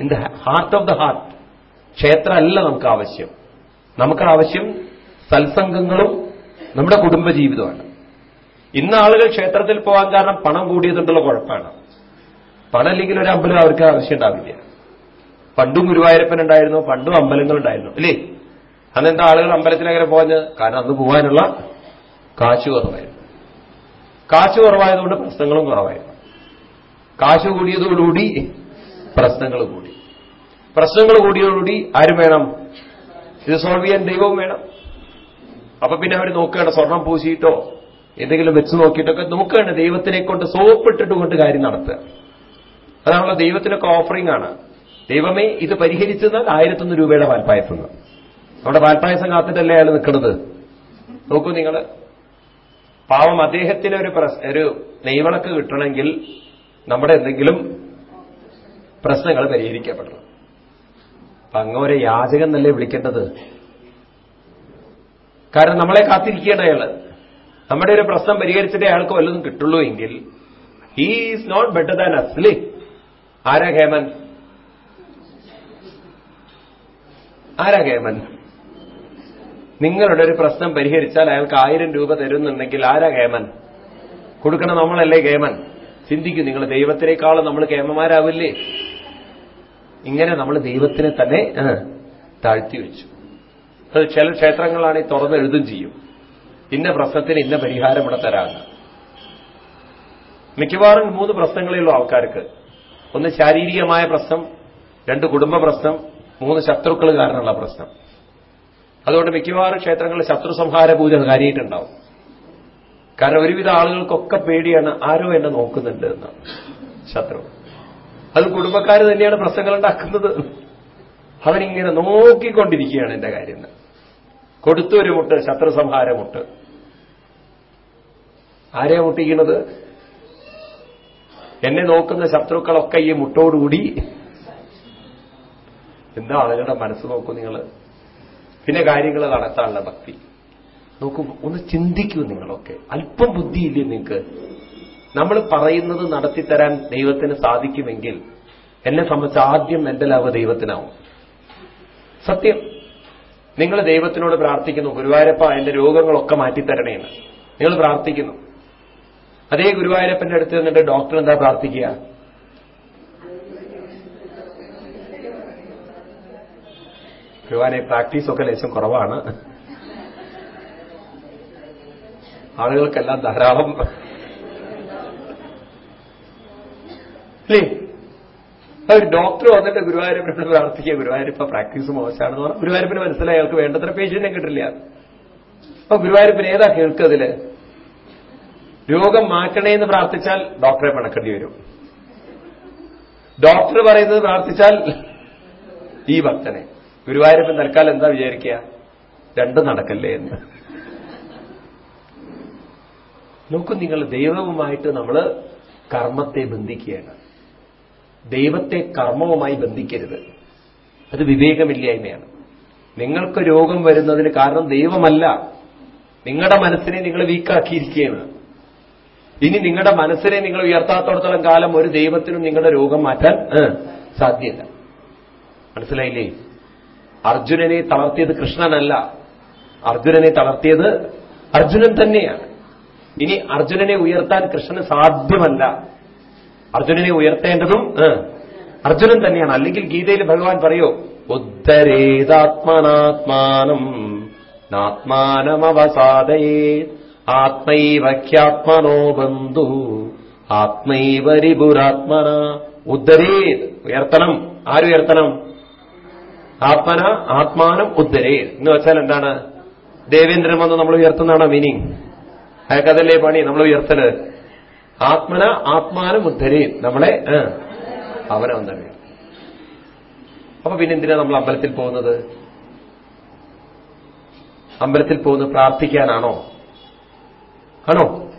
In the heart of the heart ക്ഷേത്രമല്ല നമുക്ക് ആവശ്യം നമുക്ക് ആവശ്യം സത്സംഗങ്ങളും നമ്മുടെ കുടുംബജീവിതമാണ് ഇന്ന് ആളുകൾ ക്ഷേത്രത്തിൽ പോകാൻ കാരണം പണം കൂടിയതുകൊണ്ടുള്ള കുഴപ്പമാണ്. പണം ഇല്ലെങ്കിൽ ഒരു അമ്പലം അവർക്ക് ആവശ്യം ഉണ്ടാവില്ല പണ്ടും ഗുരുവായൂരപ്പൻ ഉണ്ടായിരുന്നു പണ്ടും അമ്പലങ്ങൾ ഉണ്ടായിരുന്നു അല്ലേ? അന്നെന്താ ആളുകൾ അമ്പലത്തിലങ്ങനെ പോഞ്ഞ് കാരണം അന്ന് പോകാനുള്ള കാശ് കുറവായിരുന്നു. കാശ് കുറവായതുകൊണ്ട് പ്രശ്നങ്ങളും കുറവായിരുന്നു. കാശ് കൂടിയതോടുകൂടി പ്രശ്നങ്ങൾ കൂടി. പ്രശ്നങ്ങൾ കൂടിയോടുകൂടി ആരും വേണം? ഇത് സോൾവ് ചെയ്യാൻ ദൈവവും വേണം. അപ്പൊ പിന്നെ അവർ നോക്കുകയാണ് സ്വർണം പൂശിയിട്ടോ എന്തെങ്കിലും വെച്ച് നോക്കിയിട്ടൊക്കെ നോക്കുകയാണ്. ദൈവത്തിനെ കൊണ്ട് സോപ്പിട്ടിട്ട് കൊണ്ട് കാര്യം നടത്തുക. അതാണല്ലോ ദൈവത്തിനൊക്കെ ഓഫറിംഗ് ആണ്. ദൈവമേ ഇത് പരിഹരിച്ചെന്നാൽ ആയിരത്തൊന്ന് രൂപയുടെ വാൽപ്പായസം. നമ്മുടെ പാൽപ്പായസം കാത്തിട്ടല്ലേ അയാൾ നിൽക്കുന്നത്? നോക്കൂ നിങ്ങൾ പാവം അദ്ദേഹത്തിന് ഒരു ഒരു നെയ്വിളക്ക് കിട്ടണമെങ്കിൽ നമ്മുടെ എന്തെങ്കിലും പ്രശ്നങ്ങൾ പരിഹരിക്കപ്പെടണം അപ്പൊ അങ്ങോരെ യാചകൻ എന്നല്ലേ വിളിക്കേണ്ടത്? കാരണം നമ്മളെ കാത്തിരിക്കുകയാണ് അയാൾ. നമ്മുടെ ഒരു പ്രശ്നം പരിഹരിച്ചിട്ടേ അയാൾക്ക് വല്ലതും കിട്ടുള്ളൂ എങ്കിൽ he is not better than അസ്ലി ആരാ ഹേമൻ? ആരാ ഹേമൻ? നിങ്ങളുടെ ഒരു പ്രശ്നം പരിഹരിച്ചാൽ അയാൾക്ക് ആയിരം രൂപ തരുന്നുണ്ടെങ്കിൽ ആരാ ഹേമൻ? കൊടുക്കണം നമ്മളല്ലേ കേമൻ ചിന്തിക്കും നിങ്ങൾ ദൈവത്തിനേക്കാളും നമ്മൾ കേമന്മാരാവില്ലേ ഇങ്ങനെ നമ്മൾ ദൈവത്തിനെ തന്നെ താഴ്ത്തിവെച്ചു താഴ്ത്തി വെച്ചു. അത് ചില ക്ഷേത്രങ്ങളാണ് തുറന്ന് എഴുതും ചെയ്യും. ഇന്ന പ്രശ്നത്തിന് ഇന്ന പരിഹാരം ഇവിടെ തരാമെന്ന് മിക്കവാറും മൂന്ന് പ്രശ്നങ്ങളെയുള്ളൂ ആൾക്കാർക്ക്. ഒന്ന് ശാരീരികമായ പ്രശ്നം രണ്ട് കുടുംബ പ്രശ്നം മൂന്ന് ശത്രുക്കൾ കാരണമുള്ള പ്രശ്നം. അതുകൊണ്ട് മിക്കവാറും ക്ഷേത്രങ്ങളിൽ ശത്രു സംഹാര പൂജ കാര്യമായിട്ടുണ്ടാവും. കാരണം ഒരുവിധ ആളുകൾക്കൊക്കെ പേടിയാണ് ആരോ എന്നെ നോക്കുന്നുണ്ട് എന്ന്. ശത്രു. അത് കുടുംബക്കാർ തന്നെയാണ് പ്രശ്നങ്ങൾ ഉണ്ടാക്കുന്നത്. അവനിങ്ങനെ നോക്കിക്കൊണ്ടിരിക്കുകയാണ് എന്റെ കാര്യം. കൊടുത്തൊരു മുട്ട് ശത്രു മുട്ട്. ആരെയാ മുട്ടിക്കുന്നത്? എന്നെ നോക്കുന്ന ശത്രുക്കളൊക്കെ ഈ മുട്ടോടുകൂടി. എന്താ ആളുകളുടെ മനസ്സ് നോക്കൂ നിങ്ങൾ പിന്നെ കാര്യങ്ങൾ നടത്താനുള്ള ഭക്തി. നോക്കൂ ഒന്ന് ചിന്തിക്കൂ നിങ്ങളൊക്കെ. അല്പം ബുദ്ധിയില്ലേ നിങ്ങൾക്ക്? നമ്മൾ പറയുന്നത് നടത്തിത്തരാൻ ദൈവത്തിന് സാധിക്കുമെങ്കിൽ എന്നെ സംബന്ധിച്ച് ആദ്യം എന്റെ ലാവ് ദൈവത്തിനാവും. സത്യം. നിങ്ങൾ ദൈവത്തിനോട് പ്രാർത്ഥിക്കുന്നു ഗുരുവായൂരപ്പ എന്റെ രോഗങ്ങളൊക്കെ മാറ്റിത്തരണേന്ന് നിങ്ങൾ പ്രാർത്ഥിക്കുന്നു. അതേ ഗുരുവായൂരപ്പന്റെ അടുത്ത് നിന്നിട്ട് ഡോക്ടർ എന്താ പ്രാർത്ഥിക്കുക? ഗുരുവാനെ പ്രാക്ടീസൊക്കെ ലേശം കുറവാണ്. ആളുകൾക്കെല്ലാം ധാരാളം അല്ലേ ഒരു ഡോക്ടർ വന്നിട്ട് ഗുരുവായൂരപ്പനോട് പ്രാർത്ഥിക്കുക. ഗുരുവായൂരപ്പ പ്രാക്ടീസ് മോശമാണെന്ന് പറഞ്ഞാൽ ഗുരുവായൂരപ്പന് മനസ്സിലായി. അയാൾക്ക് വേണ്ടത്ര പേഷ്യന്റിനെ കിട്ടില്ല. അപ്പൊ ഗുരുവായൂരപ്പന് ഏതാ കേൾക്കതിൽ രോഗം മാറ്റണേ എന്ന് പ്രാർത്ഥിച്ചാൽ ഡോക്ടറെ പണക്കേണ്ടി വരും. ഡോക്ടർ പറയുന്നത് പ്രാർത്ഥിച്ചാൽ ഈ ഭക്തനെ. ഗുരുവായൂരപ്പൻ തൽക്കാലം എന്താ വിചാരിക്കുക? രണ്ടും നടക്കല്ലേ എന്ന്. നോക്കൂ നിങ്ങൾ ദൈവവുമായിട്ട് നമ്മൾ കർമ്മത്തെ ബന്ധിക്കുകയാണ്. ദൈവത്തെ കർമ്മവുമായി ബന്ധിക്കരുത്. അത് വിവേകമില്ലായ്മയാണ്. നിങ്ങൾക്ക് രോഗം വരുന്നതിന് കാരണം ദൈവമല്ല. നിങ്ങളുടെ മനസ്സിനെ നിങ്ങൾ വീക്കാക്കിയിരിക്കുകയാണ്. ഇനി നിങ്ങളുടെ മനസ്സിനെ നിങ്ങൾ ഉയർത്താത്തോടത്തോളം കാലം ഒരു ദൈവത്തിനും നിങ്ങളുടെ രോഗം മാറ്റാൻ സാധ്യല്ല. മനസ്സിലായില്ലേ? അർജുനനെ തളർത്തിയത് കൃഷ്ണനല്ല. അർജുനനെ തളർത്തിയത് അർജുനൻ തന്നെയാണ്. ഇനി അർജുനനെ ഉയർത്താൻ കൃഷ്ണന് സാധ്യമല്ല. അർജുനനെ ഉയർത്തേണ്ടതും അർജുനൻ തന്നെയാണ്. അല്ലെങ്കിൽ ഗീതയിൽ ഭഗവാൻ പറയോ ഉദ്ധരേതാത്മനാത്മാനം നാത്മാനമവസാദയേ ആത്മൈവഖ്യാത്മനോ ബന്ധു ആത്മൈവരിപുരാത്മന. ഉദ്ധരേത് ഉയർത്തണം. ആരുയർത്തണം? ആത്മന ആത്മാനം ഉദ്ധരേ. എന്ന് വെച്ചാൽ എന്താണ്? ദേവേന്ദ്രൻ വന്ന് നമ്മൾ ഉയർത്തുന്നതാണ് മീനിങ് അയാൾക്കതല്ലേ പണി? നമ്മൾ ഉയർത്തൽ. ആത്മന ആത്മാനം ഉദ്ധരേ നമ്മളെ അവനവൻ തന്നെ അപ്പൊ പിന്നെ എന്തിനാ നമ്മൾ അമ്പലത്തിൽ പോകുന്നത്? അമ്പലത്തിൽ പോകുന്നത് പ്രാർത്ഥിക്കാനാണോ? ആണോ?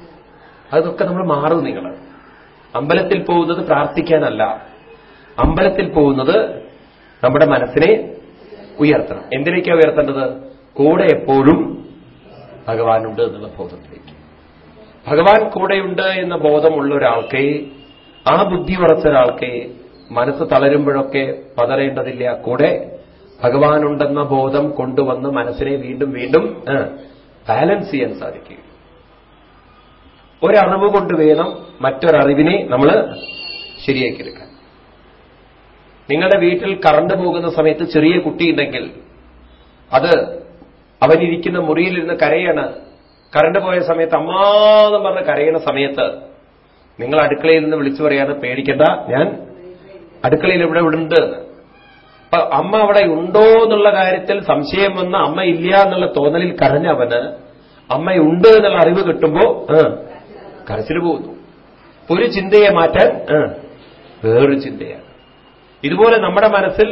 അതൊക്കെ നമ്മൾ മാറും നിങ്ങൾ. അമ്പലത്തിൽ പോകുന്നത് പ്രാർത്ഥിക്കാനല്ല. അമ്പലത്തിൽ പോകുന്നത് നമ്മുടെ മനസ്സിനെ ഉയർത്തണം. എന്തിനേക്കാണ് ഉയർത്തേണ്ടത്? കൂടെ എപ്പോഴും ഭഗവാനുണ്ട് എന്നുള്ള ബോധത്തിലേക്ക്. ഭഗവാൻ കൂടെയുണ്ട് എന്ന ബോധമുള്ള ഒരാൾക്ക് ആ ബുദ്ധി വളർച്ച ഒരാൾക്ക് മനസ്സ് തളരുമ്പോഴൊക്കെ പതറേണ്ടതില്ല. കൂടെ ഭഗവാനുണ്ടെന്ന ബോധം കൊണ്ടുവന്ന് മനസ്സിനെ വീണ്ടും വീണ്ടും ബാലൻസ് ചെയ്യാൻ സാധിക്കും ഒരറിവ് കൊണ്ട് വേണം മറ്റൊരറിവിനെ നമ്മൾ ശരിയാക്കിയെടുക്കാൻ നിങ്ങളുടെ വീട്ടിൽ കറണ്ട് പോകുന്ന സമയത്ത് ചെറിയ കുട്ടിയുണ്ടെങ്കിൽ അത് അവനിരിക്കുന്ന മുറിയിലിരുന്ന് കരയാണ് കറണ്ട് പോയ സമയത്ത് അമ്മാന്ന് പറഞ്ഞ് കരയുന്ന സമയത്ത് നിങ്ങൾ അടുക്കളയിൽ നിന്ന് വിളിച്ചു പറയാതെ പേടിക്കണ്ട. ഞാൻ അടുക്കളയിൽ ഇവിടെ ഉണ്ട് അപ്പൊ അമ്മ അവിടെ ഉണ്ടോ എന്നുള്ള കാര്യത്തിൽ സംശയം വന്ന അമ്മ ഇല്ല എന്നുള്ള തോന്നലിൽ കരഞ്ഞവന് അമ്മയുണ്ട് എന്നുള്ള അറിവ് കിട്ടുമ്പോ കരച്ചിൽ പോകുന്നു. ഒരു ചിന്തയെ മാറ്റാൻ വേറൊരു ചിന്തയാണ്. ഇതുപോലെ നമ്മുടെ മനസ്സിൽ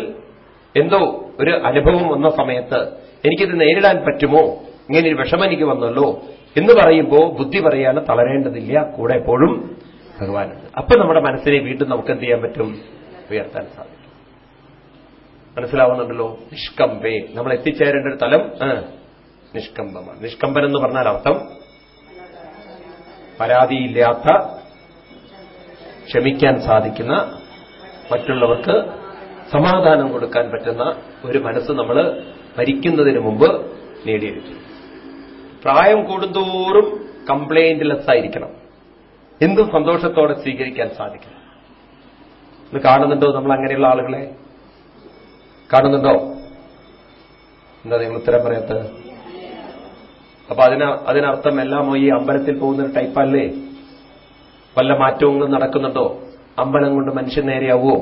എന്തോ ഒരു അനുഭവം വന്ന സമയത്ത് എനിക്കിത് നേരിടാൻ പറ്റുമോ? ഇങ്ങനെ ഒരു വിഷമം എനിക്ക് വന്നല്ലോ എന്ന് പറയുമ്പോൾ ബുദ്ധി പറയാണ് തളരേണ്ടതില്ല. കൂടെ എപ്പോഴും ഭഗവാനുണ്ട്. അപ്പൊ നമ്മുടെ മനസ്സിനെ വീണ്ടും നമുക്ക് എന്ത് ചെയ്യാൻ പറ്റും? ഉയർത്താൻ സാധിക്കും. മനസ്സിലാവുന്നുണ്ടല്ലോ? നിഷ്കമ്പേ. നമ്മൾ എത്തിച്ചേരേണ്ട ഒരു തലം നിഷ്കമ്പമാണ്. നിഷ്കമ്പൻ എന്ന് പറഞ്ഞാൽ അർത്ഥം? പരാതിയില്ലാത്ത ക്ഷമിക്കാൻ സാധിക്കുന്ന മറ്റുള്ളവർക്ക് സമാധാനം കൊടുക്കാൻ പറ്റുന്ന ഒരു മനസ്സ് നമ്മൾ മരിക്കുന്നതിന് മുമ്പ് നേടിയെടുക്കും പ്രായം കൂടുന്തോറും കംപ്ലൈന്റ്ലെസ് ആയിരിക്കണം എന്തും സന്തോഷത്തോടെ സ്വീകരിക്കാൻ സാധിക്കണം. ഇത് കാണുന്നുണ്ടോ നമ്മൾ അങ്ങനെയുള്ള ആളുകളെ? കാണുന്നുണ്ടോ? എന്താ നിങ്ങൾ ഉത്തരം പറയാത്തത് അപ്പൊ അതിന് അതിനർത്ഥം എല്ലാം ഈ അമ്പലത്തിൽ പോകുന്ന ഒരു ടൈപ്പല്ലേ? വല്ല മാറ്റവും നടക്കുന്നുണ്ടോ? അമ്പലം കൊണ്ട് മനുഷ്യൻ നേരെയാവോ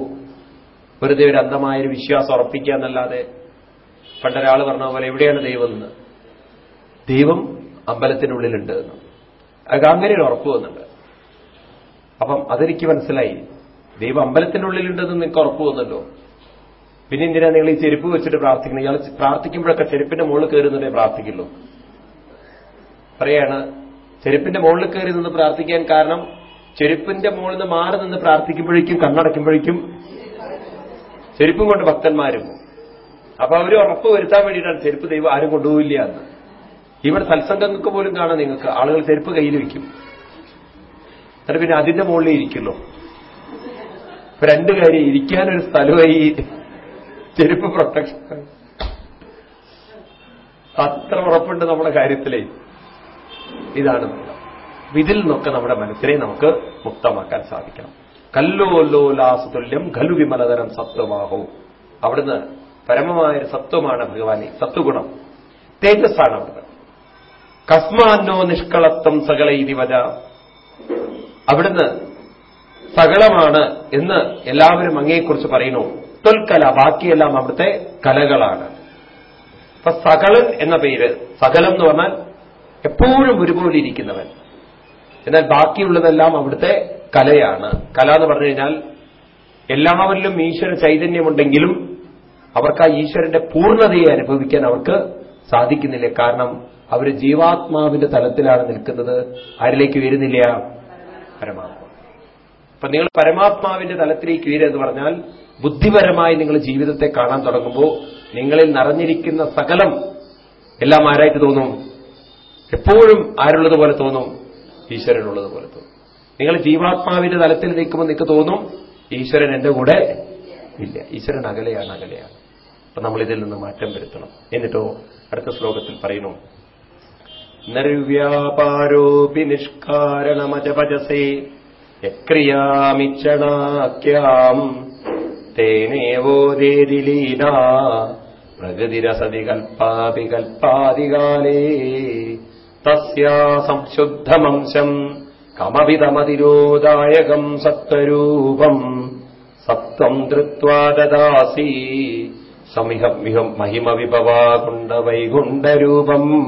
വെറുതെ ഒരു അന്ധമായൊരു വിശ്വാസം ഉറപ്പിക്കുക എന്നല്ലാതെ പണ്ടൊരാൾ പറഞ്ഞ പോലെ എവിടെയാണ് ദൈവം എന്ന്? ദൈവം അമ്പലത്തിനുള്ളിലുണ്ട് എന്ന്. ഒരു ഉറപ്പ് വന്നുണ്ട് അപ്പം അതെനിക്ക് മനസ്സിലായി. ദൈവം അമ്പലത്തിനുള്ളിലുണ്ടെന്ന് നിങ്ങൾക്ക് ഉറപ്പ് വന്നല്ലോ. പിന്നെ എന്തിനാ നിങ്ങൾ ഈ ചെരുപ്പ് വെച്ചിട്ട് പ്രാർത്ഥിക്കുന്നത്? ഇയാൾ പ്രാർത്ഥിക്കുമ്പോഴൊക്കെ ചെരുപ്പിന്റെ മുകളിൽ നിന്നേ പ്രാർത്ഥിക്കുള്ളൂ പറയാണ് ചെരുപ്പിന്റെ മുകളിൽ കയറി നിന്ന് പ്രാർത്ഥിക്കാൻ കാരണം ചെരുപ്പിന്റെ മുകളിൽ നിന്ന് മാറി നിന്ന് പ്രാർത്ഥിക്കുമ്പോഴേക്കും കണ്ണടയ്ക്കുമ്പോഴേക്കും ചെരുപ്പും കൊണ്ട് ഭക്തന്മാരും. അപ്പൊ അവർ ഉറപ്പ് വരുത്താൻ വേണ്ടിയിട്ടാണ് ചെരുപ്പ് ദൈവം ആരും കൊണ്ടുപോയില്ല എന്ന്. ഇവിടെ സത്സംഗങ്ങൾക്ക് പോലും കാണാം നിങ്ങൾക്ക് ആളുകൾ ചെരുപ്പ് കയ്യിൽ വെക്കും എന്നിട്ട് പിന്നെ അതിന്റെ മുകളിൽ ഇരിക്കുന്നു. രണ്ട് കാര്യം ഇരിക്കാനൊരു സ്ഥലമായി ചെരുപ്പ് പ്രൊട്ടക്ഷൻ അത്ര ഉറപ്പുണ്ട് നമ്മുടെ കാര്യത്തിലേ. ഇതാണ് ഇതിൽ നിന്നൊക്കെ നമ്മുടെ മനസ്സിനെ നമുക്ക് മുക്തമാക്കാൻ സാധിക്കണം. കല്ലോല്ലോലാസുതുല്യം ഖലു വിമലതരം സത്വമാഹോ. അവിടുന്ന് പരമമായ സത്വമാണ് ഭഗവാനെ സത്വഗുണം. തേജസ്സാണ് അവിടുന്ന്. കസ്മാന്നോ നിഷ്കളത്വം സകല ഇതിവജ അവിടുന്ന് സകളമാണ് എന്ന് എല്ലാവരും അങ്ങയെക്കുറിച്ച് പറയുന്നു. തൊൽക്കല ബാക്കിയെല്ലാം അവിടുത്തെ കലകളാണ്. അപ്പൊ സകളൻ എന്ന പേര് സകലം എന്ന് പറഞ്ഞാൽ എപ്പോഴും ഒരുപോലെ ഇരിക്കുന്നവൻ. എന്നാൽ ബാക്കിയുള്ളതെല്ലാം അവിടുത്തെ കലയാണ്. കല എന്ന് പറഞ്ഞു കഴിഞ്ഞാൽ എല്ലാവരിലും ഈശ്വര ചൈതന്യമുണ്ടെങ്കിലും അവർക്ക് ആ ഈശ്വരന്റെ പൂർണതയെ അനുഭവിക്കാൻ അവർക്ക് സാധിക്കുന്നില്ല. കാരണം അവർ ജീവാത്മാവിന്റെ തലത്തിലാണ് നിൽക്കുന്നത്. ആരിലേക്ക് വരുന്നില്ല പരമാത്മാവ്. അപ്പൊ നിങ്ങൾ പരമാത്മാവിന്റെ തലത്തിലേക്ക് വരിക എന്ന് പറഞ്ഞാൽ ബുദ്ധിപരമായി നിങ്ങൾ ജീവിതത്തെ കാണാൻ തുടങ്ങുമ്പോൾ നിങ്ങളിൽ നിറഞ്ഞിരിക്കുന്ന സകലം എല്ലാം ആരായിട്ട് തോന്നും? എപ്പോഴും ആരുള്ളതുപോലെ തോന്നും? ഈശ്വരനുള്ളതുപോലെ തോന്നും. നിങ്ങൾ ജീവാത്മാവിന്റെ തലത്തിൽ നിൽക്കുമ്പോൾ നിങ്ങൾക്ക് തോന്നും ഈശ്വരൻ എന്റെ കൂടെ ഇല്ല. ഈശ്വരൻ അകലെയാണ് അകലെയാണ്. അപ്പൊ നമ്മൾ ഇതിൽ നിന്ന് മാറ്റം വരുത്തണം. എന്നിട്ടോ അടുത്ത ശ്ലോകത്തിൽ പറയുന്നു. നിർവ്യാപാരോപി നിഷ്കാരണമജപജസേ യക്രിയാമിച്ചണാക്യാം തേനേവോദേതിലീന പ്രകൃതിരസതി കൽപ്പാപി കൽപ്പാദികാലേ തസ്യാ സംശുദ്ധമംശം. കമവിതമതിരോദായകം സത്വരൂപം. സത്വം ധൃത്വാ ദദാസി. സമിഹമിഹം മഹിമ വിഭവാകുണ്ട വൈകുണ്ഠരൂപം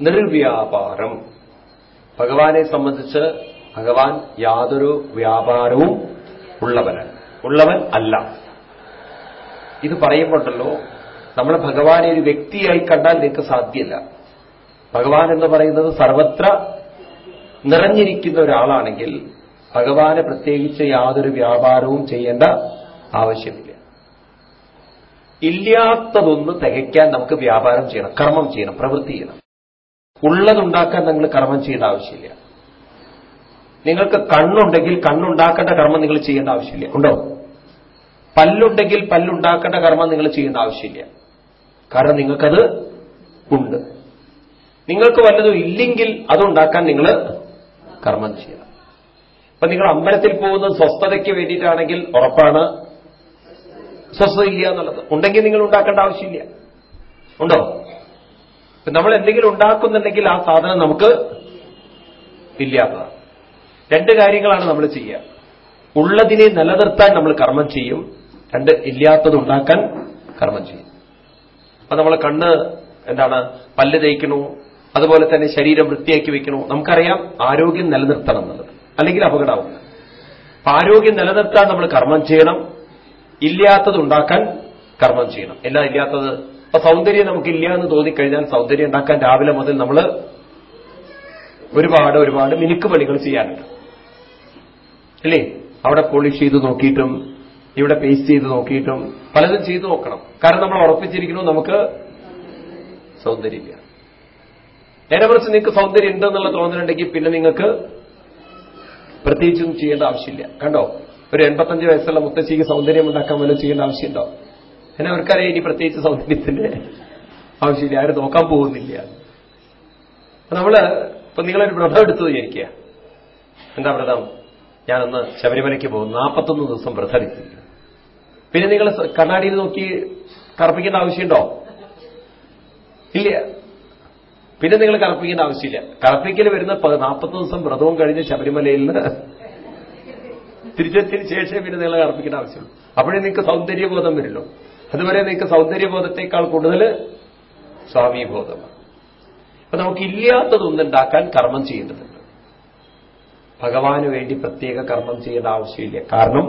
നിർവ്യാപാരം. ഭഗവാനെ സംബന്ധിച്ച് ഭഗവാൻ യാതൊരു വ്യാപാരവും ഉള്ളവനല്ല ഉള്ളവൻ അല്ല. ഇത് പറയുമ്പോണ്ടല്ലോ നമ്മൾ ഭഗവാനെ ഒരു വ്യക്തിയായി കണ്ടാൽ നിങ്ങൾക്ക് സാധ്യമല്ല ഭഗവാൻ എന്ന് പറയുന്നത് സർവത്ര നിറഞ്ഞിരിക്കുന്ന ഒരാളാണെങ്കിൽ ഭഗവാനെ പ്രത്യേകിച്ച് യാതൊരു വ്യാപാരവും ചെയ്യേണ്ട ആവശ്യമില്ല. ഇല്ലാത്തതൊന്ന് തികയ്ക്കാൻ നമുക്ക് വ്യാപാരം ചെയ്യണം കർമ്മം ചെയ്യണം പ്രവൃത്തി ചെയ്യണം. ഉള്ളതുണ്ടാക്കാൻ നിങ്ങൾ കർമ്മം ചെയ്യേണ്ട ആവശ്യമില്ല. നിങ്ങൾക്ക് കണ്ണുണ്ടെങ്കിൽ കണ്ണുണ്ടാക്കേണ്ട കർമ്മം നിങ്ങൾ ചെയ്യേണ്ട ആവശ്യമില്ല. ഉണ്ടോ? പല്ലുണ്ടെങ്കിൽ പല്ലുണ്ടാക്കേണ്ട കർമ്മം നിങ്ങൾ ചെയ്യേണ്ട ആവശ്യമില്ല. കാരണം നിങ്ങൾക്കത് ഉണ്ട്. നിങ്ങൾക്ക് വല്ലതും ഇല്ലെങ്കിൽ അതുണ്ടാക്കാൻ നിങ്ങൾ കർമ്മം ചെയ്യണം. അപ്പൊ നിങ്ങൾ അമ്പലത്തിൽ പോകുന്നത് സ്വസ്ഥതയ്ക്ക് വേണ്ടിയിട്ടാണെങ്കിൽ ഉറപ്പാണ്. സ്വസ്ഥത ഇല്ല എന്നുള്ളത്. ഉണ്ടെങ്കിൽ നിങ്ങൾ ഉണ്ടാക്കേണ്ട ആവശ്യമില്ല. ഉണ്ടോ? നമ്മൾ എന്തെങ്കിലും ഉണ്ടാക്കുന്നുണ്ടെങ്കിൽ ആ സാധനം നമുക്ക് ഇല്ലാത്തതാണ്. രണ്ട് കാര്യങ്ങളാണ് നമ്മൾ ചെയ്യുക. ഉള്ളതിനെ നിലനിർത്താൻ നമ്മൾ കർമ്മം ചെയ്യും. രണ്ട് ഇല്ലാത്തത് ഉണ്ടാക്കാൻ കർമ്മം ചെയ്യും. അപ്പൊ നമ്മൾ കണ്ണ് എന്താണ്? പല്ല് തേക്കണു അതുപോലെ തന്നെ ശരീരം വൃത്തിയാക്കി വെക്കണു നമുക്കറിയാം ആരോഗ്യം നിലനിർത്തണം എന്നുള്ളത് അല്ലെങ്കിൽ അപകടമാവും അപ്പൊ ആരോഗ്യം നിലനിർത്താൻ നമ്മൾ കർമ്മം ചെയ്യണം. ഇല്ലാത്തത് ഉണ്ടാക്കാൻ കർമ്മം ചെയ്യണം. എല്ലാം ഇല്ലാത്തത്? അപ്പൊ സൗന്ദര്യം നമുക്കില്ല എന്ന് തോന്നിക്കഴിഞ്ഞാൽ സൗന്ദര്യം ഉണ്ടാക്കാൻ രാവിലെ മുതൽ നമ്മൾ ഒരുപാട് ഒരുപാട് മിനുക്ക് പണികൾ ചെയ്യാനുണ്ട് അല്ലേ? അവിടെ പോളിഷ് ചെയ്ത് നോക്കിയിട്ടും ഇവിടെ പേസ്റ്റ് ചെയ്ത് നോക്കിയിട്ടും പലതും ചെയ്ത് നോക്കണം. കാരണം നമ്മൾ ഉറപ്പിച്ചിരിക്കുന്നു നമുക്ക് സൗന്ദര്യമില്ല. നേരെ മറിച്ച് നിങ്ങൾക്ക് സൗന്ദര്യം ഉണ്ടെന്നുള്ള തോന്നലുണ്ടെങ്കിൽ പിന്നെ നിങ്ങൾക്ക് പ്രത്യേകിച്ചൊന്നും ചെയ്യേണ്ട ആവശ്യമില്ല. കണ്ടോ? ഒരു എൺപത്തഞ്ച് വയസ്സുള്ള മുത്തശ്ശിക്ക് സൗന്ദര്യം ഉണ്ടാക്കാൻ വല്ലതും ചെയ്യേണ്ട ആവശ്യമുണ്ടോ? എന്നെ അവർക്കറിയാം ഇനി പ്രത്യേകിച്ച് സൗന്ദര്യത്തിന്റെ ആവശ്യമില്ല. ആരും നോക്കാൻ പോകുന്നില്ല. നമ്മൾ ഇപ്പൊ നിങ്ങളൊരു വ്രതം എടുത്തു വിചാരിക്കുക. എന്താ വ്രതം? ഞാനൊന്ന് ശബരിമലയ്ക്ക് പോകും നാൽപ്പത്തൊന്ന് ദിവസം വ്രതം എടുത്തിരിക്കും പിന്നെ നിങ്ങൾ കണ്ണാടിയിൽ നോക്കി കറപ്പിക്കേണ്ട ആവശ്യമുണ്ടോ? ഇല്ല. പിന്നെ നിങ്ങൾ കറപ്പിക്കേണ്ട ആവശ്യമില്ല. കറപ്പിക്കൽ വരുന്ന നാൽപ്പത്തൊന്ന് ദിവസം വ്രതവും കഴിഞ്ഞ് ശബരിമലയിൽ നിന്ന് തിരിച്ചെത്തിന് ശേഷം പിന്നെ നിങ്ങൾ കറപ്പിക്കേണ്ട ആവശ്യമുള്ളൂ. അപ്പോഴേ നിങ്ങൾക്ക് സൗന്ദര്യബോധം വരില്ലോ അതുവരെ നിങ്ങൾക്ക് സൗന്ദര്യബോധത്തെക്കാൾ കൂടുതൽ സ്വാമീബോധമാണ്. അപ്പൊ നമുക്ക് ഇല്ലാത്തതൊന്നുണ്ടാക്കാൻ കർമ്മം ചെയ്യേണ്ടതുണ്ട്. ഭഗവാന് വേണ്ടി പ്രത്യേക കർമ്മം ചെയ്യേണ്ട ആവശ്യമില്ല. കാരണം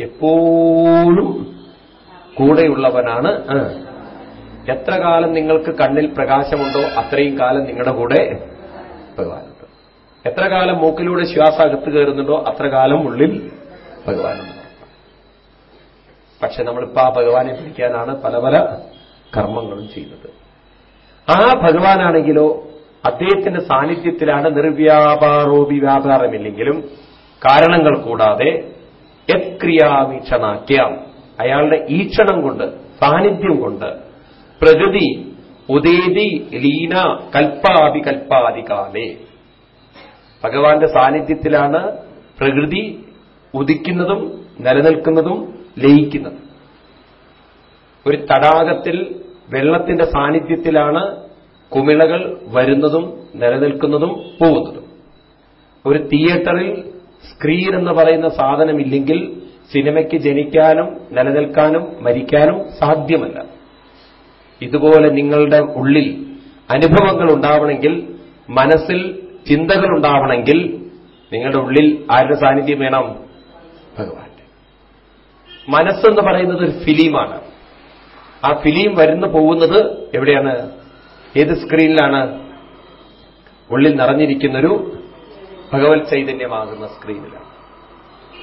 എപ്പോഴും കൂടെയുള്ളവനാണ്. എത്ര കാലം നിങ്ങൾക്ക് കണ്ണിൽ പ്രകാശമുണ്ടോ അത്രയും കാലം നിങ്ങളുടെ കൂടെ ഭഗവാനുണ്ട്. എത്ര കാലം മൂക്കിലൂടെ ശ്വാസം അകത്ത് കയറുന്നുണ്ടോ അത്ര കാലം ഉള്ളിൽ ഭഗവാനുണ്ട്. പക്ഷെ നമ്മളിപ്പോ ആ ഭഗവാനെ പിടിക്കാനാണ് പല പല കർമ്മങ്ങളും ചെയ്യുന്നത്. ആ ഭഗവാനാണെങ്കിലോ അദ്ദേഹത്തിന്റെ സാന്നിധ്യത്തിലാണ് നിർവ്യാപാരോപി വ്യാപാരമില്ലെങ്കിലും കാരണങ്ങൾ കൂടാതെ യത്ക്രിയാവീക്ഷണാക്യാം അയാളുടെ ഈക്ഷണം കൊണ്ട് സാന്നിധ്യം കൊണ്ട് പ്രകൃതി ഉദേതി ലീന കൽപ്പാതി കൽപ്പാതികാലേ ഭഗവാന്റെ സാന്നിധ്യത്തിലാണ് പ്രകൃതി ഉദിക്കുന്നതും നിലനിൽക്കുന്നതും ലയിക്കുന്നതും. ഒരു തടാകത്തിൽ വെള്ളത്തിന്റെ സാന്നിധ്യത്തിലാണ് കുമിളകൾ വരുന്നതും നിലനിൽക്കുന്നതും പോകുന്നതും. ഒരു തിയേറ്ററിൽ സ്ക്രീൻ എന്ന് പറയുന്ന സാധനമില്ലെങ്കിൽ സിനിമയ്ക്ക് ജനിക്കാനും നിലനിൽക്കാനും മരിക്കാനും സാധ്യമല്ല. ഇതുപോലെ നിങ്ങളുടെ ഉള്ളിൽ അനുഭവങ്ങൾ ഉണ്ടാവണമെങ്കിൽ മനസ്സിൽ ചിന്തകൾ ഉണ്ടാവണമെങ്കിൽ നിങ്ങളുടെ ഉള്ളിൽ ആരുടെ സാന്നിധ്യം വേണം? ഭഗവാന്റെ മനസ്സെന്ന് പറയുന്നത് ഒരു ഫിലിമാണ്. ആ ഫിലിം വരുന്നു പോകുന്നത് എവിടെയാണ്? ഏത് സ്ക്രീനിലാണ്? ഉള്ളിൽ നിറഞ്ഞിരിക്കുന്നൊരു ഭഗവത് ചൈതന്യമാകുന്ന സ്ക്രീനിലാണ്.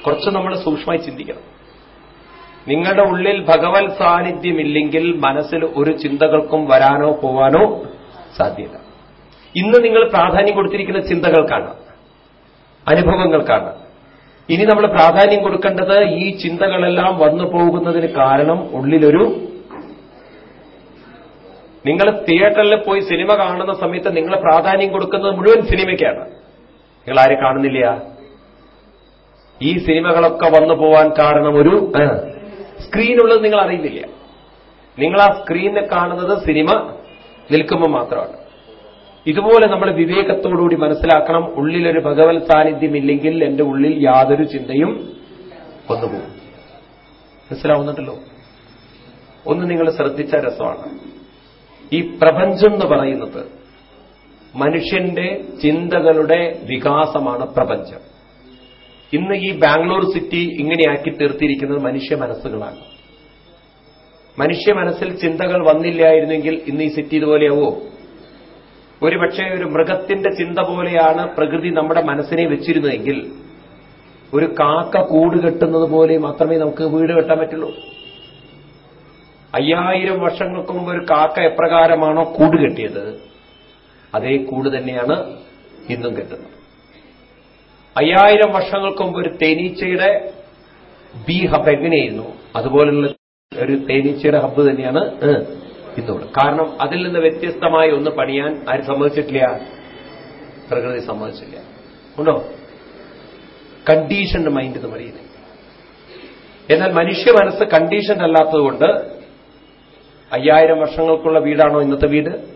കുറച്ച് നമ്മൾ സൂക്ഷ്മമായി ചിന്തിക്കണം. നിങ്ങളുടെ ഉള്ളിൽ ഭഗവത് സാന്നിധ്യമില്ലെങ്കിൽ മനസ്സിൽ ഒരു ചിന്തകൾക്കും വരാനോ പോവാനോ സാധ്യത. ഇന്ന് നിങ്ങൾ പ്രാധാന്യം കൊടുത്തിരിക്കുന്ന ചിന്തകൾക്കാണ് അനുഭവങ്ങൾക്കാണ്. ഇനി നമ്മൾ പ്രാധാന്യം കൊടുക്കേണ്ടത് ഈ ചിന്തകളെല്ലാം വന്നു പോകുന്നതിന് കാരണം ഉള്ളിലൊരു നിങ്ങൾ തിയേറ്ററിൽ പോയി സിനിമ കാണുന്ന സമയത്ത് നിങ്ങൾ പ്രാധാന്യം കൊടുക്കുന്നത് മുഴുവൻ സിനിമയ്ക്കാണ്. നിങ്ങൾ ആരും കാണുന്നില്ല? ഈ സിനിമകളൊക്കെ വന്നു പോവാൻ കാരണം ഒരു സ്ക്രീനുള്ളത് നിങ്ങൾ അറിയുന്നില്ല. നിങ്ങൾ ആ സ്ക്രീനിൽ കാണുന്നത് സിനിമ നിൽക്കുമ്പോൾ മാത്രമാണ്. ഇതുപോലെ നമ്മൾ വിവേകത്തോടുകൂടി മനസ്സിലാക്കണം ഉള്ളിലൊരു ഭഗവത് സാന്നിധ്യമില്ലെങ്കിൽ എന്റെ ഉള്ളിൽ യാതൊരു ചിന്തയും വന്നുപോകും. മനസ്സിലാവുന്നുണ്ടല്ലോ? ഒന്ന് നിങ്ങൾ ശ്രദ്ധിച്ച രസമാണ്. ഈ പ്രപഞ്ചം എന്ന് പറയുന്നത് മനുഷ്യന്റെ ചിന്തകളുടെ വികാസമാണ് പ്രപഞ്ചം. ഇന്ന് ഈ ബാംഗ്ലൂർ സിറ്റി ഇങ്ങനെയാക്കി തീർത്തിരിക്കുന്നത് മനുഷ്യ മനസ്സുകളാണ്. മനുഷ്യ മനസ്സിൽ ചിന്തകൾ വന്നില്ലായിരുന്നെങ്കിൽ ഇന്ന് ഈ സിറ്റി ഇതുപോലെയാവോ ഒരുപക്ഷെ ഒരു മൃഗത്തിന്റെ ചിന്ത പോലെയാണ് പ്രകൃതി നമ്മുടെ മനസ്സിനെ വെച്ചിരുന്നതെങ്കിൽ ഒരു കാക്ക കൂട് കെട്ടുന്നത് പോലെ മാത്രമേ നമുക്ക് വീട് കെട്ടാൻ പറ്റുള്ളൂ. അയ്യായിരം വർഷങ്ങൾക്ക് മുമ്പ് ഒരു കാക്ക എപ്രകാരമാണോ കൂട് കെട്ടിയത് അതേ കൂട് തന്നെയാണ് ഇന്നും കെട്ടുന്നത്. അയ്യായിരം വർഷങ്ങൾക്ക് മുമ്പ് ഒരു തേനീച്ചയുടെ ബി ഹബ് എങ്ങനെയായിരുന്നു അതുപോലുള്ള ഒരു തേനീച്ചയുടെ ഹബ്ബ് തന്നെയാണ് ഇന്നുള്ളത് കാരണം അതിൽ നിന്ന് വ്യത്യസ്തമായി ഒന്ന് പണിയാൻ ആര് സമ്മതിച്ചിട്ടില്ല? പ്രകൃതി സമ്മതിച്ചില്ല. ഉണ്ടോ? കണ്ടീഷൻഡ് മൈൻഡ് എന്ന് പറയുന്നത്. എന്നാൽ മനുഷ്യ മനസ്സ് കണ്ടീഷൻഡ് അല്ലാത്തതുകൊണ്ട് അയ്യായിരം വർഷങ്ങൾക്കുള്ള വീടാണോ ഇന്നത്തെ വീട്?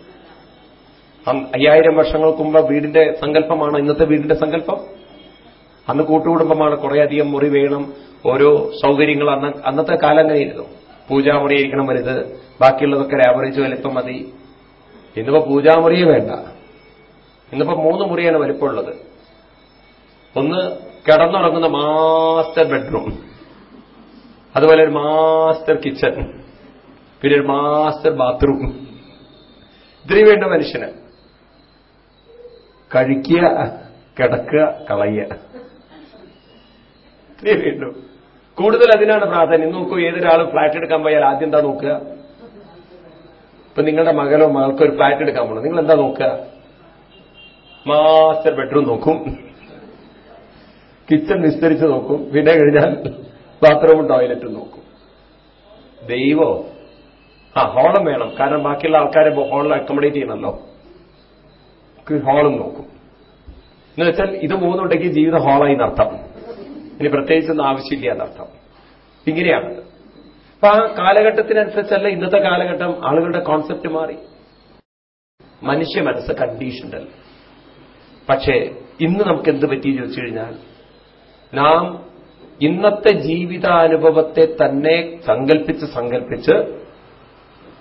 അയ്യായിരം വർഷങ്ങൾക്ക് വീടിന്റെ സങ്കല്പമാണോ ഇന്നത്തെ വീടിന്റെ സങ്കല്പം? അന്ന് കൂട്ടുകുടുംബമാണ് കുറേയധികം മുറി വേണം ഓരോ സൗകര്യങ്ങൾ അന്ന് അന്നത്തെ കാലം അങ്ങനെയായിരുന്നു പൂജാമുറി ഇരിക്കണം വലുത്. ബാക്കിയുള്ളതൊക്കെ ഒരു ആവറേജ് വലിപ്പം മതി. ഇന്നിപ്പോ പൂജാമുറിയെ വേണ്ട. ഇന്നിപ്പോ മൂന്ന് മുറിയാണ് വലിപ്പമുള്ളത്. ഒന്ന് കിടന്നുറങ്ങുന്ന മാസ്റ്റർ ബെഡ്റൂം അതുപോലെ ഒരു മാസ്റ്റർ കിച്ചൺ പിന്നെ ഒരു മാസ്റ്റർ ബാത്റൂം ഇതിനു വേണ്ട മനുഷ്യന് കഴിക്കുക കിടക്കുക കളയുക. ഇത്രയേ വേണ്ടു കൂടുതൽ അതിനാണ് പ്രാധാന്യം. നോക്കൂ ഏതൊരാളും ഫ്ലാറ്റ് എടുക്കാൻ പോയാൽ ആദ്യം എന്താ നോക്കുക? ഇപ്പൊ നിങ്ങളുടെ മകനോ മകൾക്കോ ഒരു ഫ്ലാറ്റ് എടുക്കാൻ പോകണം നിങ്ങൾ എന്താ നോക്കുക? മാസ്റ്റർ ബെഡ്റൂം നോക്കും. കിച്ചൺ വിസ്തരിച്ച് നോക്കും. പിന്നെ കഴിഞ്ഞാൽ ബാത്റൂമും ടോയ്ലറ്റും നോക്കും. ദൈവോ. ആ ഹോളും വേണം. കാരണം ബാക്കിയുള്ള ആൾക്കാരെ ഹോളിൽ അക്കോമഡേറ്റ് ചെയ്യണമല്ലോ. ഹോളും നോക്കും. എന്നുവെച്ചാൽ ഇത് മൂന്നുണ്ടെങ്കിൽ ജീവിതം ഹോളായി നടത്താം. ഇനി പ്രത്യേകിച്ചൊന്നും ആവശ്യമില്ല എന്നർത്ഥം. ഇങ്ങനെയാണ്. അപ്പൊ ആ കാലഘട്ടത്തിനനുസരിച്ചല്ല ഇന്നത്തെ കാലഘട്ടം ആളുകളുടെ കോൺസെപ്റ്റ് മാറി. മനുഷ്യ മനസ്സ് കണ്ടീഷൻഡ് പക്ഷേ ഇന്ന് നമുക്ക് എന്ത് പറ്റി ചോദിച്ചു കഴിഞ്ഞാൽ നാം ഇന്നത്തെ ജീവിതാനുഭവത്തെ തന്നെ സങ്കല്പിച്ച് സങ്കല്പിച്ച്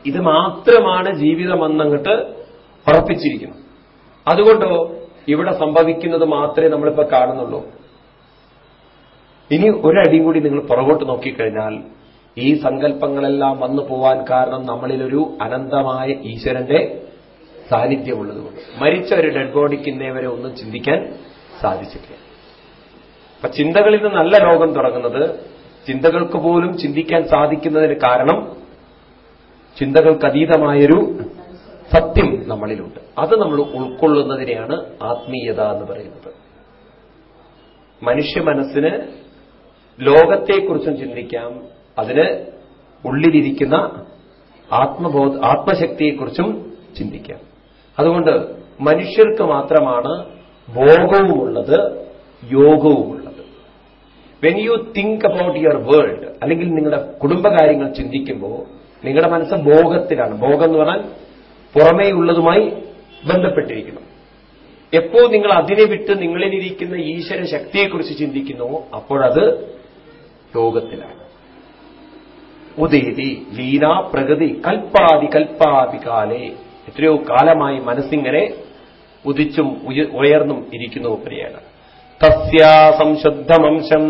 ഇത് മാത്രമാണ് ജീവിതമെന്നങ്ങട്ട് ഉറപ്പിച്ചിരിക്കുന്നു. അതുകൊണ്ടോ ഇവിടെ സംഭവിക്കുന്നത് മാത്രമേ നമ്മളിപ്പോ കാണുന്നുള്ളൂ. ഇനി ഒരടിയും കൂടി നിങ്ങൾ പുറകോട്ട് നോക്കിക്കഴിഞ്ഞാൽ ഈ സങ്കല്പങ്ങളെല്ലാം വന്നു പോവാൻ കാരണം നമ്മളിലൊരു അനന്തമായ ഈശ്വരന്റെ സാന്നിധ്യമുള്ളതുകൊണ്ട് മരിച്ച ഒരു ഡെഡ് ബോഡിക്ക് ഇന്നേവരെ ഒന്നും ചിന്തിക്കാൻ സാധിച്ചിട്ടില്ല. അപ്പൊ ചിന്തകളിൽ നല്ല ലോകം തുടങ്ങുന്നത് ചിന്തകൾക്ക് പോലും ചിന്തിക്കാൻ സാധിക്കുന്നതിന് കാരണം ചിന്തകൾക്ക് അതീതമായൊരു സത്യം നമ്മളിലുണ്ട്. അത് നമ്മൾ ഉൾക്കൊള്ളുന്നതിനെയാണ് ആത്മീയത എന്ന് പറയുന്നത്. മനുഷ്യ മനസ്സിന് ലോകത്തെക്കുറിച്ചും ചിന്തിക്കാം. അതിന് ഉള്ളിലിരിക്കുന്ന ആത്മബോധ ആത്മശക്തിയെക്കുറിച്ചും ചിന്തിക്കാം. അതുകൊണ്ട് മനുഷ്യർക്ക് മാത്രമാണ് ഭോഗവുമുള്ളത് യോഗവുമുള്ളത് when you think about your world അല്ലെങ്കിൽ നിങ്ങളുടെ കുടുംബകാര്യങ്ങൾ ചിന്തിക്കുമ്പോൾ നിങ്ങളുടെ മനസ്സ് ഭോഗത്തിലാണ് ഭോഗം എന്ന് പറഞ്ഞാൽ പുറമേയുള്ളതുമായി ബന്ധപ്പെട്ടിരിക്കണം എപ്പോ നിങ്ങൾ അതിനെ വിട്ട് നിങ്ങളിലിരിക്കുന്ന ഈശ്വര ശക്തിയെക്കുറിച്ച് ചിന്തിക്കുന്നുവോ അപ്പോഴത് യോഗത്തിലാണ് ഉദേതി ലീലാ പ്രകൃതി കൽപ്പാതി കാലേ. എത്രയോ കാലമായി മനസ്സിങ്ങനെ ഉദിച്ചും ഉയർന്നും ഇരിക്കുന്നു പ്രിയാണ് തസ്യാ സംശുദ്ധമംശം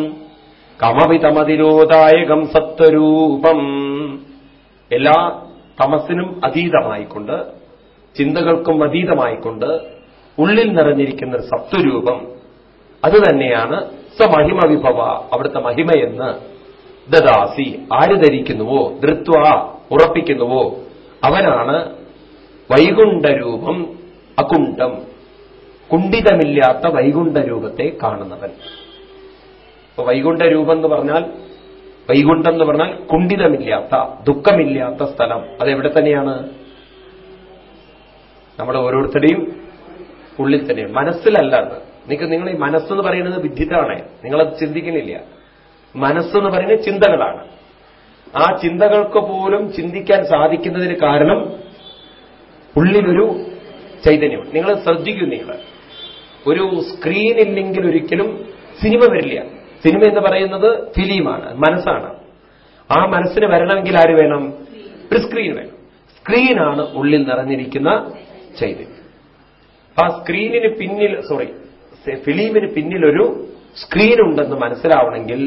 കമവിതമതിരോധായകം സത്വരൂപം. എല്ലാ തമസിനും അതീതമായിക്കൊണ്ട് ചിന്തകൾക്കും അതീതമായിക്കൊണ്ട് ഉള്ളിൽ നിറഞ്ഞിരിക്കുന്ന സത്വരൂപം. അത് തന്നെയാണ് സ്വമഹിമ വിഭവ അവിടുത്തെ മഹിമയെന്ന് ദദാസി ആര് ധരിക്കുന്നുവോ? ധൃത്വ ഉറപ്പിക്കുന്നുവോ? അവനാണ് വൈകുണ്ഠരൂപം അകുണ്ഠം. കുണ്ഠിതമില്ലാത്ത വൈകുണ്ഠരൂപത്തെ കാണുന്നവൻ. ഇപ്പൊ വൈകുണ്ഠരൂപം എന്ന് പറഞ്ഞാൽ വൈകുണ്ഠം എന്ന് പറഞ്ഞാൽ കുണ്ഠിതമില്ലാത്ത ദുഃഖമില്ലാത്ത സ്ഥലം. അതെവിടെ തന്നെയാണ്? നമ്മുടെ ഓരോരുത്തരുടെയും ഉള്ളിൽ തന്നെയാണ്. മനസ്സിലല്ല അത് നിങ്ങൾക്ക് നിങ്ങൾ ഈ മനസ്സെന്ന് പറയുന്നത് വിദ്യുത്താണ് നിങ്ങളത് ചിന്തിക്കുന്നില്ല. മനസ്സെന്ന് പറയുന്നത് ചിന്തകളാണ്. ആ ചിന്തകൾക്ക് പോലും ചിന്തിക്കാൻ സാധിക്കുന്നതിന് കാരണം ഉള്ളിലൊരു ചൈതന്യമുണ്ട് നിങ്ങൾ ശ്രദ്ധിക്കും നിങ്ങൾ ഒരു സ്ക്രീൻ ഇല്ലെങ്കിൽ ഒരിക്കലും സിനിമ വരില്ല. സിനിമ എന്ന് പറയുന്നത് ഫിലിമാണ് മനസ്സാണ്. ആ മനസ്സിന് വരണമെങ്കിൽ ആര് വേണം? ഒരു സ്ക്രീൻ വേണം. സ്ക്രീനാണ് ഉള്ളിൽ നിറഞ്ഞിരിക്കുന്ന ചൈതന്യം. ആ സ്ക്രീനിന് പിന്നിൽ സോറി ഫിലിമിന് പിന്നിലൊരു സ്ക്രീൻ ഉണ്ടെന്ന് മനസ്സിലാവണമെങ്കിൽ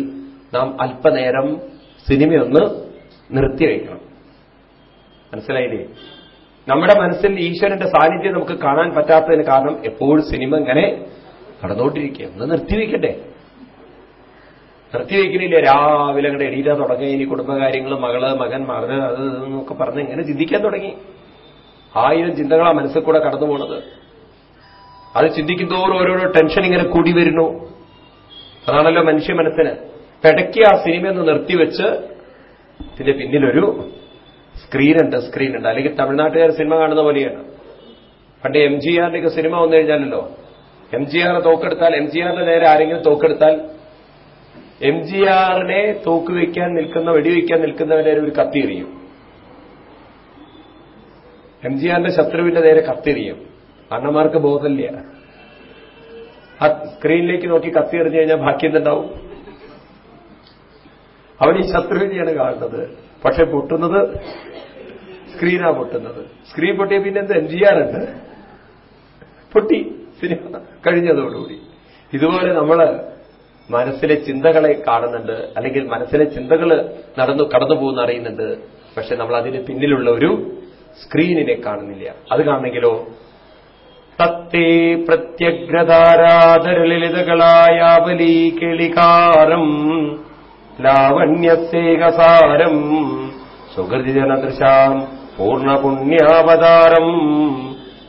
നാം അല്പനേരം സിനിമയൊന്ന് നിർത്തി വയ്ക്കണം മനസ്സിലായില്ലേ? നമ്മുടെ മനസ്സിൽ ഈശ്വരന്റെ സാന്നിധ്യം നമുക്ക് കാണാൻ പറ്റാത്തതിന് കാരണം എപ്പോഴും സിനിമ ഇങ്ങനെ കടന്നുകൊണ്ടിരിക്കുക ഒന്ന് നിർത്തിവെക്കട്ടെ നിർത്തിവെക്കണില്ലേ രാവിലെ അങ്ങോട്ട് എണീറ്റാ തുടങ്ങി ഇനി കുടുംബകാര്യങ്ങൾ മകൾ മകൻ മകൾ അത് എന്നൊക്കെ പറഞ്ഞ് ഇങ്ങനെ ചിന്തിക്കാൻ തുടങ്ങി. ആയിരം ചിന്തകളാ മനസ്സിൽ കൂടെ കടന്നു പോണത് അത് ചിന്തിക്കും തോറും ഓരോരോ ടെൻഷൻ ഇങ്ങനെ കൂടി വരുന്നു. അതാണല്ലോ മനുഷ്യ മനസ്സിന്. ഇടയ്ക്ക് ആ സിനിമ ഒന്ന് നിർത്തിവെച്ച് ഇതിന്റെ പിന്നിലൊരു സ്ക്രീൻ ഉണ്ട് അല്ലെങ്കിൽ തമിഴ്നാട്ടുകാർ സിനിമ കാണുന്ന പോലെയാണ്. പണ്ട് എം ജി ആറിന്റെ സിനിമ വന്നു കഴിഞ്ഞാലല്ലോ. എം ജി ആറിനെ തോക്കെടുത്താൽ എം ജി ആറിന്റെ നേരെ ആരെങ്കിലും തോക്കെടുത്താൽ എം ജി ആറിനെ തോക്കുവയ്ക്കാൻ നിൽക്കുന്ന വെടിവെക്കാൻ നിൽക്കുന്നവരെ ഒരു കത്തിയെറിയും എം ജി ആറിന്റെ ശത്രുവിന്റെ നേരെ കത്തിയെറിയും അണ്ണന്മാർക്ക് ബോധമില്ല. ആ സ്ക്രീനിലേക്ക് നോക്കി കത്തി എറിഞ്ഞു കഴിഞ്ഞാൽ ബാക്കി എന്തുണ്ടാവും അവൻ ഈ ശത്രുവിനെയാണ് കാണുന്നത്. പക്ഷെ പൊട്ടുന്നത് സ്ക്രീനാ പൊട്ടുന്നത്. സ്ക്രീൻ പൊട്ടിയ പിന്നെ എന്ത്? എം ജി ആർ ഉണ്ട്. പൊട്ടി. സിനിമ കഴിഞ്ഞതോടുകൂടി. ഇതുപോലെ നമ്മൾ മനസ്സിലെ ചിന്തകളെ കാണുന്നുണ്ട്. അല്ലെങ്കിൽ മനസ്സിലെ ചിന്തകൾ നടന്നു കടന്നു പോകുന്ന അറിയുന്നുണ്ട്. പക്ഷെ നമ്മൾ അതിന് പിന്നിലുള്ള ഒരു സ്ക്രീനിനെ കാണുന്നില്ല. അത് കാണണമെങ്കിലോ തത്തേ പ്രത്യഗ്രതാരാധരലളിതകളായാവലീ കേളികാരം ലാവണ്യസേകസാരം സുഹൃതിജനദൃശാം പൂർണപുണ്യാവതാരം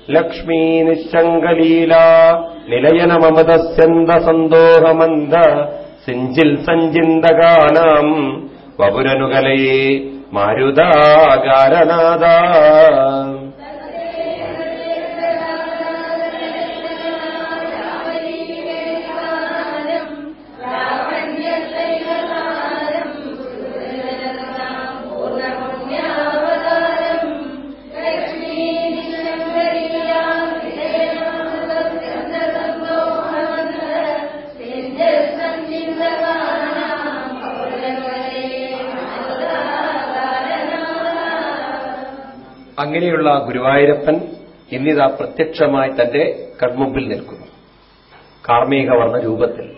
ലക്ഷ്മീ നിശങ്കലീല സന്തോഹമന്ദ സിഞ്ചിൽ സഞ്ചിന്തകാനാം വപുരനുകലയേ മാരുതാകാരനാഥ അങ്ങനെയുള്ള ഗുരുവായൂരപ്പൻ ഇന്നിതാ പ്രത്യക്ഷമായി തന്റെ കൺമുമ്പിൽ നിൽക്കുന്നു. കാർമ്മിക വർണ രൂപത്തിൽ.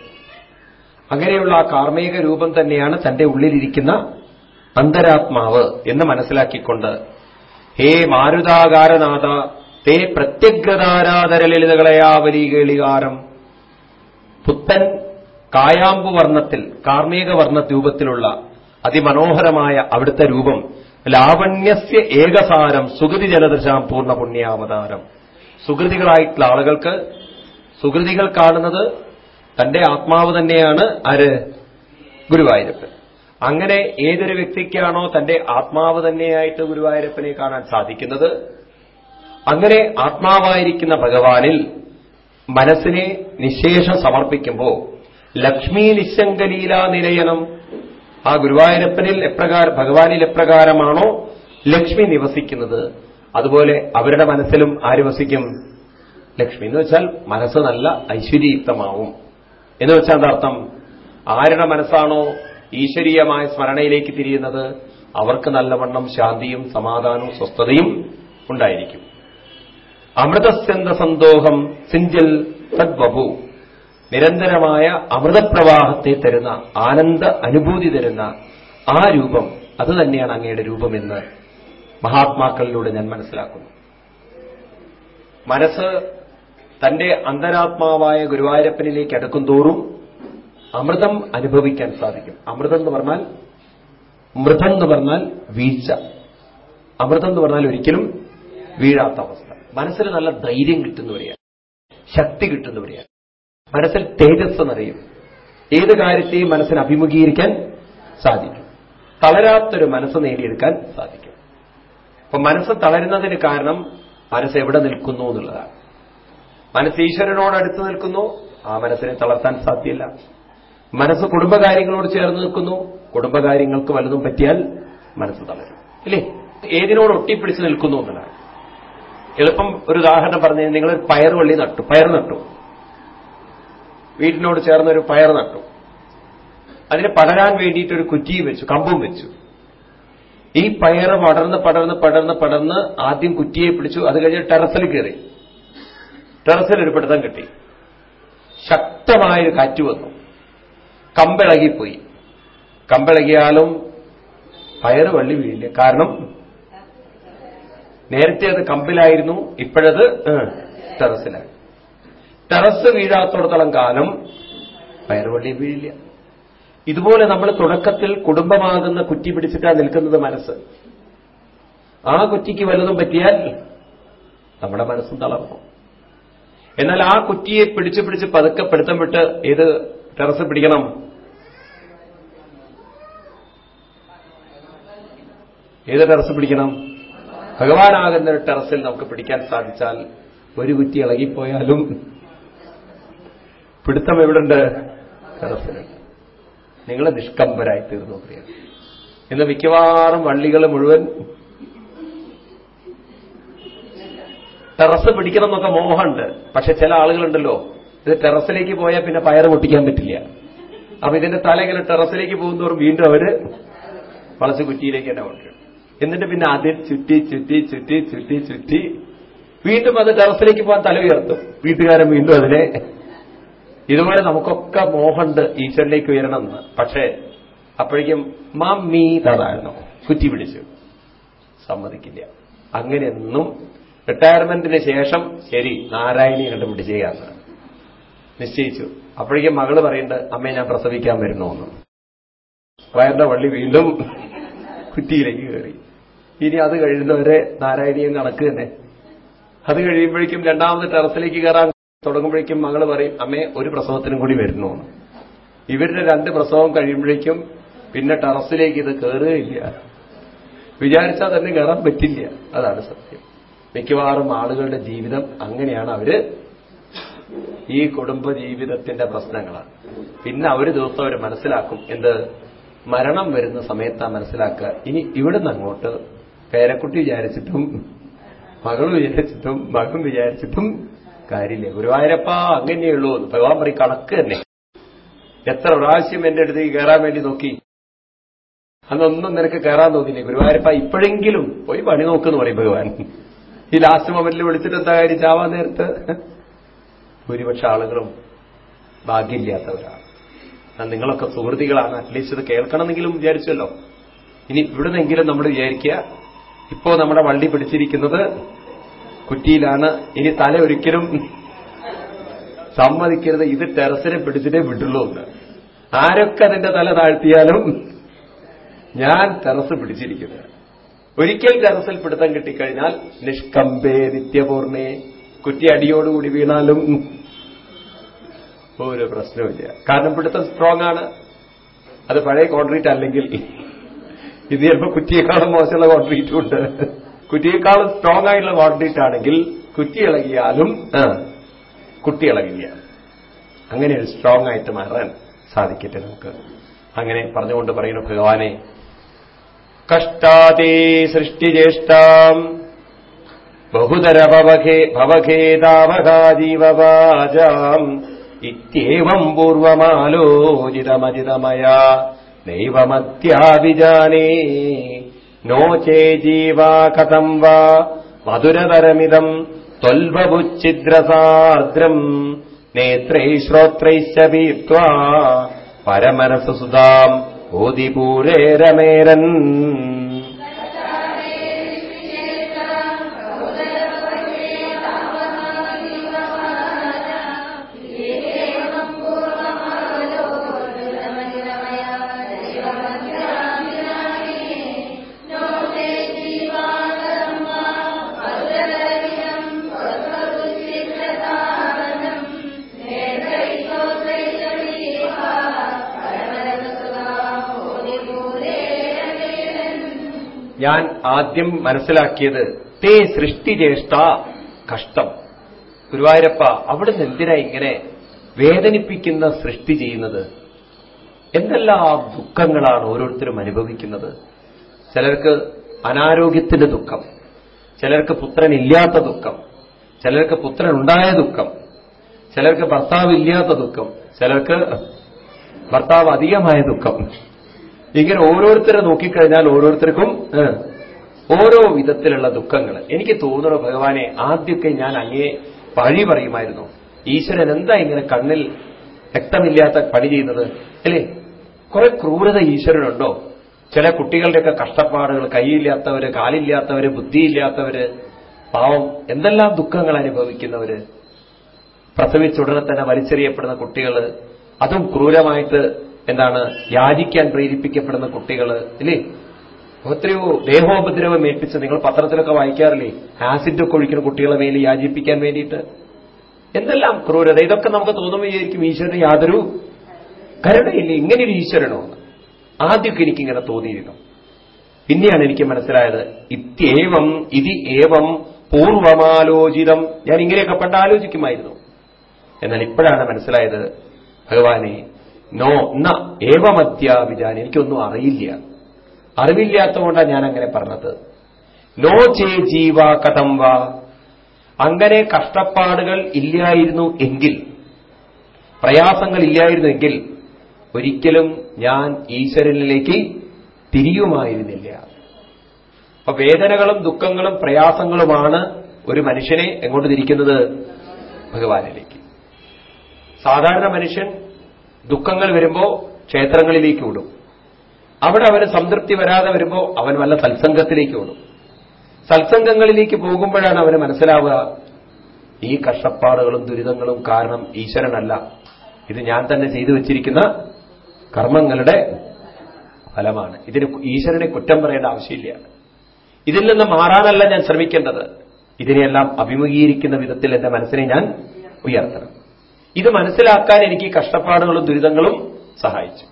അങ്ങനെയുള്ള ആ കാർമ്മിക രൂപം തന്നെയാണ് തന്റെ ഉള്ളിലിരിക്കുന്ന അന്തരാത്മാവ് എന്ന് മനസ്സിലാക്കിക്കൊണ്ട് ഹേ മാരുതാകാരനാഥ തേ പ്രത്യഗ്രതാരാധരലളിതകളയാവലി കേളികാരം. പുത്തൻ കായാമ്പു വർണത്തിൽ വർണ രൂപത്തിലുള്ള അതിമനോഹരമായ അവിടുത്തെ രൂപം ലാവണ്യസ്യ ഏകസാരം സുഗതി ജലദൃശാം പൂർണ പുണ്യാവതാരം സുഹൃതികളായിട്ടുള്ള ആളുകൾക്ക് സുഹൃതികൾ കാണുന്നത് തന്റെ ആത്മാവ് തന്നെയാണ് ആര്? ഗുരുവായൂരപ്പൻ. അങ്ങനെ ഏതൊരു വ്യക്തിക്കാണോ തന്റെ ആത്മാവ് തന്നെയായിട്ട് ഗുരുവായൂരപ്പനെ കാണാൻ സാധിക്കുന്നത്? അങ്ങനെ ആത്മാവായിരിക്കുന്ന ഭഗവാനിൽ മനസ്സിനെ നിശേഷം സമർപ്പിക്കുമ്പോൾ ലക്ഷ്മി നിശങ്കലീല നിലയനം ആ ഗുരുവായൂരപ്പനിൽ എപ്രകാരം ഭഗവാനിൽ എപ്രകാരമാണോ ലക്ഷ്മി നിവസിക്കുന്നത്? അതുപോലെ അവരുടെ മനസ്സിലും ആര് വസിക്കും? ലക്ഷ്മി എന്ന് വെച്ചാൽ മനസ്സ് നല്ല ഐശ്വര്യയുക്തമാവും. എന്ന് വെച്ചാൽ എന്താർത്ഥം? ആരുടെ മനസ്സാണോ ഈശ്വരീയമായ സ്മരണയിലേക്ക് തിരിയുന്നത് അവർക്ക് നല്ലവണ്ണം ശാന്തിയും സമാധാനവും സ്വസ്ഥതയും ഉണ്ടായിരിക്കും. അമൃതസ്യന്ത സന്തോഷം സിഞ്ചൽ തദ്വഭു. നിരന്തരമായ അമൃതപ്രവാഹത്തെ തരുന്ന ആനന്ദ അനുഭൂതി തരുന്ന ആ രൂപം അത് തന്നെയാണ് അങ്ങയുടെ രൂപമെന്ന് മഹാത്മാക്കളിലൂടെ ഞാൻ മനസ്സിലാക്കുന്നു. മനസ്സ് തന്റെ അന്തരാത്മാവായ ഗുരുവായൂരപ്പനിലേക്ക് അടുക്കും തോറും അമൃതം അനുഭവിക്കാൻ സാധിക്കും. അമൃതം എന്ന് പറഞ്ഞാൽ മൃതം എന്ന് പറഞ്ഞാൽ വീഴ്ച. അമൃതം എന്ന് പറഞ്ഞാൽ ഒരിക്കലും വീഴാത്ത അവസ്ഥ. മനസ്സിന് നല്ല ധൈര്യം കിട്ടുന്നവരെയാണ്. ശക്തി കിട്ടുന്നവരെയാണ്. മനസ്സിൽ തേജസ് നിറയും ഏത് കാര്യത്തെയും മനസ്സിന് അഭിമുഖീകരിക്കാൻ സാധിക്കും. തളരാത്തൊരു മനസ്സ് നേടിയെടുക്കാൻ സാധിക്കും. അപ്പൊ മനസ്സ് തളരുന്നതിന് കാരണം മനസ്സ് എവിടെ നിൽക്കുന്നു എന്നുള്ളതാണ്. മനസ്സ് ഈശ്വരനോട് അടുത്ത് നിൽക്കുന്നു ആ മനസ്സിനെ തളർത്താൻ സാധ്യല്ല. മനസ്സ് കുടുംബകാര്യങ്ങളോട് ചേർന്ന് നിൽക്കുന്നു കുടുംബകാര്യങ്ങൾക്ക് വലുതും പറ്റിയാൽ മനസ്സ് തളരും. അല്ലേ? ഏതിനോട് ഒട്ടിപ്പിടിച്ച് നിൽക്കുന്നു എന്നുള്ളതാണ്. എളുപ്പം ഒരു ഉദാഹരണം പറഞ്ഞു നിങ്ങൾ പയർ വള്ളി നട്ടു പയർ നട്ടു. വീട്ടിനോട് ചേർന്ന് ഒരു പയർ നട്ടു. അതിന് പടരാൻ വേണ്ടിയിട്ട് ഒരു കുറ്റിയും വെച്ചു കമ്പും വെച്ചു. ഈ പയർ പടർന്ന് പടർന്ന് പടർന്ന് പടർന്ന് ആദ്യം കുറ്റിയെ പിടിച്ചു അത് കഴിഞ്ഞ് ടെറസിൽ കയറി. ടെറസിൽ ഒരു പിടുത്തം കിട്ടി. ശക്തമായൊരു കാറ്റ് വന്നു. കമ്പിളകിപ്പോയി. കമ്പിളകിയാലും പയറ് വള്ളി വീഴില്ല. കാരണം നേരത്തെ അത് കമ്പിലായിരുന്നു ഇപ്പോഴത് ടെറസിലാണ് ടെറസ് വീഴാത്തോടത്തോളം കാലം പയറുവള്ളി വീഴില്ല. ഇതുപോലെ നമ്മൾ തുടക്കത്തിൽ കുടുംബമാകുന്ന കുറ്റി പിടിച്ചിട്ടാണ് നിൽക്കുന്നത് മനസ്സ്. ആ കുറ്റിക്ക് വലുതും പറ്റിയാൽ നമ്മുടെ മനസ്സും തളർന്നു എന്നാൽ ആ കുറ്റിയെ പിടിച്ച് പിടിച്ച് പതുക്കെ പിടുത്തം വിട്ട് ഏത് ടെറസ് പിടിക്കണം? ഏത് ടെറസ് പിടിക്കണം? ഭഗവാനാകുന്ന ടെറസിൽ നമുക്ക് പിടിക്കാൻ സാധിച്ചാൽ ഒരു കുറ്റി ഇളകിപ്പോയാലും പിടുത്തം എവിടുണ്ട്? ടെറസിലുണ്ട് നിങ്ങൾ നിഷ്കമ്പരായി തീർന്നു പ്രിയ. ഇന്ന് മിക്കവാറും വള്ളികൾ മുഴുവൻ ടെറസ് പിടിക്കണം എന്നൊക്കെ മോഹമുണ്ട്. പക്ഷെ ചില ആളുകളുണ്ടല്ലോ ഇത് ടെറസിലേക്ക് പോയാൽ പിന്നെ പയറ് പൊട്ടിക്കാൻ പറ്റില്ല. അപ്പൊ ഇതിന്റെ തല ഇങ്ങനെ ടെറസിലേക്ക് പോകുന്നവർ വീണ്ടും അവർ വളച്ച് കുറ്റിയിലേക്ക് തന്നെ കൊണ്ടുവരും. എന്നിട്ട് പിന്നെ ആദ്യം ചുറ്റി ചുറ്റി ചുറ്റി ചുറ്റി ചുറ്റി വീണ്ടും അത് ടെറസിലേക്ക് പോകാൻ തല ഉയർത്തും. വീട്ടുകാരൻ വീണ്ടും അതിനെ ഇതുപോലെ നമുക്കൊക്കെ മോഹമുണ്ട് ഈശ്വരനിലേക്ക് ഉയരണം എന്ന്. പക്ഷേ അപ്പോഴേക്കും മമ്മി താഴ്ന്നു കുറ്റി പിടിച്ചു. സമ്മതിക്കില്ല. അങ്ങനെയൊന്നും റിട്ടയർമെന്റിന് ശേഷം ശരി നാരായണി കണ്ടുപിടിച്ചേക്കാന്ന് നിശ്ചയിച്ചു. അപ്പോഴേക്കും മകൾ പറയുന്നുണ്ട് അമ്മയെ ഞാൻ പ്രസവിക്കാൻ വരുന്നു എന്ന്. വയറിന്റെ വള്ളി വീണ്ടും കുറ്റിയിലേക്ക് കയറി. ഇനി അത് കഴിയുന്നവരെ നാരായണീയം കണക്ക് തന്നെ. അത് കഴിയുമ്പോഴേക്കും രണ്ടാമത് ടെറസിലേക്ക് കയറാൻ തുടങ്ങുമ്പോഴേക്കും മകൾ പറയും അമ്മേ ഒരു പ്രസവത്തിനും കൂടി വരുന്നു ഇവരുടെ രണ്ട് പ്രസവം കഴിയുമ്പോഴേക്കും പിന്നെ ടെറസിലേക്ക് ഇത് കയറുകയില്ല വിചാരിച്ചാൽ തന്നെ കയറാൻ പറ്റില്ല. അതാണ് സത്യം. മിക്കവാറും ആളുകളുടെ ജീവിതം അങ്ങനെയാണ് അവർ ഈ കുടുംബ ജീവിതത്തിന്റെ പ്രശ്നങ്ങളാണ്. പിന്നെ അവർ ദിവസം അവർ മനസ്സിലാക്കും എന്ത്? മരണം വരുന്ന സമയത്താ മനസ്സിലാക്കുക. ഇനി ഇവിടുന്ന് അങ്ങോട്ട് പേരക്കുട്ടി വിചാരിച്ചിട്ടും മകൾ വിചാരിച്ചിട്ടും മകൻ വിചാരിച്ചിട്ടും കാര്യമില്ല. ഗുരുവായൂരപ്പ അങ്ങനെയുള്ളൂ എന്ന് ഭഗവാൻ പറയും കണക്ക് തന്നെ. എത്ര പ്രാവശ്യം എന്റെ അടുത്തേക്ക് കയറാൻ വേണ്ടി നോക്കി? അന്നൊന്നും നിനക്ക് കയറാൻ തോന്നിയില്ലേ? ഗുരുവായൂരപ്പ ഇപ്പോഴെങ്കിലും പോയി പണി നോക്കുന്നു പറയും ഭഗവാൻ. ഈ ലാസ്റ്റ് മൊമെന്റിൽ വിളിച്ചിട്ട് എന്താ കാര്യം? ചാവാൻ നേരത്ത്? ഭൂരിപക്ഷ ആളുകളും ഭാഗ്യമില്ലാത്തവരാണ്. നിങ്ങളൊക്കെ സുഹൃത്തികളാണ് അറ്റ്ലീസ്റ്റ് ഇത് കേൾക്കണമെന്നെങ്കിലും വിചാരിച്ചല്ലോ. ഇനി ഇവിടുന്നെങ്കിലും നമ്മൾ വിചാരിക്കുക. ഇപ്പോ നമ്മുടെ വള്ളി പിടിച്ചിരിക്കുന്നത് കുറ്റിയിലാണ്. ഇനി തല ഒരിക്കലും സമ്മതിക്കരുത്. ഇത് ടെറസിനെ പിടിച്ചിട്ടേ വിട്ടുള്ളൂ എന്ന്. ആരൊക്കെ അതിന്റെ തല താഴ്ത്തിയാലും ഞാൻ ടെറസ് പിടിച്ചിരിക്കുന്നത് ഒരിക്കൽ ടെറസിൽ പിടുത്തം കിട്ടിക്കഴിഞ്ഞാൽ നിഷ്കമ്പേ നിത്യപൂർണേ. കുറ്റി അടിയോടുകൂടി വീണാലും ഒരു പ്രശ്നമില്ല കാരണം പിടുത്തം സ്ട്രോങ് ആണ്. അത് പഴയ കോൺക്രീറ്റ് അല്ലെങ്കിൽ ഇത് ചിലപ്പോൾ കുറ്റിയേക്കാളും മോശമുള്ള കോൺക്രീറ്റും ഉണ്ട്. കുറ്റിയേക്കാളും സ്ട്രോങ് ആയിട്ടുള്ള കോൺക്രീറ്റ് ആണെങ്കിൽ കുറ്റി ഇളകിയാലും കുട്ടി ഇളകില്ല. അങ്ങനെ ഒരു സ്ട്രോങ് ആയിട്ട് മാറാൻ സാധിക്കട്ടെ നമുക്ക്. അങ്ങനെ പറഞ്ഞുകൊണ്ട് പറയുന്നു ഭഗവാനെ കഷ്ടാതേ സൃഷ്ടിജ്യേഷ്ഠാം ബഹുതര ഭവഖേ ഭവഖേതാവകാജീവവാചാം ഇത്യേവം പൂർവമാലോചിതമജിതമയാ നൈവമത്യാഭിജാനേ നോ ചേ ജീവാ കഥം വാ. മധുരതരമിതം ത്വൽബുച്ഛിദ്രസാർദ്രം നേത്രൈ ശ്രോത്രൈശ്ച വീർത്വാ പരമരസസുതാം ഓതിപൂരേരമേരൻ ഞാൻ ആദ്യം മനസ്സിലാക്കിയത് തേ സൃഷ്ടിജ്യേഷ്ഠ കഷ്ടം. ഗുരുവായൂരപ്പ അവിടുന്ന് എന്തിനാ ഇങ്ങനെ വേദനിപ്പിക്കുന്ന സൃഷ്ടി ചെയ്യുന്നത്? എന്തെല്ലാം ദുഃഖങ്ങളാണ് ഓരോരുത്തരും അനുഭവിക്കുന്നത്? ചിലർക്ക് അനാരോഗ്യത്തിന്റെ ദുഃഖം ചിലർക്ക് പുത്രനില്ലാത്ത ദുഃഖം ചിലർക്ക് പുത്രനുണ്ടായ ദുഃഖം ചിലർക്ക് ഭർത്താവ് ഇല്ലാത്ത ദുഃഖം ചിലർക്ക് ഭർത്താവ് അധികമായ ദുഃഖം. ഇങ്ങനെ ഓരോരുത്തരെ നോക്കിക്കഴിഞ്ഞാൽ ഓരോരുത്തർക്കും ഓരോ വിധത്തിലുള്ള ദുഃഖങ്ങൾ. എനിക്ക് തോന്നുന്നു ഭഗവാനെ ആദ്യമൊക്കെ ഞാൻ അങ്ങേ പഴി പറയുമായിരുന്നു. ഈശ്വരൻ എന്താ ഇങ്ങനെ കണ്ണിൽ രക്തമില്ലാത്ത പണി ചെയ്യുന്നത്? അല്ലേ? കുറെ ക്രൂരത ഈശ്വരനുണ്ടോ? ചില കുട്ടികളുടെയൊക്കെ കഷ്ടപ്പാടുകൾ കൈയില്ലാത്തവര് കാലില്ലാത്തവര് ബുദ്ധിയില്ലാത്തവര് പാവം എന്തെല്ലാം ദുഃഖങ്ങൾ അനുഭവിക്കുന്നവര്? പ്രസവിച്ചുടനെ തന്നെ വലിച്ചെറിയപ്പെടുന്ന കുട്ടികൾ അതും ക്രൂരമായിട്ട് എന്താണ് യാചിക്കാൻ പ്രേരിപ്പിക്കപ്പെടുന്ന കുട്ടികൾ ഇല്ലേ? എത്രയോ ദേഹോപദ്രവം ഏൽപ്പിച്ച് നിങ്ങൾ പത്രത്തിലൊക്കെ വായിക്കാറില്ലേ? ആസിഡൊക്കെ ഒഴിക്കുന്ന കുട്ടികളെ മേലെ യാചിപ്പിക്കാൻ വേണ്ടിയിട്ട്. എന്തെല്ലാം ക്രൂരത? ഇതൊക്കെ നമുക്ക് തോന്നുമ്പോൾ വിചാരിക്കും ഈശ്വരന് യാതൊരു കരുണയില്ല? ഇങ്ങനെയൊരു ഈശ്വരനോ? ആദ്യമൊക്കെ എനിക്കിങ്ങനെ തോന്നിയിരുന്നു. പിന്നെയാണ് എനിക്ക് മനസ്സിലായത് ഇത്യേവം ഇതി ഏവം പൂർവമാലോചിതം. ഞാൻ ഇങ്ങനെയൊക്കെ പണ്ട് ആലോചിക്കുമായിരുന്നു. എന്നാൽ ഇപ്പോഴാണ് മനസ്സിലായത് ഭഗവാനെ നോ ന ഏവമത്യാവിജാൻ എനിക്കൊന്നും അറിയില്ല. അറിവില്ലാത്തതുകൊണ്ടാണ് ഞാൻ അങ്ങനെ പറഞ്ഞത്. നോ ചേ ജീവ കഥം വാ. അങ്ങനെ കഷ്ടപ്പാടുകൾ ഇല്ലായിരുന്നു എങ്കിൽ പ്രയാസങ്ങൾ ഇല്ലായിരുന്നെങ്കിൽ ഒരിക്കലും ഞാൻ ഈശ്വരനിലേക്ക് തിരിയുമായിരുന്നില്ല. അപ്പൊ വേദനകളും ദുഃഖങ്ങളും പ്രയാസങ്ങളുമാണ് ഒരു മനുഷ്യനെ എങ്ങോട്ട് തിരിക്കുന്നത്? ഭഗവാനിലേക്ക്. സാധാരണ മനുഷ്യൻ ദുഃഖങ്ങൾ വരുമ്പോ ക്ഷേത്രങ്ങളിലേക്ക് ഓടും. അവിടെ അവന് സംതൃപ്തി വരാതെ വരുമ്പോ അവൻ വല്ല സത്സംഗത്തിലേക്ക് ഓടും. സത്സംഗങ്ങളിലേക്ക് പോകുമ്പോഴാണ് അവന് മനസ്സിലാവുക ഈ കഷ്ടപ്പാടുകളും ദുരിതങ്ങളും കാരണം ഈശ്വരനല്ല. ഇത് ഞാൻ തന്നെ ചെയ്തു വച്ചിരിക്കുന്ന കർമ്മങ്ങളുടെ ഫലമാണ്. ഇതിന് ഈശ്വരനെ കുറ്റം പറയേണ്ട ആവശ്യമില്ല. ഇതിൽ നിന്ന് മാറാനല്ല ഞാൻ ശ്രമിക്കേണ്ടത്. ഇതിനെയെല്ലാം അഭിമുഖീകരിക്കുന്ന വിധത്തിൽ എന്റെ മനസ്സിനെ ഞാൻ ഉയർത്തണം. ഇത് മനസ്സിലാക്കാൻ എനിക്ക് കഷ്ടപ്പാടുകളും ദുരിതങ്ങളും സഹായിച്ചു.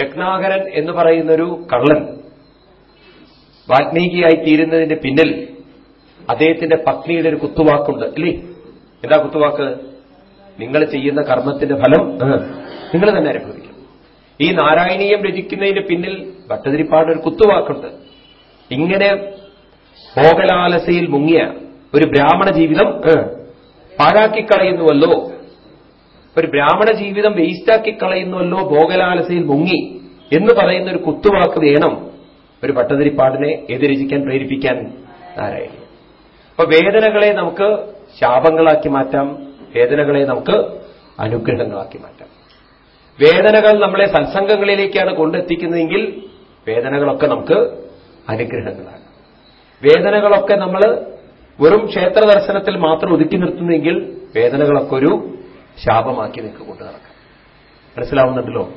രത്നാകരൻ എന്ന് പറയുന്നൊരു കള്ളൻ വാൽമീകിയായി തീരുന്നതിന്റെ പിന്നിൽ അദ്ദേഹത്തിന്റെ പത്നിയുടെ ഒരു കുത്തുവാക്കുണ്ട് അല്ലേ? എന്താ കുത്തുവാക്ക്? നിങ്ങൾ ചെയ്യുന്ന കർമ്മത്തിന്റെ ഫലം നിങ്ങൾ തന്നെ അനുഭവിക്കും ഈ നാരായണീയം രചിക്കുന്നതിന് പിന്നിൽ ഭട്ടതിരിപ്പാട് ഒരു കുത്തുവാക്കുണ്ട്. ഇങ്ങനെ ഭോഗലാലസയിൽ മുങ്ങിയ ഒരു ബ്രാഹ്മണ ജീവിതം പാഴാക്കിക്കളയുന്നുവല്ലോ. ഒരു ബ്രാഹ്മണ ജീവിതം വേസ്റ്റാക്കി കളയുന്നുവല്ലോ ഭോഗലാലസയിൽ മുങ്ങി എന്ന് പറയുന്ന ഒരു കുത്തുവാക്ക് വേണം ഒരു പട്ടതിരിപ്പാടിനെ എതിരചിക്കാൻ പ്രേരിപ്പിക്കാൻ നാരായണി അപ്പൊ വേദനകളെ നമുക്ക് ശാപങ്ങളാക്കി മാറ്റാം വേദനകളെ നമുക്ക് അനുഗ്രഹങ്ങളാക്കി മാറ്റാം. വേദനകൾ നമ്മളെ സത്സംഗങ്ങളിലേക്കാണ് കൊണ്ടെത്തിക്കുന്നതെങ്കിൽ വേദനകളൊക്കെ നമുക്ക് അനുഗ്രഹങ്ങളാണ്. വേദനകളൊക്കെ നമ്മൾ വെറും ക്ഷേത്ര ദർശനത്തിൽ മാത്രം ഒതുക്കി നിർത്തുന്നെങ്കിൽ വേദനകളൊക്കെ ഒരു ശാപമാക്കി നിങ്ങൾക്ക് കൊണ്ടു നടക്കാം. മനസ്സിലാവുന്നുണ്ടല്ലോ?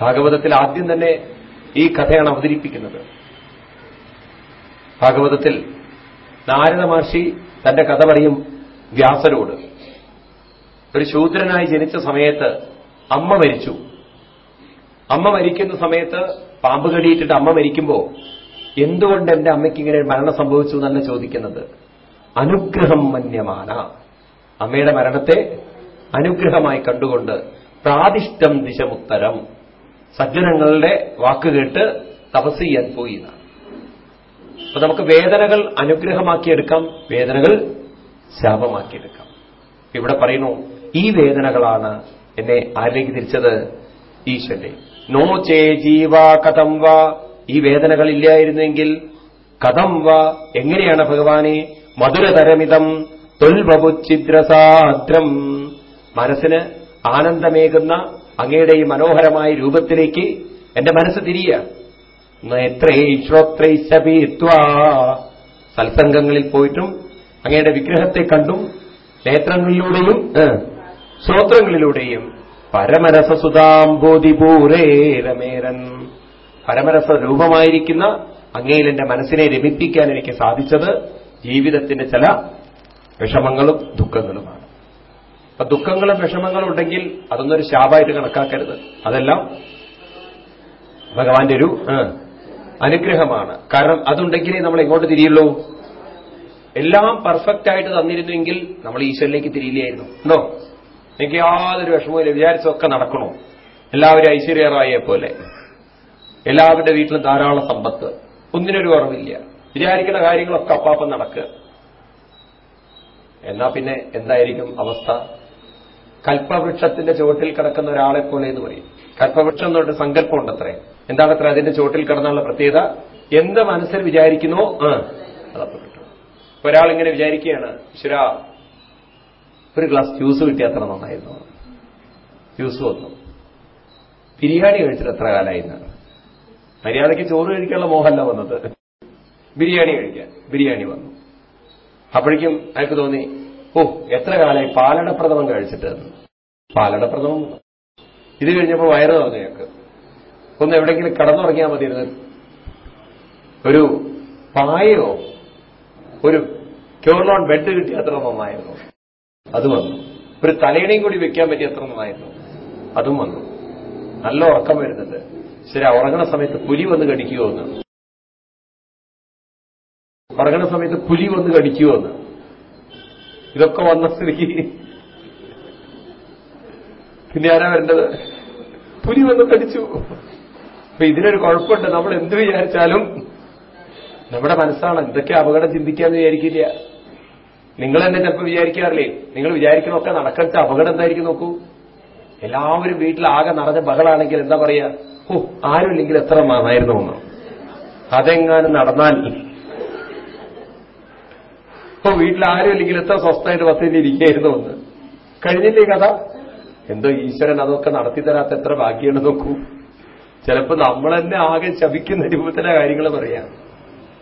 ഭാഗവതത്തിൽ ആദ്യം തന്നെ ഈ കഥയാണ് അവതരിപ്പിക്കുന്നത്. ഭാഗവതത്തിൽ നാരദ മഹർഷി തന്റെ കഥ പറയും വ്യാസരോട്. ഒരു ശൂദ്രനായി ജനിച്ച സമയത്ത് അമ്മ മരിച്ചു. അമ്മ മരിക്കുന്ന സമയത്ത് പാമ്പ് കടിയിട്ടിട്ട് അമ്മ മരിക്കുമ്പോ എന്തുകൊണ്ട് എന്റെ അമ്മയ്ക്ക് ഇങ്ങനെ മരണം സംഭവിച്ചു എന്നല്ല ചോദിക്കുന്നത്? അനുഗ്രഹം മന്യമാന. അമ്മയുടെ മരണത്തെ അനുഗ്രഹമായി കണ്ടുകൊണ്ട് പ്രാതിഷ്ഠം ദിശമുത്തരം സജ്ജനങ്ങളുടെ വാക്കുകേട്ട് തപസ് ചെയ്യാൻ പോയി അപ്പൊ നമുക്ക് വേദനകൾ അനുഗ്രഹമാക്കിയെടുക്കാം വേദനകൾ ശാപമാക്കിയെടുക്കാം. ഇവിടെ പറയുന്നു ഈ വേദനകളാണ് എന്നെ ആരിലേക്ക് തിരിച്ചത്? ഈശ്വരനെ നോ ചേ ജീവ കഥം വാ. ഈ വേദനകൾ ഇല്ലായിരുന്നെങ്കിൽ കഥം വാ. എങ്ങനെയാണ് ഭഗവാനെ? മധുരതരമിതം തൊൽവപുച്ഛിദ്രസാദ്രം മനസ്സിന് ആനന്ദമേകുന്ന അങ്ങയുടെ ഈ മനോഹരമായ രൂപത്തിലേക്ക് എന്റെ മനസ്സ് തിരിയുക സത്സംഗങ്ങളിൽ പോയിട്ടും അങ്ങയുടെ വിഗ്രഹത്തെ കണ്ടും നേത്രങ്ങളിലൂടെയും ശ്രോത്രങ്ങളിലൂടെയും പരമരസസുതാംബോധിപൂരേരമേരൻ പരമരസ രൂപമായിരിക്കുന്ന അങ്ങയിൽ എന്റെ മനസ്സിനെ രമിപ്പിക്കാൻ എനിക്ക് സാധിച്ചത് ജീവിതത്തിന്റെ ചില വിഷമങ്ങളും ദുഃഖങ്ങളുമാണ്. അപ്പൊ ദുഃഖങ്ങളും വിഷമങ്ങളും ഉണ്ടെങ്കിൽ അതൊന്നൊരു ശാപമായിട്ട് കണക്കാക്കരുത്. അതെല്ലാം ഭഗവാന്റെ ഒരു അനുഗ്രഹമാണ്. കാരണം അതുണ്ടെങ്കിലേ നമ്മൾ എങ്ങോട്ട് തിരിയുള്ളൂ? എല്ലാം പെർഫെക്റ്റ് ആയിട്ട് തന്നിരുന്നുവെങ്കിൽ നമ്മൾ ഈശ്വരനിലേക്ക് തിരിയില്ലായിരുന്നു ഉണ്ടോ? എനിക്ക് യാതൊരു വിഷമവും വിചാരിച്ചൊക്കെ നടക്കണോ? എല്ലാവരും ഐശ്വര്യറായെ പോലെ. എല്ലാവരുടെ വീട്ടിലും ധാരാളം സമ്പത്ത്. ഒന്നിനൊരു കുറവില്ല. വിചാരിക്കുന്ന കാര്യങ്ങളൊക്കെ അപ്പാപ്പം നടക്കുക. എന്നാ പിന്നെ എന്തായിരിക്കും അവസ്ഥ? കൽപ്പവൃക്ഷത്തിന്റെ ചുവട്ടിൽ കിടക്കുന്ന ഒരാളെ പോലെ എന്ന് പറയും. കൽപ്പവൃക്ഷം എന്ന് പറഞ്ഞ സങ്കല്പമുണ്ട് അത്രേ എന്താണ് അത്ര അതിന്റെ ചുവട്ടിൽ കിടന്നുള്ള പ്രത്യേകത? എന്ത് മനസ്സിൽ വിചാരിക്കുന്നോ? ആ ഒരാൾ ഇങ്ങനെ വിചാരിക്കുകയാണ് ഈശ്വര ഒരു ഗ്ലാസ് ജ്യൂസ് കിട്ടിയ അത്ര നന്നായിരുന്നു. ജ്യൂസ് വന്നു. ബിരിയാണി കഴിച്ചിട്ട് എത്ര കാലമായിരുന്നു മര്യാദയ്ക്ക് ചോറ് കഴിക്കാനുള്ള മോഹല്ല വന്നത്. ബിരിയാണി കഴിക്കാൻ ബിരിയാണി വന്നു. അപ്പോഴേക്കും അയാൾക്ക് തോന്നി ഓ എത്ര കാലമായി പാലടപ്രഥമം കഴിച്ചിട്ട് പാലടപ്രഥമം. ഇത് കഴിഞ്ഞപ്പോൾ വയറ് തുറന്നു ഞങ്ങൾക്ക് ഒന്ന് എവിടെയെങ്കിലും കടന്നുറങ്ങിയാൽ മതിയിരുന്നു ഒരു പായയോ ഒരു ക്യൂർലോൺ ബെഡ് കിട്ടിയ അത്ര നന്നായിരുന്നു. അത് വന്നു. ഒരു തലയിണയും കൂടി വെക്കാൻ പറ്റിയ അത്ര നന്നായിരുന്നു. അതും വന്നു. നല്ല ഉറക്കം വരുന്നുണ്ട്. ശരി ഉറങ്ങണ സമയത്ത് പുലി വന്ന് കടിക്കുമോ എന്ന്. ഉറങ്ങണ സമയത്ത് പുലി വന്ന് കടിക്കുമോ എന്ന്. ഇതൊക്കെ വന്ന സ്ഥിതിക്ക് പിന്നെ ആരാ വരേണ്ടത്? പുലി വന്ന് കടിച്ചു. അപ്പൊ ഇതിനൊരു കുഴപ്പമുണ്ട്. നമ്മൾ എന്ത് വിചാരിച്ചാലും നമ്മുടെ മനസ്സാണ്. എന്തൊക്കെ അപകടം ചിന്തിക്കാന്ന് വിചാരിക്കില്ല. നിങ്ങൾ തന്നെ ചിലപ്പോൾ വിചാരിക്കാറില്ലേ? നിങ്ങൾ വിചാരിക്കണമൊക്കെ നടക്കത്തെ അപകടം എന്തായിരിക്കും നോക്കൂ. എല്ലാവരും വീട്ടിൽ ആകെ നിറഞ്ഞ ബഹളാണെങ്കിൽ എന്താ പറയാ? ഓ ആരുമില്ലെങ്കിൽ എത്ര നന്നായിരുന്നു ഒന്ന് അതെങ്ങാനും നടന്നാൽ ഓ വീട്ടിൽ ആരും ഇല്ലെങ്കിൽ എത്ര സ്വസ്ഥമായിട്ട് പത്തിൽ ഇരിക്കുകയായിരുന്നു എന്ന്. കഴിഞ്ഞില്ലേ കഥ? എന്തോ ഈശ്വരൻ അതൊക്കെ നടത്തി തരാത്ത എത്ര ബാക്കിയാണ് നോക്കൂ. ചിലപ്പോ നമ്മൾ തന്നെ ആകെ ശപിക്കുന്ന രൂപത്തിലെ കാര്യങ്ങൾ പറയാം.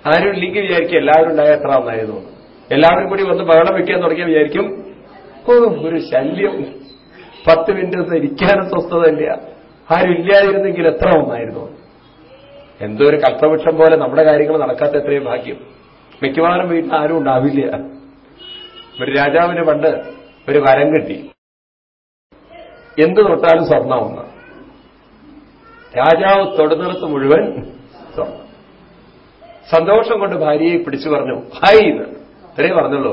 ആരും ഇല്ലെങ്കിൽ വിചാരിക്കും എല്ലാവരും ഉണ്ടായ എത്ര നന്നായിരുന്നു എല്ലാവരും കൂടി വന്ന് ബഹളം വെക്കാൻ തുടങ്ങിയ വിചാരിക്കും ഓ ഒരു ശല്യം. പത്ത് മിനിറ്റ് ഇരിക്കാനും സ്വസ്ഥതയില്ല. ആരും ഇല്ലാതിരുന്നെങ്കിൽ എത്ര നന്നായിരുന്നു എന്തോ ഒരു കൽപ്പവൃക്ഷം പോലെ നമ്മുടെ കാര്യങ്ങൾ നടക്കാത്ത എത്രയും ഭാഗ്യം. മിക്കവാറും വീട്ടിൽ ആരും ഉണ്ടാവില്ല. ഒരു രാജാവിന് പണ്ട് ഒരു വരം കിട്ടി. എന്ത് തൊട്ടാലും സ്വർണമെന്ന് രാജാവ് തൊടുന്നിടത്ത് മുഴുവൻ സ്വർണം സന്തോഷം കൊണ്ട് ഭാര്യയെ പിടിച്ചു പറഞ്ഞു ഹായ് എന്ന് ഇത്രേ പറഞ്ഞുള്ളൂ.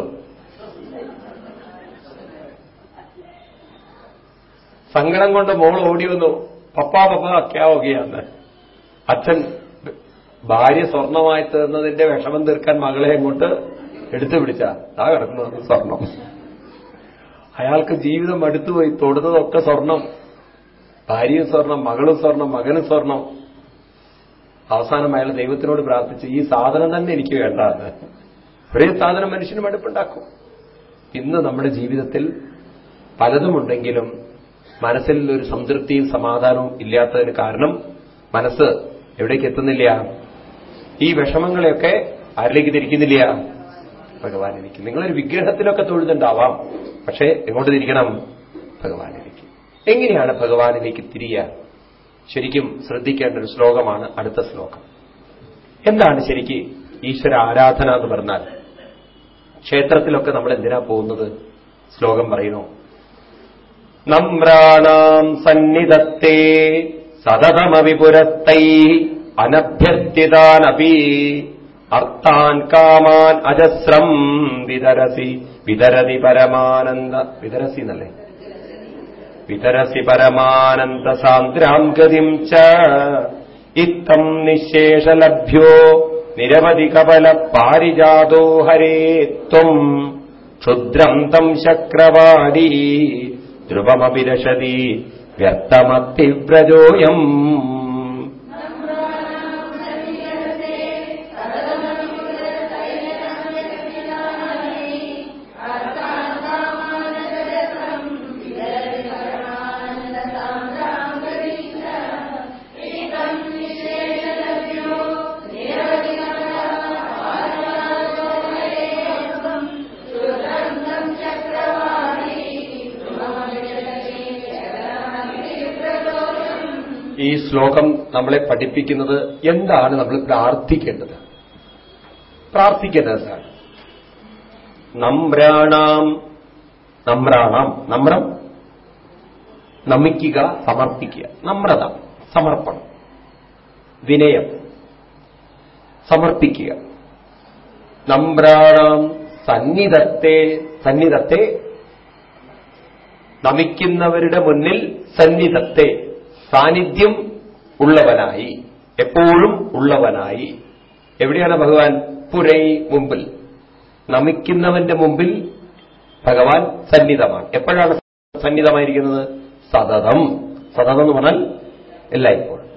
സങ്കടം കൊണ്ട് മോൾ ഓടി വന്നു പപ്പാ പപ്പാ ഓകെയാന്ന് അച്ഛൻ ഭാര്യ സ്വർണമായി തീർന്നതിന്റെ വിഷമം തീർക്കാൻ മകളെ അങ്ങോട്ട് എടുത്തു പിടിച്ച. ആ കിടക്കുന്നത് സ്വർണം. അയാൾക്ക് ജീവിതം അടുത്തുപോയി തൊടുന്നതൊക്കെ സ്വർണം. ഭാര്യയും സ്വർണം മകളും സ്വർണം മകനും സ്വർണം. അവസാനം അയാൾ ദൈവത്തിനോട് പ്രാർത്ഥിച്ച് ഈ സാധനം തന്നെ എനിക്ക് വേണ്ട ഒരേ സാധനം മനുഷ്യന് മടുപ്പുണ്ടാക്കും ഇന്ന് നമ്മുടെ ജീവിതത്തിൽ പലതുമുണ്ടെങ്കിലും മനസ്സിൽ ഒരു സംതൃപ്തിയും സമാധാനവും ഇല്ലാത്തതിന് കാരണം മനസ്സ് എവിടേക്ക് എത്തുന്നില്ല. ഈ വിഷമങ്ങളെയൊക്കെ ആരിലേക്ക് തിരിക്കുന്നില്ല? ഭഗവാനിലേക്ക് നിങ്ങളൊരു വിഗ്രഹത്തിലൊക്കെ തൊഴുതുണ്ടാവാം. പക്ഷേ എങ്ങോട്ട് തിരിക്കണം? ഭഗവാനിലേക്ക്. എങ്ങനെയാണ് ഭഗവാനിലേക്ക് തിരിയുക? ശരിക്കും ശ്രദ്ധിക്കേണ്ട ഒരു ശ്ലോകമാണ് അടുത്ത ശ്ലോകം. എന്താണ് ശരിക്ക് ഈശ്വര ആരാധന എന്ന് പറഞ്ഞാൽ? ക്ഷേത്രത്തിലൊക്കെ നമ്മൾ എന്തിനാ പോകുന്നത്? ശ്ലോകം പറയുന്നു. നമ്രാണാം സന്നിധത്തെ സതതമവി പുരത്തൈ അനഭ്യർത്ഥിതാനപി. അർത്ഥാൻ കാമാൻ അജസ്രം വിതരസി. വിതരതി പരമാനന്ദ. വിതരസി എന്നല്ലേ? വിതരസി പരമാനന്ദ സാന്ദ്രാം ഗതിം ച. ഇത്തം നിശേഷലഭ്യോ. നിരവധി കപല പാരിജാതോ ഹരേ ത്വം. ക്ഷുദ്രം തം ശക്രവാടി. ധ്രുവമഭിരശതി വ്യർത്ഥമത്തിവ്രജോയം ശ്ലോകം നമ്മളെ പഠിപ്പിക്കുന്നത് എന്താണ് നമ്മൾ പ്രാർത്ഥിക്കേണ്ടത്? പ്രാർത്ഥിക്കേണ്ടത് സാർ നമ്രാണാം നമ്രാണാം നമ്രം നമിക്കുക സമർപ്പിക്കുക. നമ്രത സമർപ്പണം. വിനയം സമർപ്പിക്കുക. നമ്രാണാം സന്നിധത്തെ സന്നിധത്തെ നമിക്കുന്നവരുടെ മുന്നിൽ സന്നിധത്തെ സാന്നിധ്യം ഉള്ളവനായി എപ്പോഴും ഉള്ളവനായി. എവിടെയാണ് ഭഗവാൻ? പുരൈ മുമ്പിൽ. നമിക്കുന്നവന്റെ മുമ്പിൽ ഭഗവാൻ സന്നിധമാണ്. എപ്പോഴാണ് സന്നിധമായിരിക്കുന്നത്? സതതം. സതതം എന്ന് പറഞ്ഞാൽ എല്ലായ്പ്പോഴും.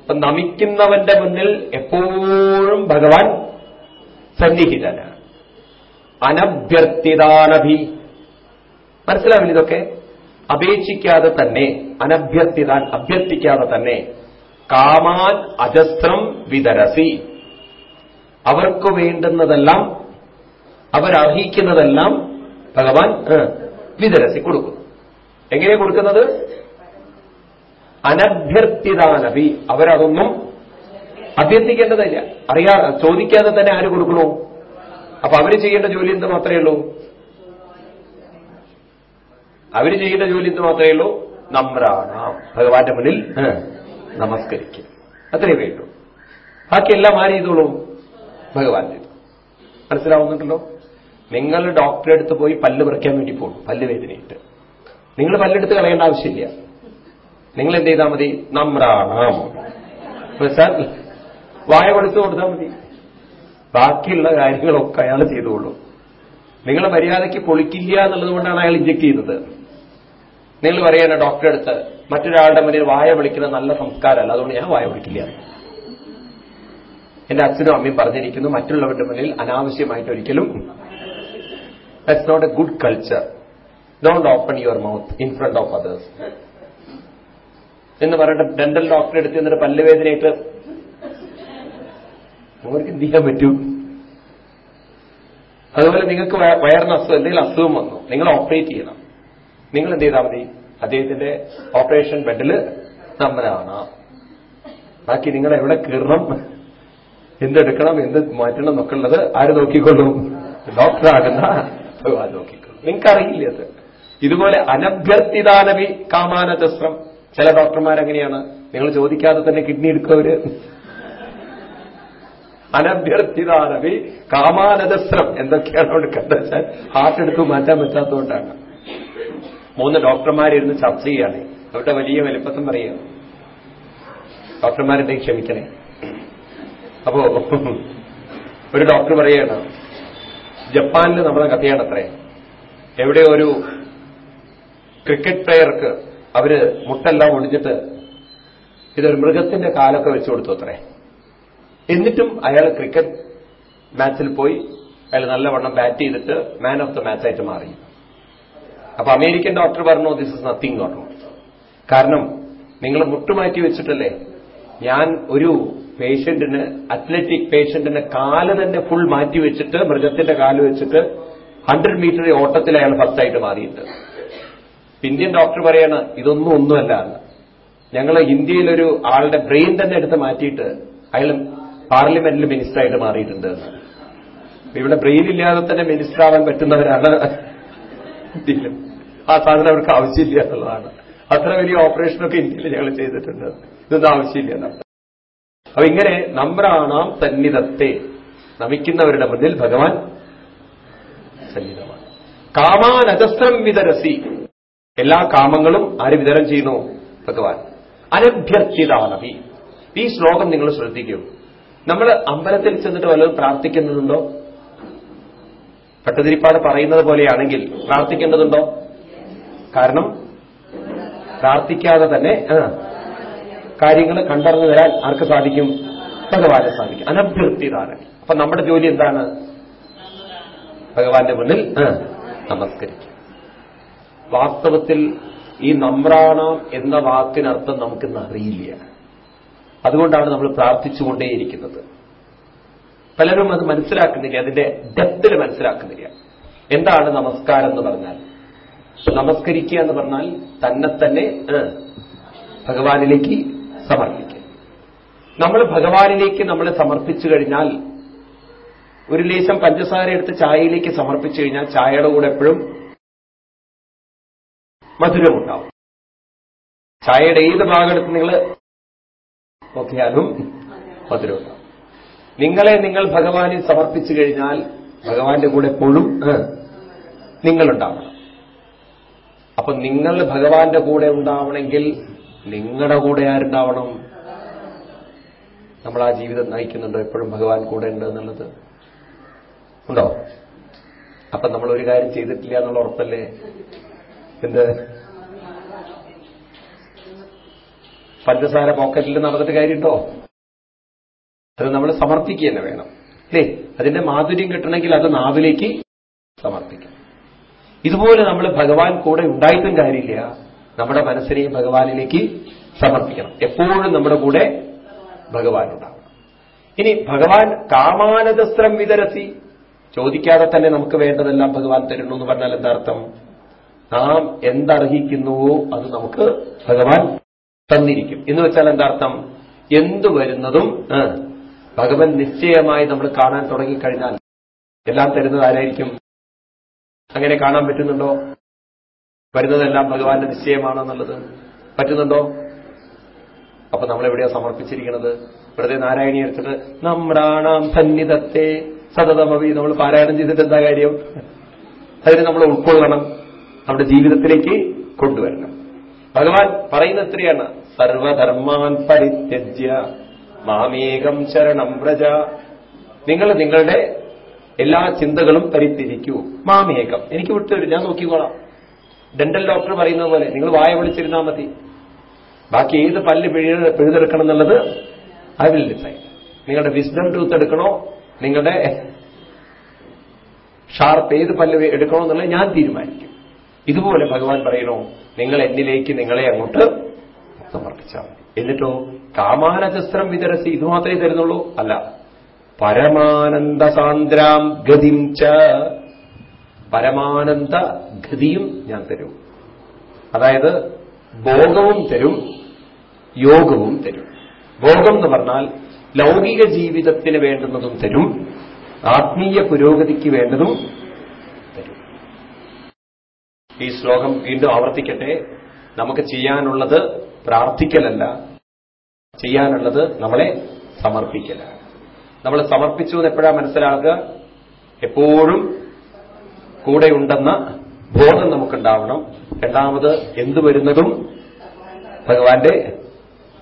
അപ്പൊ നമിക്കുന്നവന്റെ മുന്നിൽ എപ്പോഴും ഭഗവാൻ സന്നിഹിതനാണ്. അനഭ്യർത്ഥിതാനഭി. മനസ്സിലാവില്ല ഇതൊക്കെ? അപേക്ഷിക്കാതെ തന്നെ അനഭ്യർത്ഥിതാൻ അഭ്യർത്ഥിക്കാതെ തന്നെ കാമാൻ അജസ്ത്രം വിതരസി. അവർക്ക് വേണ്ടുന്നതെല്ലാം അവരർഹിക്കുന്നതെല്ലാം ഭഗവാൻ വിതരസി കൊടുക്കുന്നു എങ്ങനെയാ കൊടുക്കുന്നത്? അനഭ്യർത്ഥിതാനഭി. അവരതൊന്നും അഭ്യർത്ഥിക്കേണ്ടതില്ല. അറിയാ ചോദിക്കാതെ തന്നെ ആര് കൊടുക്കണോ? അപ്പൊ അവർ ചെയ്യേണ്ട ജോലി എന്ത് മാത്രമേ ഉള്ളൂ? അവർ ചെയ്യേണ്ട ജോലി എന്ത് മാത്രമേ ഉള്ളൂ? നമ്രാണ. ഭഗവാന്റെ മുന്നിൽ നമസ്കരിക്കും. അത്രയേ വേണ്ടു. ബാക്കിയെല്ലാം ആര് ചെയ്തോളൂ? ഭഗവാൻ ചെയ്തു. മനസ്സിലാവുന്നുണ്ടല്ലോ? നിങ്ങൾ ഡോക്ടറെ അടുത്ത് പോയി പല്ല് പറിക്കാൻ വേണ്ടി പോകും പല്ല് വേദനയിട്ട് നിങ്ങൾ പല്ലെടുത്ത് കളയേണ്ട ആവശ്യമില്ല. നിങ്ങൾ എന്ത് ചെയ്താൽ മതി? നമ്രാണാം വായ കൊടുത്തു കൊടുത്താൽ മതി. ബാക്കിയുള്ള കാര്യങ്ങളൊക്കെ അയാൾ ചെയ്തോളൂ. നിങ്ങളെ മര്യാദയ്ക്ക് പൊളിക്കില്ല എന്നുള്ളത് കൊണ്ടാണ് അയാൾ ഇഞ്ചക്ട് ചെയ്യുന്നത്. നിങ്ങൾ പറയുന്ന ഡോക്ടറെ അടുത്ത് മറ്റൊരാളുടെ മുന്നിൽ വായ വിളിക്കുന്ന നല്ല സംസ്കാരമല്ല. അതുകൊണ്ട് ഞാൻ വായ വിളിക്കില്ല. എന്റെ അച്ഛനും അമ്മയും പറഞ്ഞിരിക്കുന്നു മറ്റുള്ളവരുടെ മുന്നിൽ അനാവശ്യമായിട്ട് ഒരിക്കലും that's not a good culture don't open your mouth in front of others എന്ന് പറഞ്ഞിട്ട് ഡെന്റൽ ഡോക്ടറെ എടുത്ത് എന്നിട്ട് പല്ലുവേദനയായിട്ട് അവർക്ക് എന്ത് ചെയ്യാൻ പറ്റും? അതുപോലെ നിങ്ങൾക്ക് വയറിന് അസുഖം എന്തെങ്കിലും അസുഖം വന്നു. നിങ്ങൾ ഓപ്പറേറ്റ് ചെയ്യണം. നിങ്ങൾ എന്ത് ചെയ്താൽ മതി അദ്ദേഹത്തിന്റെ ഓപ്പറേഷൻ ബെഡിൽ നമ്മനാണ് ബാക്കി നിങ്ങൾ എവിടെ കീറണം? എന്തെടുക്കണം? എന്ത് മാറ്റണം എന്നൊക്കെ ഉള്ളത് ആര് നോക്കിക്കൊള്ളും? ഡോക്ടറാകുന്ന ഭഗവാൻ നോക്കിക്കൊള്ളും. നിങ്ങൾക്കറിയില്ല അത്? ഇതുപോലെ അനഭ്യർത്ഥിതാനവി കാമാനചസ്ത്രം ചില ഡോക്ടർമാരെങ്ങനെയാണ്? നിങ്ങൾ ചോദിക്കാതെ തന്നെ കിഡ്നി എടുക്കവര് അനഭ്യർത്ഥിതാനവി കാമാനദസ്രം എന്തൊക്കെയാണ് അവിടെ കണ്ടെച്ചാൽ ഹാർട്ട് എടുത്ത് മാറ്റാൻ പറ്റാത്തതുകൊണ്ടാണ്. മൂന്ന് ഡോക്ടർമാരിരുന്ന് ചർച്ച ചെയ്യാണ്. അവരുടെ വലിയ വലിപ്പത്തും പറയുക. ഡോക്ടർമാരുടെ ക്ഷമിക്കണേ. അപ്പോ ഒരു ഡോക്ടർ പറയാണ് ജപ്പാനിൽ നമ്മുടെ കഥയാണ് അത്രേ എവിടെ ഒരു ക്രിക്കറ്റ് പ്ലെയർക്ക് അവർ മുട്ടെല്ലാം ഒടിഞ്ഞിട്ട് ഇതൊരു മൃഗത്തിന്റെ കാലൊക്കെ വെച്ചു കൊടുത്തു അത്രേ എന്നിട്ടും അയാൾ ക്രിക്കറ്റ് മാച്ചിൽ പോയി അയാൾ നല്ലവണ്ണം ബാറ്റ് ചെയ്തിട്ട് മാൻ ഓഫ് ദ മാച്ചായിട്ട് മാറി. അപ്പൊ അമേരിക്കൻ ഡോക്ടർ പറഞ്ഞു ദിസ് ഇസ് നത്തിങ് പറഞ്ഞു കാരണം നിങ്ങൾ മുട്ടുമാറ്റി വെച്ചിട്ടല്ലേ? ഞാൻ ഒരു പേഷ്യന്റിന് അത്ലറ്റിക് പേഷ്യന്റിന് കാൽ തന്നെ ഫുൾ മാറ്റി വെച്ചിട്ട് മൃഗത്തിന്റെ കാൽ വെച്ചിട്ട് ഹൺഡ്രഡ് മീറ്റർ ഓട്ടത്തിൽ അയാൾ ഫസ്റ്റായിട്ട് മാറിയിട്ട്. ഇന്ത്യൻ ഡോക്ടർ പറയാണ് ഇതൊന്നും ഒന്നുമല്ല. ഞങ്ങൾ ഇന്ത്യയിലൊരു ആളുടെ ബ്രെയിൻ തന്നെ എടുത്ത് മാറ്റിയിട്ട് അയാൾ പാർലമെന്റിൽ മിനിസ്റ്ററായിട്ട് മാറിയിട്ടുണ്ട് ഇവിടെ ബ്രെയിൻ ഇല്ലാതെ തന്നെ മിനിസ്റ്റർ ആവാൻ പറ്റുന്നവരാണ് ആ സാധനം അവർക്ക് ആവശ്യമില്ല എന്നുള്ളതാണ്. അത്ര വലിയ ഓപ്പറേഷനൊക്കെ ഇന്ത്യയിൽ ഞങ്ങൾ ചെയ്തിട്ടുണ്ട്. ഇതൊന്നും ആവശ്യമില്ല അപ്പൊ ഇങ്ങനെ നമ്രാണാം സന്നിധത്തെ നമിക്കുന്നവരുടെ മുന്നിൽ ഭഗവാൻ സന്നിധമാണ്. കാമാനജസ്രം വിതരസി. എല്ലാ കാമങ്ങളും ആര് വിതരണം ചെയ്യുന്നു? ഭഗവാൻ. അനഭ്യർത്ഥിതാനവി ഈ ശ്ലോകം നിങ്ങൾ ശ്രദ്ധിക്കൂ. നമ്മൾ അമ്പലത്തിൽ ചെന്നിട്ട് വല്ലതും പ്രാർത്ഥിക്കുന്നുണ്ടോ? പട്ടതിരിപ്പാട് പറയുന്നത് പോലെയാണെങ്കിൽ പ്രാർത്ഥിക്കേണ്ടതുണ്ടോ? കാരണം പ്രാർത്ഥിക്കാതെ തന്നെ കാര്യങ്ങൾ കണ്ടറിഞ്ഞു തരാൻ ആർക്ക് സാധിക്കും? ഭഗവാനെ സാധിക്കും. അനഭ്യർത്ഥിതാണ്. അപ്പൊ നമ്മുടെ ജോലി എന്താണ്? ഭഗവാന്റെ മുന്നിൽ നമസ്കരിക്കും. വാസ്തവത്തിൽ ഈ നമ്രാണം എന്ന വാക്കിനർത്ഥം നമുക്കിന്ന് അറിയില്ല. അതുകൊണ്ടാണ് നമ്മൾ പ്രാർത്ഥിച്ചുകൊണ്ടേയിരിക്കുന്നത്. പലരും അത് മനസ്സിലാക്കുന്നില്ല അതിന്റെ ഡെപ്തിൽ മനസ്സിലാക്കുന്നില്ല. എന്താണ് നമസ്കാരം എന്ന് പറഞ്ഞാൽ? നമസ്കരിക്കുക എന്ന് പറഞ്ഞാൽ തന്നെ തന്നെ ഭഗവാനിലേക്ക് സമർപ്പിക്കുക. നമ്മൾ ഭഗവാനിലേക്ക് നമ്മൾ സമർപ്പിച്ചു കഴിഞ്ഞാൽ ഒരു ലേശം പഞ്ചസാര എടുത്ത് ചായയിലേക്ക് സമർപ്പിച്ചു കഴിഞ്ഞാൽ ചായയുടെ കൂടെ എപ്പോഴും മധുരമുണ്ടാവും. ചായയുടെ ഏത് ഭാഗമെടുത്ത് നിങ്ങൾ നോക്കിയാലും മധുരമുണ്ടാവും. നിങ്ങളെ നിങ്ങൾ ഭഗവാനിൽ സമർപ്പിച്ചു കഴിഞ്ഞാൽ ഭഗവാന്റെ കൂടെ എപ്പോഴും നിങ്ങളുണ്ടാവണം. അപ്പൊ നിങ്ങൾ ഭഗവാന്റെ കൂടെ ഉണ്ടാവണമെങ്കിൽ നിങ്ങളുടെ കൂടെ ആരുണ്ടാവണം? നമ്മൾ ആ ജീവിതം നയിക്കുന്നുണ്ടോ? എപ്പോഴും ഭഗവാൻ കൂടെ ഉണ്ട് എന്നുള്ളത്. ഉണ്ടോ? അപ്പൊ നമ്മൾ ഒരു കാര്യം ചെയ്തിട്ടില്ല എന്നുള്ള ഉറപ്പല്ലേ? എന്ത്? പഞ്ചസാര പോക്കറ്റിൽ നടന്നിട്ട് കാര്യമുണ്ടോ? അത് നമ്മൾ സമർപ്പിക്കുക തന്നെ വേണം. അല്ലേ? അതിന്റെ മാധുര്യം കിട്ടണമെങ്കിൽ അത് നാവിലേക്ക് സമർപ്പിക്കണം. ഇതുപോലെ നമ്മൾ ഭഗവാൻ കൂടെ ഉണ്ടായിട്ടും കാര്യമില്ല. നമ്മുടെ മനസ്സിനെയും ഭഗവാനിലേക്ക് സമർപ്പിക്കണം. എപ്പോഴും നമ്മുടെ കൂടെ ഭഗവാൻ ഉണ്ടാവണം. ഇനി ഭഗവാൻ കാമാനദസ്ത്രം വിതരസി ചോദിക്കാതെ തന്നെ നമുക്ക് വേണ്ടതെല്ലാം ഭഗവാൻ തരുന്നു എന്ന് പറഞ്ഞാൽ എന്താർത്ഥം നാം എന്തർഹിക്കുന്നുവോ അത് നമുക്ക് ഭഗവാൻ തന്നിരിക്കും. എന്ന് വെച്ചാൽ എന്താർത്ഥം എന്തു വരുന്നതും ഭഗവൻ നിശ്ചയമായി നമ്മൾ കാണാൻ തുടങ്ങിക്കഴിഞ്ഞാൽ എല്ലാം തരുന്നത് ആരായിരിക്കും? അങ്ങനെ കാണാൻ പറ്റുന്നുണ്ടോ? വരുന്നതെല്ലാം ഭഗവാന്റെ നിശ്ചയമാണെന്നുള്ളത് പറ്റുന്നുണ്ടോ? അപ്പൊ നമ്മൾ എവിടെയാ സമർപ്പിച്ചിരിക്കുന്നത്? വെറുതെ നാരായണി എടുത്തിട്ട് നമ്രാണാം സന്നിധത്തെ സതതമവി നമ്മൾ പാരായണം ചെയ്തിട്ട് എന്താ കാര്യം? അതിന് നമ്മൾ ഉൾക്കൊള്ളണം നമ്മുടെ ജീവിതത്തിലേക്ക് കൊണ്ടുവരണം. ഭഗവാൻ പറയുന്ന എത്രയാണ്? സർവധർമാൻ പരിത്യജ്യ മാമേകം ശരണം പ്രജ നിങ്ങൾ നിങ്ങളുടെ എല്ലാ ചിന്തകളും പരിത്തിരിക്കൂ മാമേകം എനിക്ക് വിട്ടുതരും ഞാൻ നോക്കിക്കോളാം. ഡെന്റൽ ഡോക്ടർ പറയുന്നത് പോലെ നിങ്ങൾ വായ വിളിച്ചിരുന്നാൽ മതി. ബാക്കി ഏത് പല്ല് പിഴ പിഴുതെടുക്കണം എന്നുള്ളത് ഐ വിൽ ഡിസൈഡ് നിങ്ങളുടെ വിസ്ഡം ടൂത്ത് എടുക്കണോ? നിങ്ങളുടെ ഷാർപ്പ് ഏത് പല്ല് എടുക്കണോ എന്നുള്ളത് ഞാൻ തീരുമാനിക്കും. ഇതുപോലെ ഭഗവാൻ പറയണോ നിങ്ങൾ എന്നിലേക്ക് നിങ്ങളെ അങ്ങോട്ട് സമർപ്പിച്ചാൽ മതി. എന്നിട്ടോ കാമാനചസ്ത്രം വിതരസി ഇത് മാത്രമേ തരുന്നുള്ളൂ. അല്ല പരമാനന്ദ സാന്ദ്രാം ഗതിം ച. പരമാനന്ദ ഗതിയും ഞാൻ തരും. അതായത് ഭോഗവും തരും യോഗവും തരും. ഭോഗം എന്ന് പറഞ്ഞാൽ ലൗകിക ജീവിതത്തിന് വേണ്ടുന്നതും തരും ആത്മീയ പുരോഗതിക്ക് വേണ്ടതും തരും. ഈ ശ്ലോകം വീണ്ടും ആവർത്തിക്കട്ടെ. നമുക്ക് ചെയ്യാനുള്ളത് പ്രാർത്ഥിക്കലല്ല ചെയ്യാനുള്ളത് നമ്മളെ സമർപ്പിക്കലാണ്. നമ്മൾ സമർപ്പിച്ചു എന്ന് എപ്പോഴാ മനസ്സിലാക്കുക എപ്പോഴും കൂടെയുണ്ടെന്ന ബോധം നമുക്കുണ്ടാവണം. രണ്ടാമത് എന്തു വരുന്നതും ഭഗവാന്റെ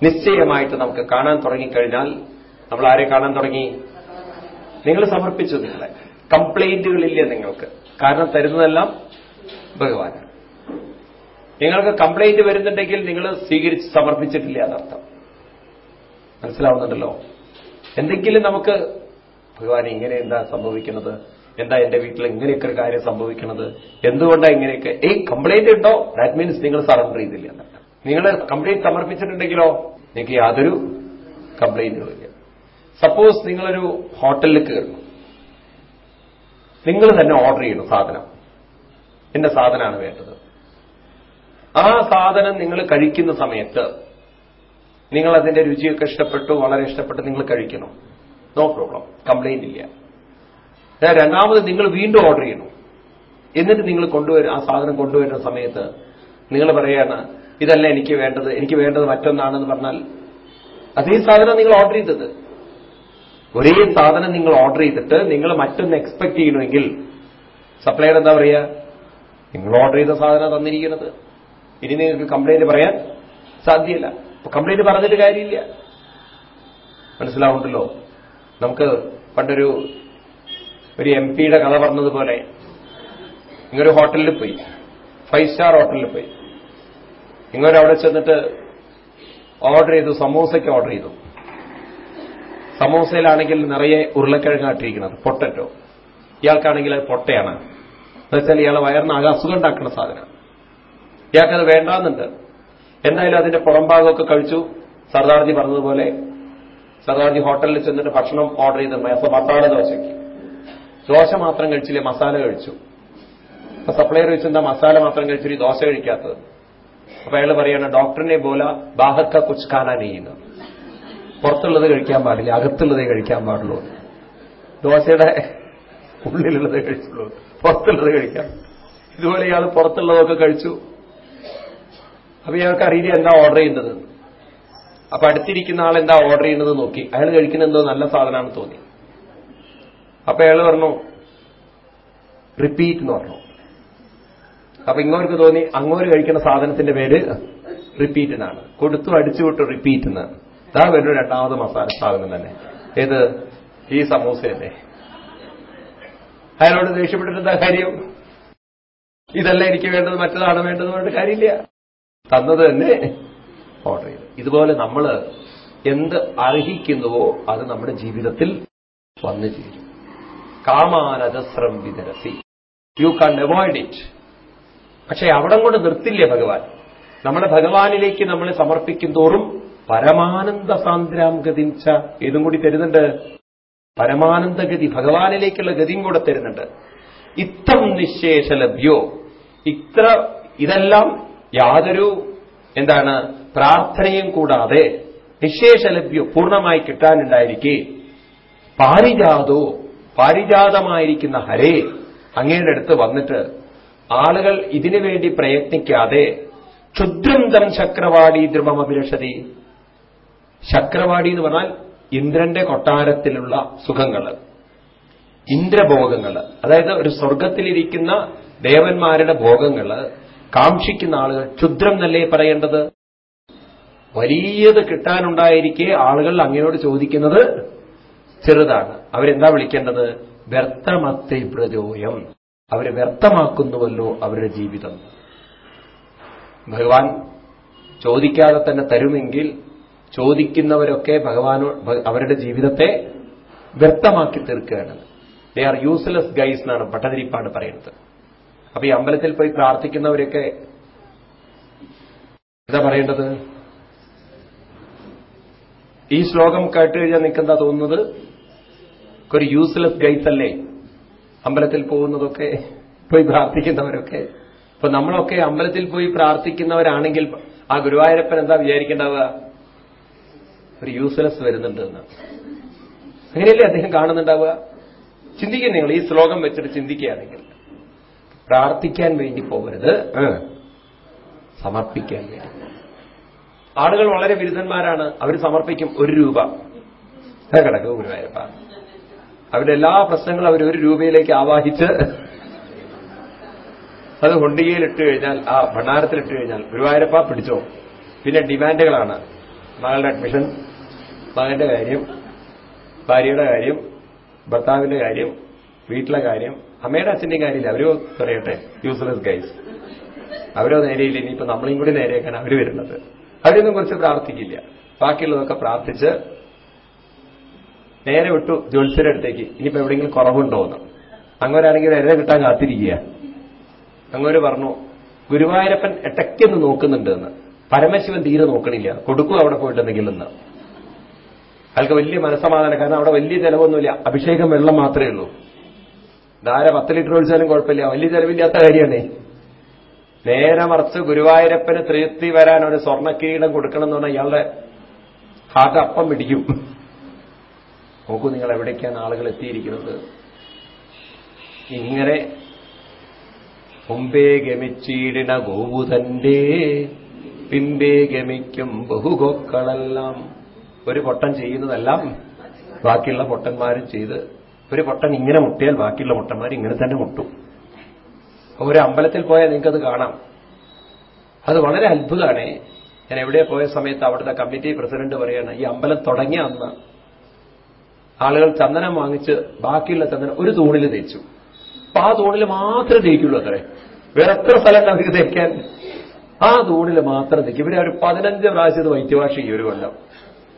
നിശ്ചയമായിട്ട് നമുക്ക് കാണാൻ തുടങ്ങിക്കഴിഞ്ഞാൽ നമ്മൾ ആരെ കാണാൻ തുടങ്ങി? നിങ്ങൾ സമർപ്പിച്ചു നിങ്ങളെ. കംപ്ലൈന്റുകളില്ല നിങ്ങൾക്ക്. കാരണം തരുന്നതെല്ലാം ഭഗവാനാണ്. നിങ്ങൾക്ക് കംപ്ലൈന്റ് വരുന്നുണ്ടെങ്കിൽ നിങ്ങൾ സ്വീകരിച്ച് സമർപ്പിച്ചിട്ടില്ല എന്നർത്ഥം. മനസ്സിലാവുന്നുണ്ടല്ലോ? എന്തെങ്കിലും നമുക്ക് ഭഗവാൻ ഇങ്ങനെ എന്താ സംഭവിക്കുന്നത്? എന്താ എന്റെ വീട്ടിൽ ഇങ്ങനെയൊക്കെ ഒരു കാര്യം സംഭവിക്കുന്നത്? എന്തുകൊണ്ടാണ് ഇങ്ങനെയൊക്കെ? ഏയ് കംപ്ലൈന്റ് ഉണ്ടോ? ദാറ്റ് മീൻസ് നിങ്ങൾ സറണ്ടർ ചെയ്തില്ല. നിങ്ങൾ കംപ്ലൈന്റ് സമർപ്പിച്ചിട്ടുണ്ടെങ്കിലോ? നിങ്ങൾക്ക് യാതൊരു കംപ്ലൈന്റുകളില്ല സപ്പോസ് നിങ്ങളൊരു ഹോട്ടലിൽ കയറുന്നു നിങ്ങൾ തന്നെ ഓർഡർ ചെയ്യുന്നു സാധനം. എന്റെ സാധനമാണ് വേണ്ടത്. ആ സാധനം നിങ്ങൾ കഴിക്കുന്ന സമയത്ത് നിങ്ങൾ അതിന്റെ രുചിയൊക്കെ ഇഷ്ടപ്പെട്ടു വളരെ ഇഷ്ടപ്പെട്ട് നിങ്ങൾ കഴിക്കണം നോ പ്രോബ്ലം. കംപ്ലൈന്റ് ഇല്ല. രണ്ടാമത് നിങ്ങൾ വീണ്ടും ഓർഡർ ചെയ്യണം എന്നിട്ട് നിങ്ങൾ കൊണ്ടുവരും ആ സാധനം കൊണ്ടുവരുന്ന സമയത്ത് നിങ്ങൾ പറയാണ് ഇതല്ല എനിക്ക് വേണ്ടത് എനിക്ക് വേണ്ടത് മറ്റൊന്നാണെന്ന് പറഞ്ഞാൽ അതേ സാധനം നിങ്ങൾ ഓർഡർ ചെയ്തത്. ഒരേ സാധനം നിങ്ങൾ ഓർഡർ ചെയ്തിട്ട് നിങ്ങൾ മറ്റൊന്ന് എക്സ്പെക്ട് ചെയ്യണമെങ്കിൽ സപ്ലയർ എന്താ പറയുക നിങ്ങൾ ഓർഡർ ചെയ്ത സാധനം തന്നിരിക്കുന്നത്. ഇനി നിങ്ങൾക്ക് കംപ്ലൈന്റ് പറയാൻ സാധ്യമല്ല കംപ്ലൈന്റ് പറഞ്ഞിട്ട് കാര്യമില്ല. മനസ്സിലാവുണ്ടല്ലോ നമുക്ക് പണ്ടൊരു ഒരു എം പിയുടെ കഥ പറഞ്ഞതുപോലെ ഇങ്ങൊരു ഹോട്ടലിൽ പോയി. ഫൈവ് സ്റ്റാർ ഹോട്ടലിൽ പോയി. ഇങ്ങോട്ട് അവിടെ ചെന്നിട്ട് ഓർഡർ ചെയ്തു സമൂസയ്ക്ക് ഓർഡർ ചെയ്തു. സമൂസയിലാണെങ്കിൽ നിറയെ ഉരുളക്കിഴങ്ങ് ഇട്ടിരിക്കുന്നത് പൊട്ടറ്റോ. ഇയാൾക്കാണെങ്കിൽ അത് പൊട്ടയാണ്. എന്നുവെച്ചാൽ ഇയാളെ വയറിനാകെ അസുഖം ഉണ്ടാക്കുന്ന സാധനം ഇയാൾക്കത് വേണ്ടാന്നുണ്ട്. എന്തായാലും അതിന്റെ പുറംഭാഗമൊക്കെ കഴിച്ചു. സർദാർജി പറഞ്ഞതുപോലെ സർദാർജി ഹോട്ടലിൽ ചെന്നിട്ട് ഭക്ഷണം ഓർഡർ ചെയ്ത് മസാല ദോശയ്ക്ക് ദോശ മാത്രം കഴിച്ചില്ലേ? മസാല കഴിച്ചു. അപ്പൊ സപ്ലയർ വെച്ചെന്താ മസാല മാത്രം കഴിച്ചിട്ട് ദോശ കഴിക്കാത്തത്? അപ്പൊ അയാൾ പറയാണ് ഡോക്ടറിനെ പോലെ ബാഹക്ക കുച്ച് ഖാനാ നെയ്യുന്നത് പുറത്തുള്ളത് കഴിക്കാൻ പാടില്ല അകത്തുള്ളതേ കഴിക്കാൻ പാടുള്ളൂ. ദോശയുടെ ഉള്ളിലുള്ളത് കഴിച്ചുള്ളൂ പുറത്തുള്ളത് കഴിക്കാം. ഇതുപോലെ ഇയാൾ പുറത്തുള്ളതൊക്കെ കഴിച്ചു. അപ്പൊ ഇയാൾക്ക് അറിയില്ല എന്താ ഓർഡർ ചെയ്യുന്നത്. അപ്പൊ അടുത്തിരിക്കുന്ന ആൾ എന്താ ഓർഡർ ചെയ്യുന്നത് നോക്കി. അയാൾ കഴിക്കുന്ന എന്തോ നല്ല സാധനമാണെന്ന് തോന്നി. അപ്പൊ അയാൾ പറഞ്ഞു റിപ്പീറ്റ് എന്ന് പറഞ്ഞു. അപ്പൊ ഇങ്ങോർക്ക് തോന്നി അങ്ങോട്ട് കഴിക്കുന്ന സാധനത്തിന്റെ പേര് റിപ്പീറ്റ് എന്നാണ്. കൊടുത്തു അടിച്ചു വിട്ടു റിപ്പീറ്റ് എന്നാണ് ഇതാ വരുന്ന രണ്ടാമത് മസാല സാധനം തന്നെ. ഏത്? ഈ സമൂസ തന്നെ അയാളോട് ദേഷ്യപ്പെട്ടിട്ട് എന്താ കാര്യം? ഇതല്ല എനിക്ക് വേണ്ടത് മറ്റതാണ് വേണ്ടത് പറഞ്ഞിട്ട് കാര്യമില്ല. തന്നത് തന്നെ ഓർഡർ ചെയ്തു. ഇതുപോലെ നമ്മൾ എന്ത് അർഹിക്കുന്നുവോ അത് നമ്മുടെ ജീവിതത്തിൽ വന്നു ചേരും. കാമാനജസ്രം വിതരസി. യു കൺ അവോയ്ഡ് ഇറ്റ് പക്ഷെ അവിടം കൊണ്ട് നിർത്തില്ലേ ഭഗവാൻ? നമ്മളെ ഭഗവാനിലേക്ക് നമ്മൾ സമർപ്പിക്കും തോറും പരമാനന്ദ സാന്ദ്രാം ഗതിച്ച ഏതും കൂടി തരുന്നുണ്ട്. പരമാനന്ദഗതി ഭഗവാനിലേക്കുള്ള ഗതിയും കൂടെ തരുന്നുണ്ട്. ഇത്തം നിശേഷ ലഭ്യോ ഇത്ര ഇതെല്ലാം യാതൊരു എന്താണ് പ്രാർത്ഥനയും കൂടാതെ നിശേഷലഭ്യോ പൂർണമായി കിട്ടാനുണ്ടായിരിക്കെ. പാരിജാതോ പാരിജാതമായിരിക്കുന്ന ഹരേ അങ്ങയുടെ അടുത്ത് വന്നിട്ട് ആളുകൾ ഇതിനു വേണ്ടി പ്രയത്നിക്കാതെ ക്ഷുദ്രന്തം ചക്രവാടി ദ്രുമമഭിലഷതി. ചക്രവാടി എന്ന് പറഞ്ഞാൽ ഇന്ദ്രന്റെ കൊട്ടാരത്തിലുള്ള സുഖങ്ങൾ ഇന്ദ്രഭോഗങ്ങൾ അതായത് ഒരു സ്വർഗത്തിലിരിക്കുന്ന ദേവന്മാരുടെ ഭോഗങ്ങൾ കാക്ഷിക്കുന്ന ആളുകൾ. ക്ഷുദ്രം എന്നല്ലേ പറയേണ്ടത്? വലിയത് കിട്ടാനുണ്ടായിരിക്കെ ആളുകൾ അങ്ങയോട് ചോദിക്കുന്നത് ചെറുതാണ്. അവരെന്താ വിളിക്കേണ്ടത്? വ്യർത്ഥമത്തെ പ്രചോയം. അവരെ വ്യർത്ഥമാക്കുന്നുവല്ലോ അവരുടെ ജീവിതം. ഭഗവാൻ ചോദിക്കാതെ തന്നെ തരുമെങ്കിൽ ചോദിക്കുന്നവരൊക്കെ ഭഗവാനോ അവരുടെ ജീവിതത്തെ വ്യക്തമാക്കി തീർക്കുകയാണ്. ദേ ആർ യൂസ്ലെസ് ഗൈസ് എന്നാണ് ഭട്ടതിരിപ്പാട് പറയുന്നത്. അപ്പൊ ഈ അമ്പലത്തിൽ പോയി പ്രാർത്ഥിക്കുന്നവരൊക്കെ എന്താ പറയേണ്ടത്? ഈ ശ്ലോകം കേട്ട് കഴിഞ്ഞാൽ നിൽക്കെന്താ തോന്നുന്നത്? ഒരു യൂസ്ലെസ് ഗൈസ് അല്ലേ? അമ്പലത്തിൽ പോകുന്നതൊക്കെ പോയി പ്രാർത്ഥിക്കുന്നവരൊക്കെ. ഇപ്പൊ നമ്മളൊക്കെ അമ്പലത്തിൽ പോയി പ്രാർത്ഥിക്കുന്നവരാണെങ്കിൽ ആ ഗുരുവായൂരപ്പൻ എന്താ വിചാരിക്കേണ്ടാവുക? ഒരു യൂസ്ലെസ് വരുന്നുണ്ട് എന്ന് അങ്ങനെയല്ലേ അദ്ദേഹം കാണുന്നുണ്ടാവുക? ചിന്തിക്കുക നിങ്ങൾ ഈ ശ്ലോകം വെച്ചിട്ട് ചിന്തിക്കുകയാണെങ്കിൽ. പ്രാർത്ഥിക്കാൻ വേണ്ടി പോകരുത്. സമർപ്പിക്കാൻ വേണ്ടി. ആളുകൾ വളരെ ബിരുദന്മാരാണ് അവർ സമർപ്പിക്കും ഒരു രൂപ. കിടക്കും ഗുരുവായൂരപ്പ. അവരുടെ എല്ലാ പ്രശ്നങ്ങളും അവർ ഒരു രൂപയിലേക്ക് ആവാഹിച്ച് അത് ഹൊണ്ടികയിലിട്ട് കഴിഞ്ഞാൽ ആ ഭണ്ഡാരത്തിലിട്ട് കഴിഞ്ഞാൽ ഗുരുവായൂരപ്പ പിടിച്ചോ. പിന്നെ ഡിമാൻഡുകളാണ്. മകളുടെ അഡ്മിഷൻ മകന്റെ കാര്യം ഭാര്യയുടെ കാര്യം ഭർത്താവിന്റെ കാര്യം വീട്ടിലെ കാര്യം അമ്മയുടെ അച്ഛന്റെയും കാര്യമില്ല. അവർ പറയട്ടെ യൂസ്ലെസ് ഗൈസ് അവരോ നേരെയില്ല ഇനിയിപ്പോ നമ്മളെയും കൂടി നേരെയാക്കാൻ അവർ വരുന്നത്. അവരൊന്നും കുറിച്ച് പ്രാർത്ഥിക്കില്ല. ബാക്കിയുള്ളതൊക്കെ പ്രാർത്ഥിച്ച് നേരെ വിട്ടു ജ്യോത്സ്യരുടെ അടുത്തേക്ക്. ഇനിയിപ്പോ എവിടെയെങ്കിലും കുറവുണ്ടോ എന്ന്. അങ്ങോരാണെങ്കിൽ എന്നെ കിട്ടാൻ കാത്തിരിക്കുക. അങ്ങോര് പറഞ്ഞു ഗുരുവായൂരപ്പൻ എട്ടയ്ക്കൊന്ന് നോക്കുന്നുണ്ട് എന്ന്. പരമശിവൻ തീരെ നോക്കണില്ല. കൊടുക്കും അവിടെ പോയിട്ടുണ്ടെങ്കിൽ എന്ന്. അയാൾക്ക് വലിയ മനസ്സമാധാനം. കാരണം അവിടെ വലിയ ചെലവൊന്നുമില്ല. അഭിഷേകം വെള്ളം മാത്രമേ ഉള്ളൂ. ധാര പത്ത് ലിറ്റർ ഒഴിച്ചാലും കുഴപ്പമില്ല. വലിയ ചെലവില്ലാത്ത കാര്യമാണ്. നേരെ മറിച്ച് ഗുരുവായൂരപ്പന് തൃപ്തി വരാൻ ഒരു സ്വർണ കിരീടം കൊടുക്കണം എന്ന് പറഞ്ഞാൽ ഇയാളുടെ ഹാർട്ട് അപ്പം പിടിക്കും. നോക്കൂ നിങ്ങൾ എവിടേക്കാണ് ആളുകൾ എത്തിയിരിക്കുന്നത്. ഇങ്ങനെ മുമ്പേ ഗമിച്ചീടിന ഗോവുതന്റെ പിമ്പേ ഗമിക്കും ബഹുഗോക്കളെല്ലാം. ഒരു പൊട്ടൻ ചെയ്യുന്നതെല്ലാം ബാക്കിയുള്ള പൊട്ടന്മാരും ചെയ്ത് ഒരു പൊട്ടൻ ഇങ്ങനെ മുട്ടിയാൽ ബാക്കിയുള്ള പൊട്ടന്മാർ ഇങ്ങനെ തന്നെ മുട്ടും. ഒരു അമ്പലത്തിൽ പോയാൽ നിങ്ങൾക്കത് കാണാം. അത് വളരെ അത്ഭുതമാണ്. ഞാൻ എവിടെ പോയ സമയത്ത് അവിടുത്തെ കമ്മിറ്റി പ്രസിഡന്റ് പറയാണ് ഈ അമ്പലം തുടങ്ങിയ അന്ന് ആളുകൾ ചന്ദനം വാങ്ങിച്ച് ബാക്കിയുള്ള ചന്ദനം ഒരു തൂണിൽ തേച്ചു. അപ്പൊ ആ തൂണിൽ മാത്രം തേക്കുള്ളൂ അത്രേ. വേറെ എത്ര സ്ഥലം അവർക്ക് തേക്കാൻ? ആ തൂണിൽ മാത്രം തേക്കും. ഇവരെ ഒരു പതിനഞ്ച് പ്രാവശ്യം വൈറ്റ് വാഷ് ചെയ്യും ഒരു കൊല്ലം.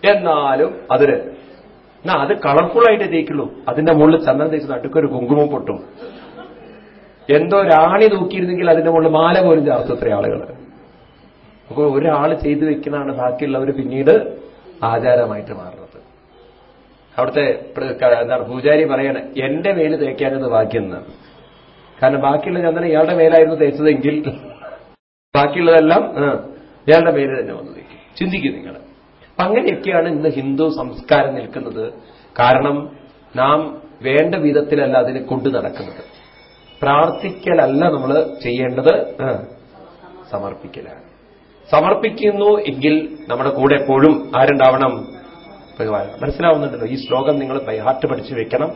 എന്നാലും അതിന് എന്നാ അത് കളർഫുൾ ആയിട്ട് തേക്കുള്ളൂ. അതിന്റെ മുകളിൽ ചന്ദനം തേച്ച് നടുക്കൊരു കുങ്കുമം പൊട്ടും. എന്തോ രാണി തൂക്കിയിരുന്നെങ്കിൽ അതിന്റെ മുകളിൽ മാല പോലും ചേർത്തത്ര ആളുകൾ അപ്പോൾ ഒരാൾ ചെയ്തു വെക്കുന്നതാണ് ബാക്കിയുള്ളവർ പിന്നീട് ആചാരമായിട്ട് മാറുന്നത്. അവിടുത്തെ എന്താണ് പൂജാരി പറയണ എന്റെ മേൽ തേക്കാനത് ബാക്കിയെന്നാണ് കാരണം ബാക്കിയുള്ള ചന്ദനം ഇയാളുടെ മേലായിരുന്നു തേച്ചതെങ്കിൽ ബാക്കിയുള്ളതെല്ലാം ഇയാളുടെ മേൽ തന്നെ വന്ന് തേക്കും. ചിന്തിക്കും നിങ്ങൾ. അപ്പൊ അങ്ങനെയൊക്കെയാണ് ഇന്ന് ഹിന്ദു സംസ്കാരം നിൽക്കുന്നത്. കാരണം നാം വേണ്ട വിധത്തിലല്ല അതിനെ കൊണ്ടു നടക്കുന്നത്. പ്രാർത്ഥിക്കലല്ല നമ്മൾ ചെയ്യേണ്ടത്. സമർപ്പിക്കലാണ്. സമർപ്പിക്കുന്നു എങ്കിൽ നമ്മുടെ കൂടെ എപ്പോഴും ആരുണ്ടാവണം? ഭഗവാൻ മനസ്സിലാവുന്നുണ്ടല്ലോ ഈ ശ്ലോകം നിങ്ങൾ ബൈഹാർട്ട് പഠിച്ചു വെക്കണം.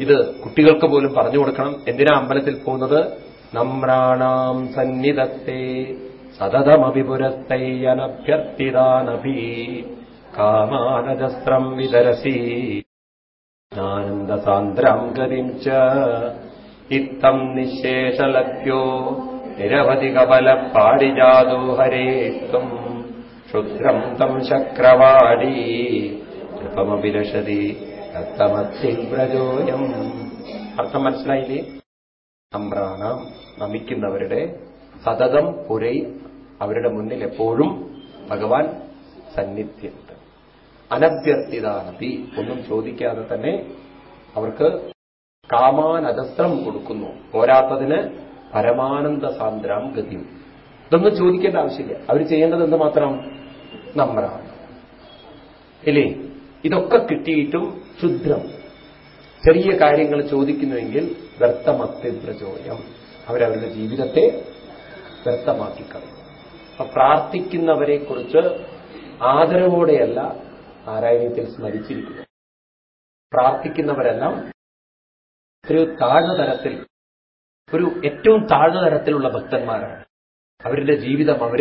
ഇത് കുട്ടികൾക്ക് പോലും പറഞ്ഞു കൊടുക്കണം. എന്തിനാ അമ്പലത്തിൽ പോകുന്നത്? നമ്രാണാം സന്നിധത്തെ സതതമഭിപുരത്തൈ അനഭ്യർത്ഥിതാനഭി കാമാനജസ്ത്രം വിതരസി. ആനന്ദസാന്ദ്രം ഗതിം ച. ഇത്തം നിശേഷലഭ്യോ. നിരവധി കപല പാടിജാതോ ഹരേത്വം ക്ഷുദ്രം തം ശക്രവാടി. കൃപമഭിലഷതി. രക്തമധ്യബ്രജോയം അർത്ഥം മനസ്സിലായില്ലേ? നമ്രാണാം നമിക്കുന്നവരുടെ സതതം പുരൈ അവരുടെ മുന്നിൽ എപ്പോഴും ഭഗവാൻ സന്നിധ്യമുണ്ട് അനഭ്യർത്ഥിതാനപി ഒന്നും ചോദിക്കാതെ തന്നെ അവർക്ക് കാമാനജസ്ത്രം കൊടുക്കുന്നു. പോരാത്തതിന് പരമാനന്ദ സാന്ദ്രാം ഗതിയും ഇതൊന്നും ചോദിക്കേണ്ട ആവശ്യമില്ല. അവർ ചെയ്യേണ്ടത് എന്ത് മാത്രം നമ്മളാണ്. ഇല്ലേ? ഇതൊക്കെ കിട്ടിയിട്ടും ക്ഷുദ്രം. ചെറിയ കാര്യങ്ങൾ ചോദിക്കുന്നുവെങ്കിൽ വ്യർത്ഥമത്യപ്രചോയം അവരവരുടെ ജീവിതത്തെ വ്യർത്ഥമാക്കി കളയും അപ്പൊ പ്രാർത്ഥിക്കുന്നവരെ കുറിച്ച് ആദരവോടെയല്ല നാരായണീയത്തിൽ സ്മരിച്ചിരിക്കുന്നു പ്രാർത്ഥിക്കുന്നവരെല്ലാം ഒരു താഴ്ന്ന തരത്തിൽ ഒരു ഏറ്റവും താഴ്ന്ന തരത്തിലുള്ള ഭക്തന്മാരാണ്. അവരുടെ ജീവിതം അവർ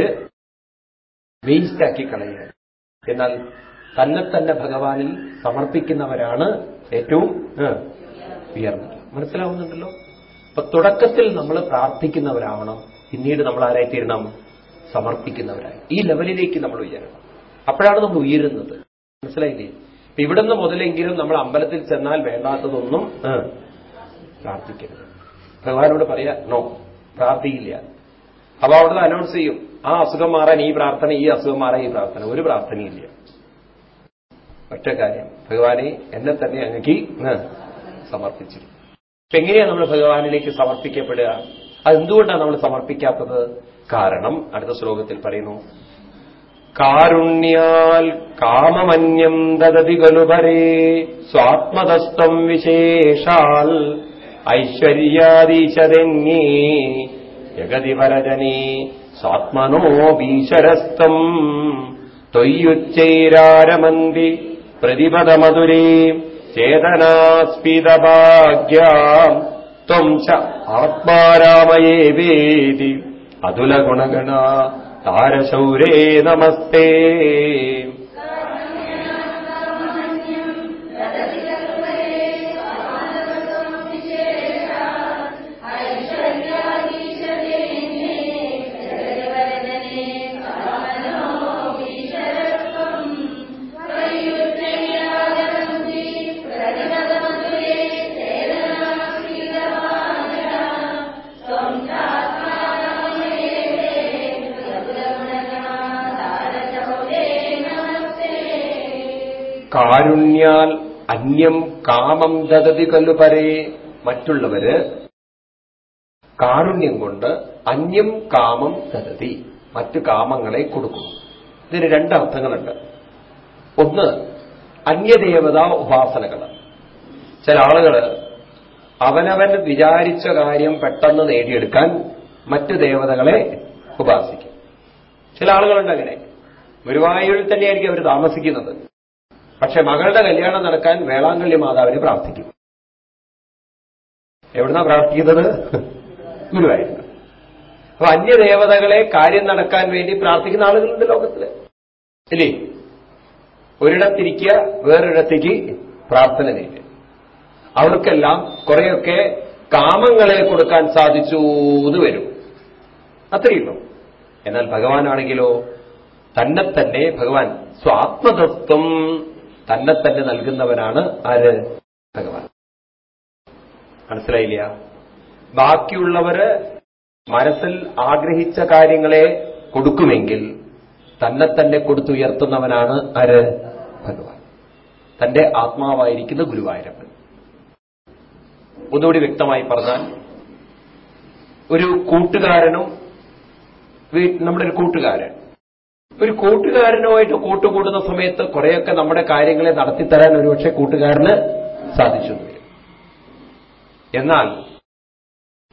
വേസ്റ്റാക്കി കളയുകയാണ് എന്നാൽ തന്നെ തന്നെ ഭഗവാനിൽ സമർപ്പിക്കുന്നവരാണ് ഏറ്റവും ഉയർന്നത്. മനസ്സിലാവുന്നുണ്ടല്ലോ? അപ്പൊ തുടക്കത്തിൽ നമ്മൾ പ്രാർത്ഥിക്കുന്നവരാവണം. പിന്നീട് നമ്മൾ ആരായി തീരണം? സമർപ്പിക്കുന്നവരായി. ഈ ലെവലിലേക്ക് നമ്മൾ ഉയരണം. അപ്പോഴാണ് നമ്മൾ ഉയരുന്നത്. മനസ്സിലായില്ലേ? ഇപ്പൊ ഇവിടുന്ന് മുതലെങ്കിലും നമ്മൾ അമ്പലത്തിൽ ചെന്നാൽ വേണ്ടാത്തതൊന്നും പ്രാർത്ഥിക്കരുത്. ഭഗവാനോട് പറയാ നോ പ്രാർത്ഥിക്കില്ല അപ്പൊ അവിടുന്ന് അനൗൺസ് ചെയ്യും ആ അസുഖം മാറാൻ ഈ പ്രാർത്ഥന ഈ അസുഖം മാറാൻ ഈ പ്രാർത്ഥന. ഒരു പ്രാർത്ഥനയില്ല ഒറ്റ കാര്യം ഭഗവാനെ എന്നെ തന്നെ അങ്ങക്ക് സമർപ്പിച്ചിരുന്നു അപ്പൊ എങ്ങനെയാണ് നമ്മൾ ഭഗവാനിലേക്ക് സമർപ്പിക്കപ്പെടുക? അതെന്തുകൊണ്ടാണ് നമ്മൾ സമർപ്പിക്കാത്തത്? കാരണം അടുത്ത ശ്ലോകത്തിൽ പറയുന്നു കാരുണ്യാൽ കാമമന്യം ദദതി ഗലുപരേ സ്വാത്മതസ്ഥം വിശേഷാൽ വരജനേ സ്വാത്മനോ ഭീശരസ്ഥം തൊയ്യുച്ചൈരാരമന്തി പ്രതിപദമധുരേ ചേതനാസ്പിതഭാഗ്യാം ത്വം ച ആത്മാരാമയേ വേദി. അതുലഗുണഗണ താരശൗരേ നമസ്തേ. കാരുണ്യാൽ അന്യം കാമം ദതതി കല്ലുപരേ മറ്റുള്ളവര് കാരുണ്യം കൊണ്ട് അന്യം കാമം ദതതി മറ്റ് കാമങ്ങളെ കൊടുക്കുന്നു. ഇതിന് രണ്ട് അർത്ഥങ്ങളുണ്ട്. ഒന്ന് അന്യദേവതാ ഉപാസനകൾ ചില ആളുകൾ അവനവൻ വിചാരിച്ച കാര്യം പെട്ടെന്ന് നേടിയെടുക്കാൻ മറ്റ് ദേവതകളെ ഉപാസിക്കും. ചില ആളുകളുണ്ട് അങ്ങനെ. ഗുരുവായൂരിൽ തന്നെയായിരിക്കും അവർ താമസിക്കുന്നത്. പക്ഷെ മകളുടെ കല്യാണം നടക്കാൻ വേളാങ്കള്ളി മാതാവിനെ പ്രാർത്ഥിക്കും. എവിടുന്നാ പ്രാർത്ഥിക്കുന്നത്? ഗുരുവായൂർ അപ്പൊ അന്യദേവതകളെ കാര്യം നടക്കാൻ വേണ്ടി പ്രാർത്ഥിക്കുന്ന ആളുകളുണ്ട് ലോകത്തിൽ. ഇല്ലേ? ഒരിടത്തിരിക്കുക വേറൊരിടത്തേക്ക് പ്രാർത്ഥന നേടുക അവർക്കെല്ലാം കുറെയൊക്കെ കാമങ്ങളെ കൊടുക്കാൻ സാധിച്ചു എന്ന് വരും. അത്രയുള്ളൂ എന്നാൽ ഭഗവാനാണെങ്കിലോ തന്നെ തന്നെ ഭഗവാൻ സ്വാത്മതത്വം തന്നെ തന്നെ നൽകുന്നവനാണ് ആര്? ഭഗവാൻ. മനസ്സിലായില്ല? ബാക്കിയുള്ളവര് മനസ്സിൽ ആഗ്രഹിച്ച കാര്യങ്ങളെ കൊടുക്കുമെങ്കിൽ തന്നെ തന്നെ കൊടുത്തുയർത്തുന്നവനാണ് ആര്? ഭഗവാൻ. തന്റെ ആത്മാവായിരിക്കുന്ന ഗുരുവായൂരപ്പൻ. ഒന്നുകൂടി വ്യക്തമായി പറഞ്ഞാൽ ഒരു കൂട്ടുകാരനും നമ്മുടെ ഒരു കൂട്ടുകാരൻ ഒരു കൂട്ടുകാരനുമായിട്ട് കൂട്ടുകൂടുന്ന സമയത്ത് കുറെയൊക്കെ നമ്മുടെ കാര്യങ്ങളെ നടത്തിത്തരാൻ ഒരുപക്ഷെ കൂട്ടുകാരന് സാധിച്ചു. എന്നാൽ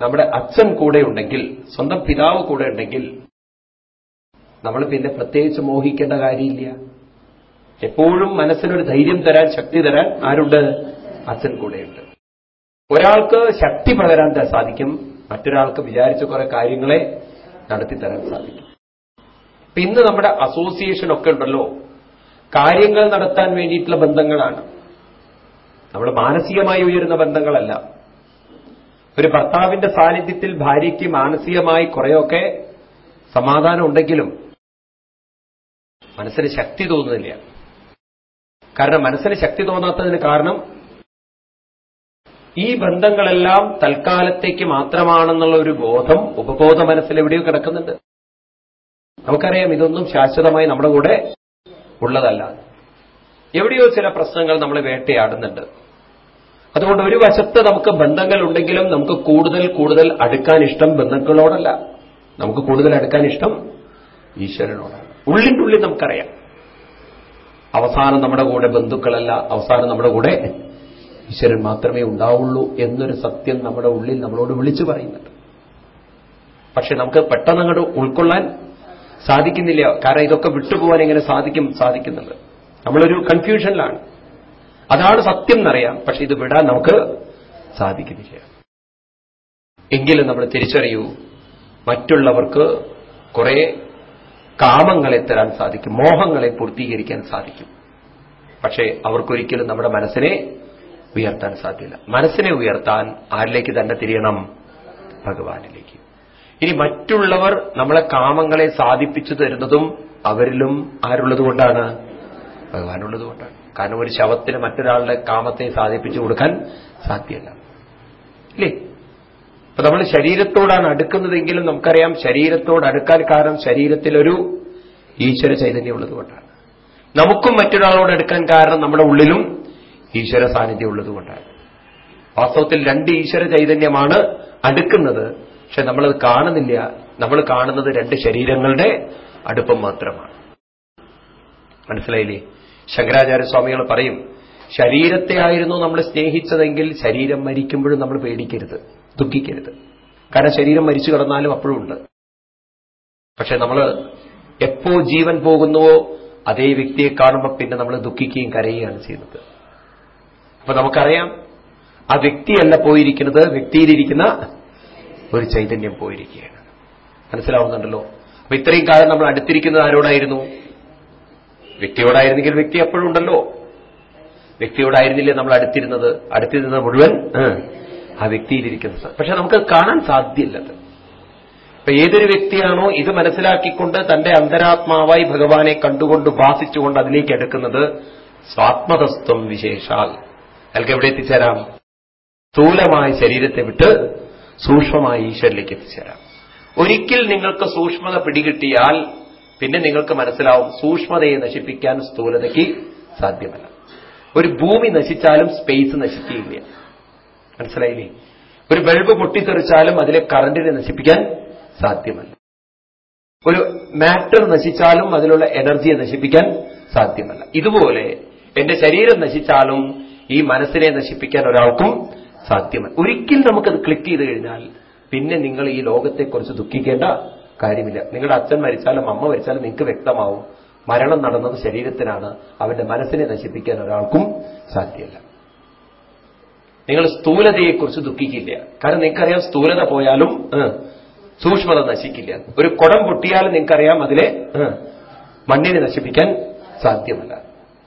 നമ്മുടെ അച്ഛൻ കൂടെ ഉണ്ടെങ്കിൽ സ്വന്തം പിതാവ് കൂടെ ഉണ്ടെങ്കിൽ നമ്മൾ പിന്നെ പ്രത്യേകിച്ച് മോഹിക്കേണ്ട കാര്യമില്ല. എപ്പോഴും മനസ്സിനൊരു ധൈര്യം തരാൻ ശക്തി തരാൻ ആരുണ്ട്? അച്ഛൻ കൂടെയുണ്ട് ഒരാൾക്ക് ശക്തി പകരാൻ സാധിക്കും മറ്റൊരാൾക്ക് വിചാരിച്ച കുറെ കാര്യങ്ങളെ നടത്തിത്തരാൻ സാധിക്കും. ഇന്ന് നമ്മുടെ അസോസിയേഷൻ ഒക്കെ ഉണ്ടല്ലോ. കാര്യങ്ങൾ നടത്താൻ വേണ്ടിയിട്ടുള്ള ബന്ധങ്ങളാണ്. നമ്മൾ മാനസികമായി ഉയരുന്ന ബന്ധങ്ങളല്ല. ഒരു ഭർത്താവിന്റെ സാന്നിധ്യത്തിൽ ഭാര്യയ്ക്ക് മാനസികമായി കുറെയൊക്കെ സമാധാനം ഉണ്ടെങ്കിലും മനസ്സിന് ശക്തി തോന്നുന്നില്ല. കാരണം മനസ്സിന് ശക്തി തോന്നാത്തതിന് കാരണം ഈ ബന്ധങ്ങളെല്ലാം തൽക്കാലത്തേക്ക് മാത്രമാണെന്നുള്ള ഒരു ബോധം ഉപബോധ മനസ്സിൽ എവിടെയോ കിടക്കുന്നുണ്ട്. നമുക്കറിയാം ഇതൊന്നും ശാശ്വതമായി നമ്മുടെ കൂടെ ഉള്ളതല്ല. എവിടെയോ ചില പ്രശ്നങ്ങൾ നമ്മളെ വേട്ടയാടുന്നുണ്ട്. അതുകൊണ്ട് ഒരു വശത്ത് നമുക്ക് ബന്ധങ്ങൾ ഉണ്ടെങ്കിലും നമുക്ക് കൂടുതൽ കൂടുതൽ അടുക്കാൻ ഇഷ്ടം ബന്ധങ്ങളോടല്ല നമുക്ക് കൂടുതൽ അടുക്കാൻ ഇഷ്ടം ഈശ്വരനോടാണ്. ഉള്ളിന്റെ ഉള്ളിൽ നമുക്കറിയാം. അവസാനം നമ്മുടെ കൂടെ ബന്ധുക്കളല്ല അവസാനം നമ്മുടെ കൂടെ ഈശ്വരൻ മാത്രമേ ഉണ്ടാവുള്ളൂ എന്നൊരു സത്യം നമ്മുടെ ഉള്ളിൽ നമ്മളോട് വിളിച്ചു പറയുന്നുണ്ട്. പക്ഷെ നമുക്ക് പെട്ടെന്ന് അങ്ങോട്ട് ഉൾക്കൊള്ളാൻ സാധിക്കുന്നില്ല. കാരണം ഇതൊക്കെ വിട്ടുപോകാൻ എങ്ങനെ സാധിക്കും? സാധിക്കുന്നുണ്ട്. നമ്മളൊരു കൺഫ്യൂഷനിലാണ് അതാണ് സത്യം എന്നറിയാം. പക്ഷെ ഇത് വിടാൻ നമുക്ക് സാധിക്കുന്നില്ല. എങ്കിലും നമ്മൾ തിരിച്ചറിയൂ മറ്റുള്ളവർക്ക് കുറെ കാമങ്ങളെ തരാൻ സാധിക്കും. മോഹങ്ങളെ പൂർത്തീകരിക്കാൻ സാധിക്കും. പക്ഷേ അവർക്കൊരിക്കലും നമ്മുടെ മനസ്സിനെ ഉയർത്താൻ സാധ്യല്ല. മനസ്സിനെ ഉയർത്താൻ ആരിലേക്ക് തന്നെ തിരിയണം? ഭഗവാനിലേക്ക്. ഇനി മറ്റുള്ളവർ നമ്മളെ കാമങ്ങളെ സാധിപ്പിച്ചു തരുന്നതും അവരിലും ആരുള്ളതുകൊണ്ടാണ് ഭഗവാനുള്ളതുകൊണ്ടാണ് കാരണം ഒരു ശവത്തിന് മറ്റൊരാളുടെ കാമത്തെ സാധിപ്പിച്ചു കൊടുക്കാൻ സാധ്യമല്ല. ഇല്ലേ? അപ്പൊ നമ്മൾ ശരീരത്തോടാണ് അടുക്കുന്നതെങ്കിലും നമുക്കറിയാം ശരീരത്തോട് അടുക്കാൻ കാരണം ശരീരത്തിലൊരു ഈശ്വര ചൈതന്യം ഉള്ളതുകൊണ്ടാണ് നമുക്കും മറ്റൊരാളോട് അടുക്കാൻ കാരണം നമ്മുടെ ഉള്ളിലും ഈശ്വര സാന്നിധ്യം ഉള്ളതുകൊണ്ടാണ് വാസ്തവത്തിൽ രണ്ട് ഈശ്വര ചൈതന്യമാണ് അടുക്കുന്നത്. പക്ഷെ നമ്മളത് കാണുന്നില്ല. നമ്മൾ കാണുന്നത് രണ്ട് ശരീരങ്ങളുടെ അടുപ്പം മാത്രമാണ്. മനസ്സിലായില്ലേ? ശങ്കരാചാര്യ സ്വാമികൾ പറയും ശരീരത്തെ ആയിരുന്നു നമ്മൾ സ്നേഹിച്ചതെങ്കിൽ ശരീരം മരിക്കുമ്പോഴും നമ്മൾ പേടിക്കരുത് ദുഃഖിക്കരുത്. കാരണം ശരീരം മരിച്ചു കിടന്നാലും അപ്പോഴും ഉണ്ട്. പക്ഷെ നമ്മൾ എപ്പോ ജീവൻ പോകുന്നുവോ അതേ വ്യക്തിയെ കാണുമ്പോൾ പിന്നെ നമ്മൾ ദുഃഖിക്കുകയും കരയുകയാണ് ചെയ്യുന്നത്. അപ്പൊ നമുക്കറിയാം ആ വ്യക്തിയല്ല പോയിരിക്കുന്നത് വ്യക്തിയിലിരിക്കുന്ന ഒരു ചൈതന്യം പോയിരിക്കുകയാണ്. മനസ്സിലാവുന്നുണ്ടല്ലോ? അപ്പൊ ഇത്രയും കാലം നമ്മൾ അടുത്തിരിക്കുന്നത് ആരോടായിരുന്നു? വ്യക്തിയോടായിരുന്നെങ്കിൽ വ്യക്തി എപ്പോഴും ഉണ്ടല്ലോ. വ്യക്തിയോടായിരുന്നില്ലേ നമ്മൾ അടുത്തിരുന്നത്? അടുത്തിരുന്നത് മുഴുവൻ ആ വ്യക്തിയിലിരിക്കുന്നത്. പക്ഷെ നമുക്ക് കാണാൻ സാധ്യമല്ലത് ഇപ്പൊ ഏതൊരു വ്യക്തിയാണോ ഇത് മനസ്സിലാക്കിക്കൊണ്ട് തന്റെ അന്തരാത്മാവായി ഭഗവാനെ കണ്ടുകൊണ്ട് ഉപാസിച്ചുകൊണ്ട് അതിലേക്ക് എടുക്കുന്നത് സ്വാത്മതസ്ത്വം വിശേഷാൽ. അയാൾക്ക് എവിടെ എത്തിച്ചേരാം? സ്ഥൂലമായ ശരീരത്തെ വിട്ട് സൂക്ഷ്മമായ ഈശ്വരിലേക്ക് എത്തിച്ചേരാം. ഒരിക്കൽ നിങ്ങൾക്ക് സൂക്ഷ്മത പിടികിട്ടിയാൽ പിന്നെ നിങ്ങൾക്ക് മനസ്സിലാവും സൂക്ഷ്മതയെ നശിപ്പിക്കാൻ സ്ഥൂലതയ്ക്ക് സാധ്യമല്ല. ഒരു ഭൂമി നശിച്ചാലും സ്പേസ് നശിക്കുകയില്ല. മനസ്സിലായില്ലേ? ഒരു ബൾബ് പൊട്ടിത്തെറിച്ചാലും അതിലെ കറണ്ടിനെ നശിപ്പിക്കാൻ സാധ്യമല്ല. ഒരു മാറ്റർ നശിച്ചാലും അതിലുള്ള എനർജിയെ നശിപ്പിക്കാൻ സാധ്യമല്ല. ഇതുപോലെ എന്റെ ശരീരം നശിച്ചാലും ഈ മനസ്സിനെ നശിപ്പിക്കാൻ ഒരാൾക്കും സാധ്യമല്ല. ഒരിക്കൽ നമുക്കത് ക്ലിക്ക് ചെയ്ത് കഴിഞ്ഞാൽ പിന്നെ നിങ്ങൾ ഈ ലോകത്തെക്കുറിച്ച് ദുഃഖിക്കേണ്ട കാര്യമില്ല. നിങ്ങളുടെ അച്ഛൻ മരിച്ചാലും അമ്മ മരിച്ചാലും നിങ്ങൾക്ക് വ്യക്തമാവും മരണം നടന്നത് ശരീരത്തിനാണ്. അവന്റെ മനസ്സിനെ നശിപ്പിക്കാൻ ഒരാൾക്കും സാധ്യമല്ല. നിങ്ങൾ സ്ഥൂലതയെക്കുറിച്ച് ദുഃഖിക്കില്ല. കാരണം നിങ്ങൾക്കറിയാം സ്ഥൂലത പോയാലും സൂക്ഷ്മത നശിക്കില്ല. ഒരു കുടം പൊട്ടിയാലും നിങ്ങൾക്കറിയാം അതിലെ മണ്ണിനെ നശിപ്പിക്കാൻ സാധ്യമല്ല.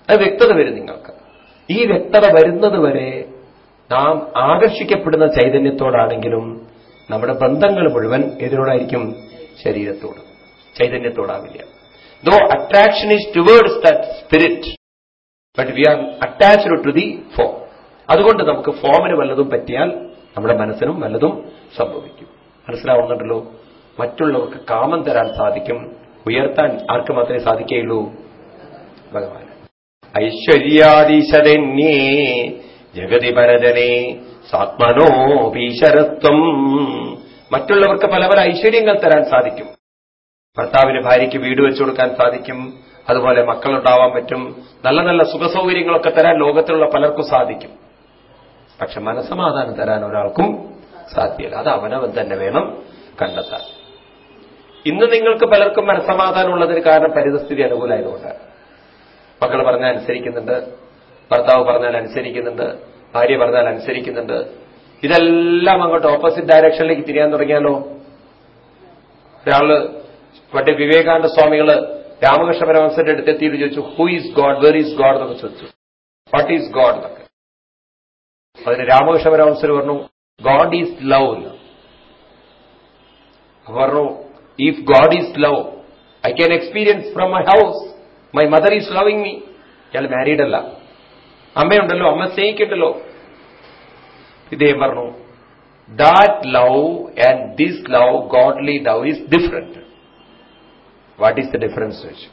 അത് വ്യക്തത വരും നിങ്ങൾക്ക്. ഈ വ്യക്തത വരുന്നത് വരെ നാം ആകർഷിക്കപ്പെടുന്ന ചൈതന്യത്തോടാണെങ്കിലും നമ്മുടെ ബന്ധങ്ങൾ മുഴുവൻ എതിരോടായിരിക്കും ശരീരത്തോട്. ചൈതന്യത്തോടാവില്ല. Though attraction is towards that spirit but we are attached to the form അതുകൊണ്ട് നമുക്ക് ഫോമിന് വല്ലതും പറ്റിയാൽ നമ്മുടെ മനസ്സിനും വല്ലതും സംഭവിക്കും. മനസ്സിലാവുന്നുണ്ടല്ലോ? മറ്റുള്ളവർക്ക് കാമം തരാൻ സാധിക്കും. ഉയർത്താൻ ആർക്ക് മാത്രമേ സാധിക്കുകയുള്ളൂ? ഭഗവാൻ ഐശ്വര്യാദീശരണ്യേ ജഗതി പരജനെ സാത്മനോ ഭീശരത്വം മറ്റുള്ളവർക്ക് പല പല ഐശ്വര്യങ്ങൾ തരാൻ സാധിക്കും. ഭർത്താവിന് ഭാര്യയ്ക്ക് വീട് വെച്ചു കൊടുക്കാൻ സാധിക്കും. അതുപോലെ മക്കളുണ്ടാവാൻ പറ്റും. നല്ല നല്ല സുഖസൗകര്യങ്ങളൊക്കെ തരാൻ ലോകത്തിലുള്ള പലർക്കും സാധിക്കും. പക്ഷെ മനസമാധാനം തരാൻ ഒരാൾക്കും സാധ്യമല്ല അത് അവനവൻ തന്നെ വേണം കണ്ടെത്താൻ. ഇന്ന് നിങ്ങൾക്ക് പലർക്കും മനസമാധാനം ഉള്ളതിന് കാരണം പരിതസ്ഥിതി അനുകൂലമായതുകൊണ്ടാണ്. മക്കൾ പറഞ്ഞ അനുസരിക്കുന്നുണ്ട് ഭർത്താവ് പറഞ്ഞാൽ അനുസരിക്കുന്നുണ്ട് ഭാര്യ പറഞ്ഞാൽ അനുസരിക്കുന്നുണ്ട്. ഇതെല്ലാം അങ്ങോട്ട് ഓപ്പോസിറ്റ് ഡയറക്ഷനിലേക്ക് തിരിയാൻ തുടങ്ങിയാലോ? ഒരാൾ മറ്റേ വിവേകാനന്ദ സ്വാമികൾ രാമകൃഷ്ണ പരമംസന്റെ അടുത്ത് എത്തിയിട്ട് ചോദിച്ചു who is God where is God എന്നൊക്കെ ചോദിച്ചു. വാട്ട് ഈസ് ഗോഡ് എന്നൊക്കെ. അതിന് രാമകൃഷ്ണ പരമസർ പറഞ്ഞു ഗോഡ് ഈസ് ലവ് എന്ന്. പറഞ്ഞു if God is love I can experience from my house my mother is loving me ഇയാൾ മാരീഡ് അല്ല. അമ്മയുണ്ടല്ലോ അമ്മ സ്നേഹിക്കട്ടല്ലോ. ഇദ്ദേഹം പറഞ്ഞു that love and this love godly love is different what is the difference ചോദിച്ചു.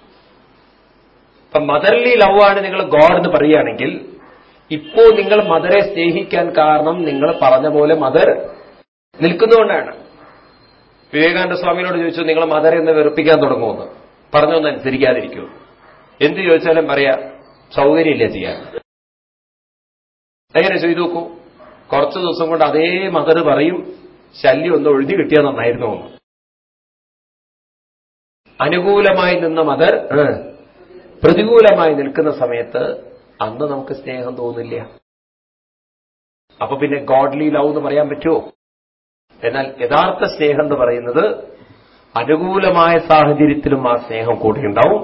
അപ്പൊ മദർലി ലവ് ആണ് നിങ്ങൾ ഗോഡ് എന്ന് പറയുകയാണെങ്കിൽ ഇപ്പോ നിങ്ങൾ മദറെ സ്നേഹിക്കാൻ കാരണം നിങ്ങൾ പറഞ്ഞ പോലെ മദർ നിൽക്കുന്നതുകൊണ്ടാണ്. വിവേകാനന്ദ സ്വാമിയോട് ചോദിച്ചു നിങ്ങൾ മദറെ എന്ന് വെറുപ്പിക്കാൻ തുടങ്ങുമെന്ന് പറഞ്ഞൊന്ന് അനുസരിക്കാതിരിക്കൂ എന്ത് ചോദിച്ചാലും പറയാ സൗകര്യമില്ല ചെയ്യാൻ. എങ്ങനെ ചെയ്തു നോക്കൂ? കുറച്ചു ദിവസം കൊണ്ട് അതേ മകർ പറയും ശല്യം ഒന്ന് ഒഴിഞ്ഞു കിട്ടിയാൽ നന്നായിരുന്നു എന്ന്. അനുകൂലമായി നിന്ന മകർ പ്രതികൂലമായി നിൽക്കുന്ന സമയത്ത് അന്ന് നമുക്ക് സ്നേഹം തോന്നില്ല. അപ്പൊ പിന്നെ ഗോഡ്ലി ലവ് എന്ന് പറയാൻ പറ്റുമോ? എന്നാൽ യഥാർത്ഥ സ്നേഹം എന്ന് പറയുന്നത് അനുകൂലമായ സാഹചര്യത്തിലും ആ സ്നേഹം കൂടെയുണ്ടാവും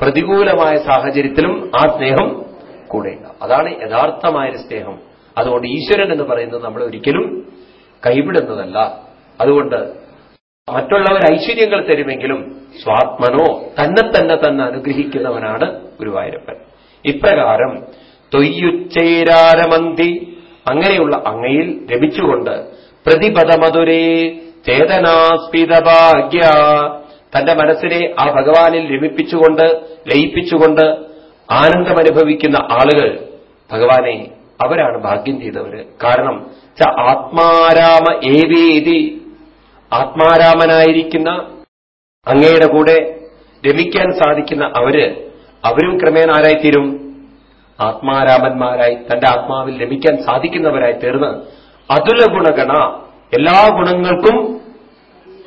പ്രതികൂലമായ സാഹചര്യത്തിലും ആ സ്നേഹം കൂടെയുണ്ടാവും അതാണ് യഥാർത്ഥമായ സ്നേഹം. അതുകൊണ്ട് ഈശ്വരൻ എന്ന് പറയുന്നത് നമ്മൾ ഒരിക്കലും കൈവിടുന്നതല്ല. അതുകൊണ്ട് മറ്റുള്ളവർ ഐശ്വര്യങ്ങൾ തരുമെങ്കിലും സ്വാത്മനോ തന്നെ തന്നെ തന്നെ അനുഗ്രഹിക്കുന്നവനാണ് ഗുരുവായൂരപ്പൻ. ഇപ്രകാരം തൊയ്യുച്ചൈരാരമന്തി അങ്ങനെയുള്ള അങ്ങയിൽ രമിച്ചുകൊണ്ട് പ്രതിപദമധുരേ ചേതനാസ്പിതഭാഗ്യ തന്റെ മനസ്സിനെ ആ ഭഗവാനിൽ രമിപ്പിച്ചുകൊണ്ട് ലയിപ്പിച്ചുകൊണ്ട് ആനന്ദമനുഭവിക്കുന്ന ആളുകൾ ഭഗവാനെ അവരാണ് ഭാഗ്യം ചെയ്തവര്. കാരണം ആത്മാരാമ ഏവേതി. ആത്മാരാമനായിരിക്കുന്ന അങ്ങയുടെ കൂടെ രമിക്കാൻ സാധിക്കുന്ന അവർ അവരും ക്രമേണ ആരായിത്തീരും? ആത്മാരാമന്മാരായി തന്റെ ആത്മാവിൽ രമിക്കാൻ സാധിക്കുന്നവരായി തീർന്ന് അതുല ഗുണഗണ എല്ലാ ഗുണങ്ങൾക്കും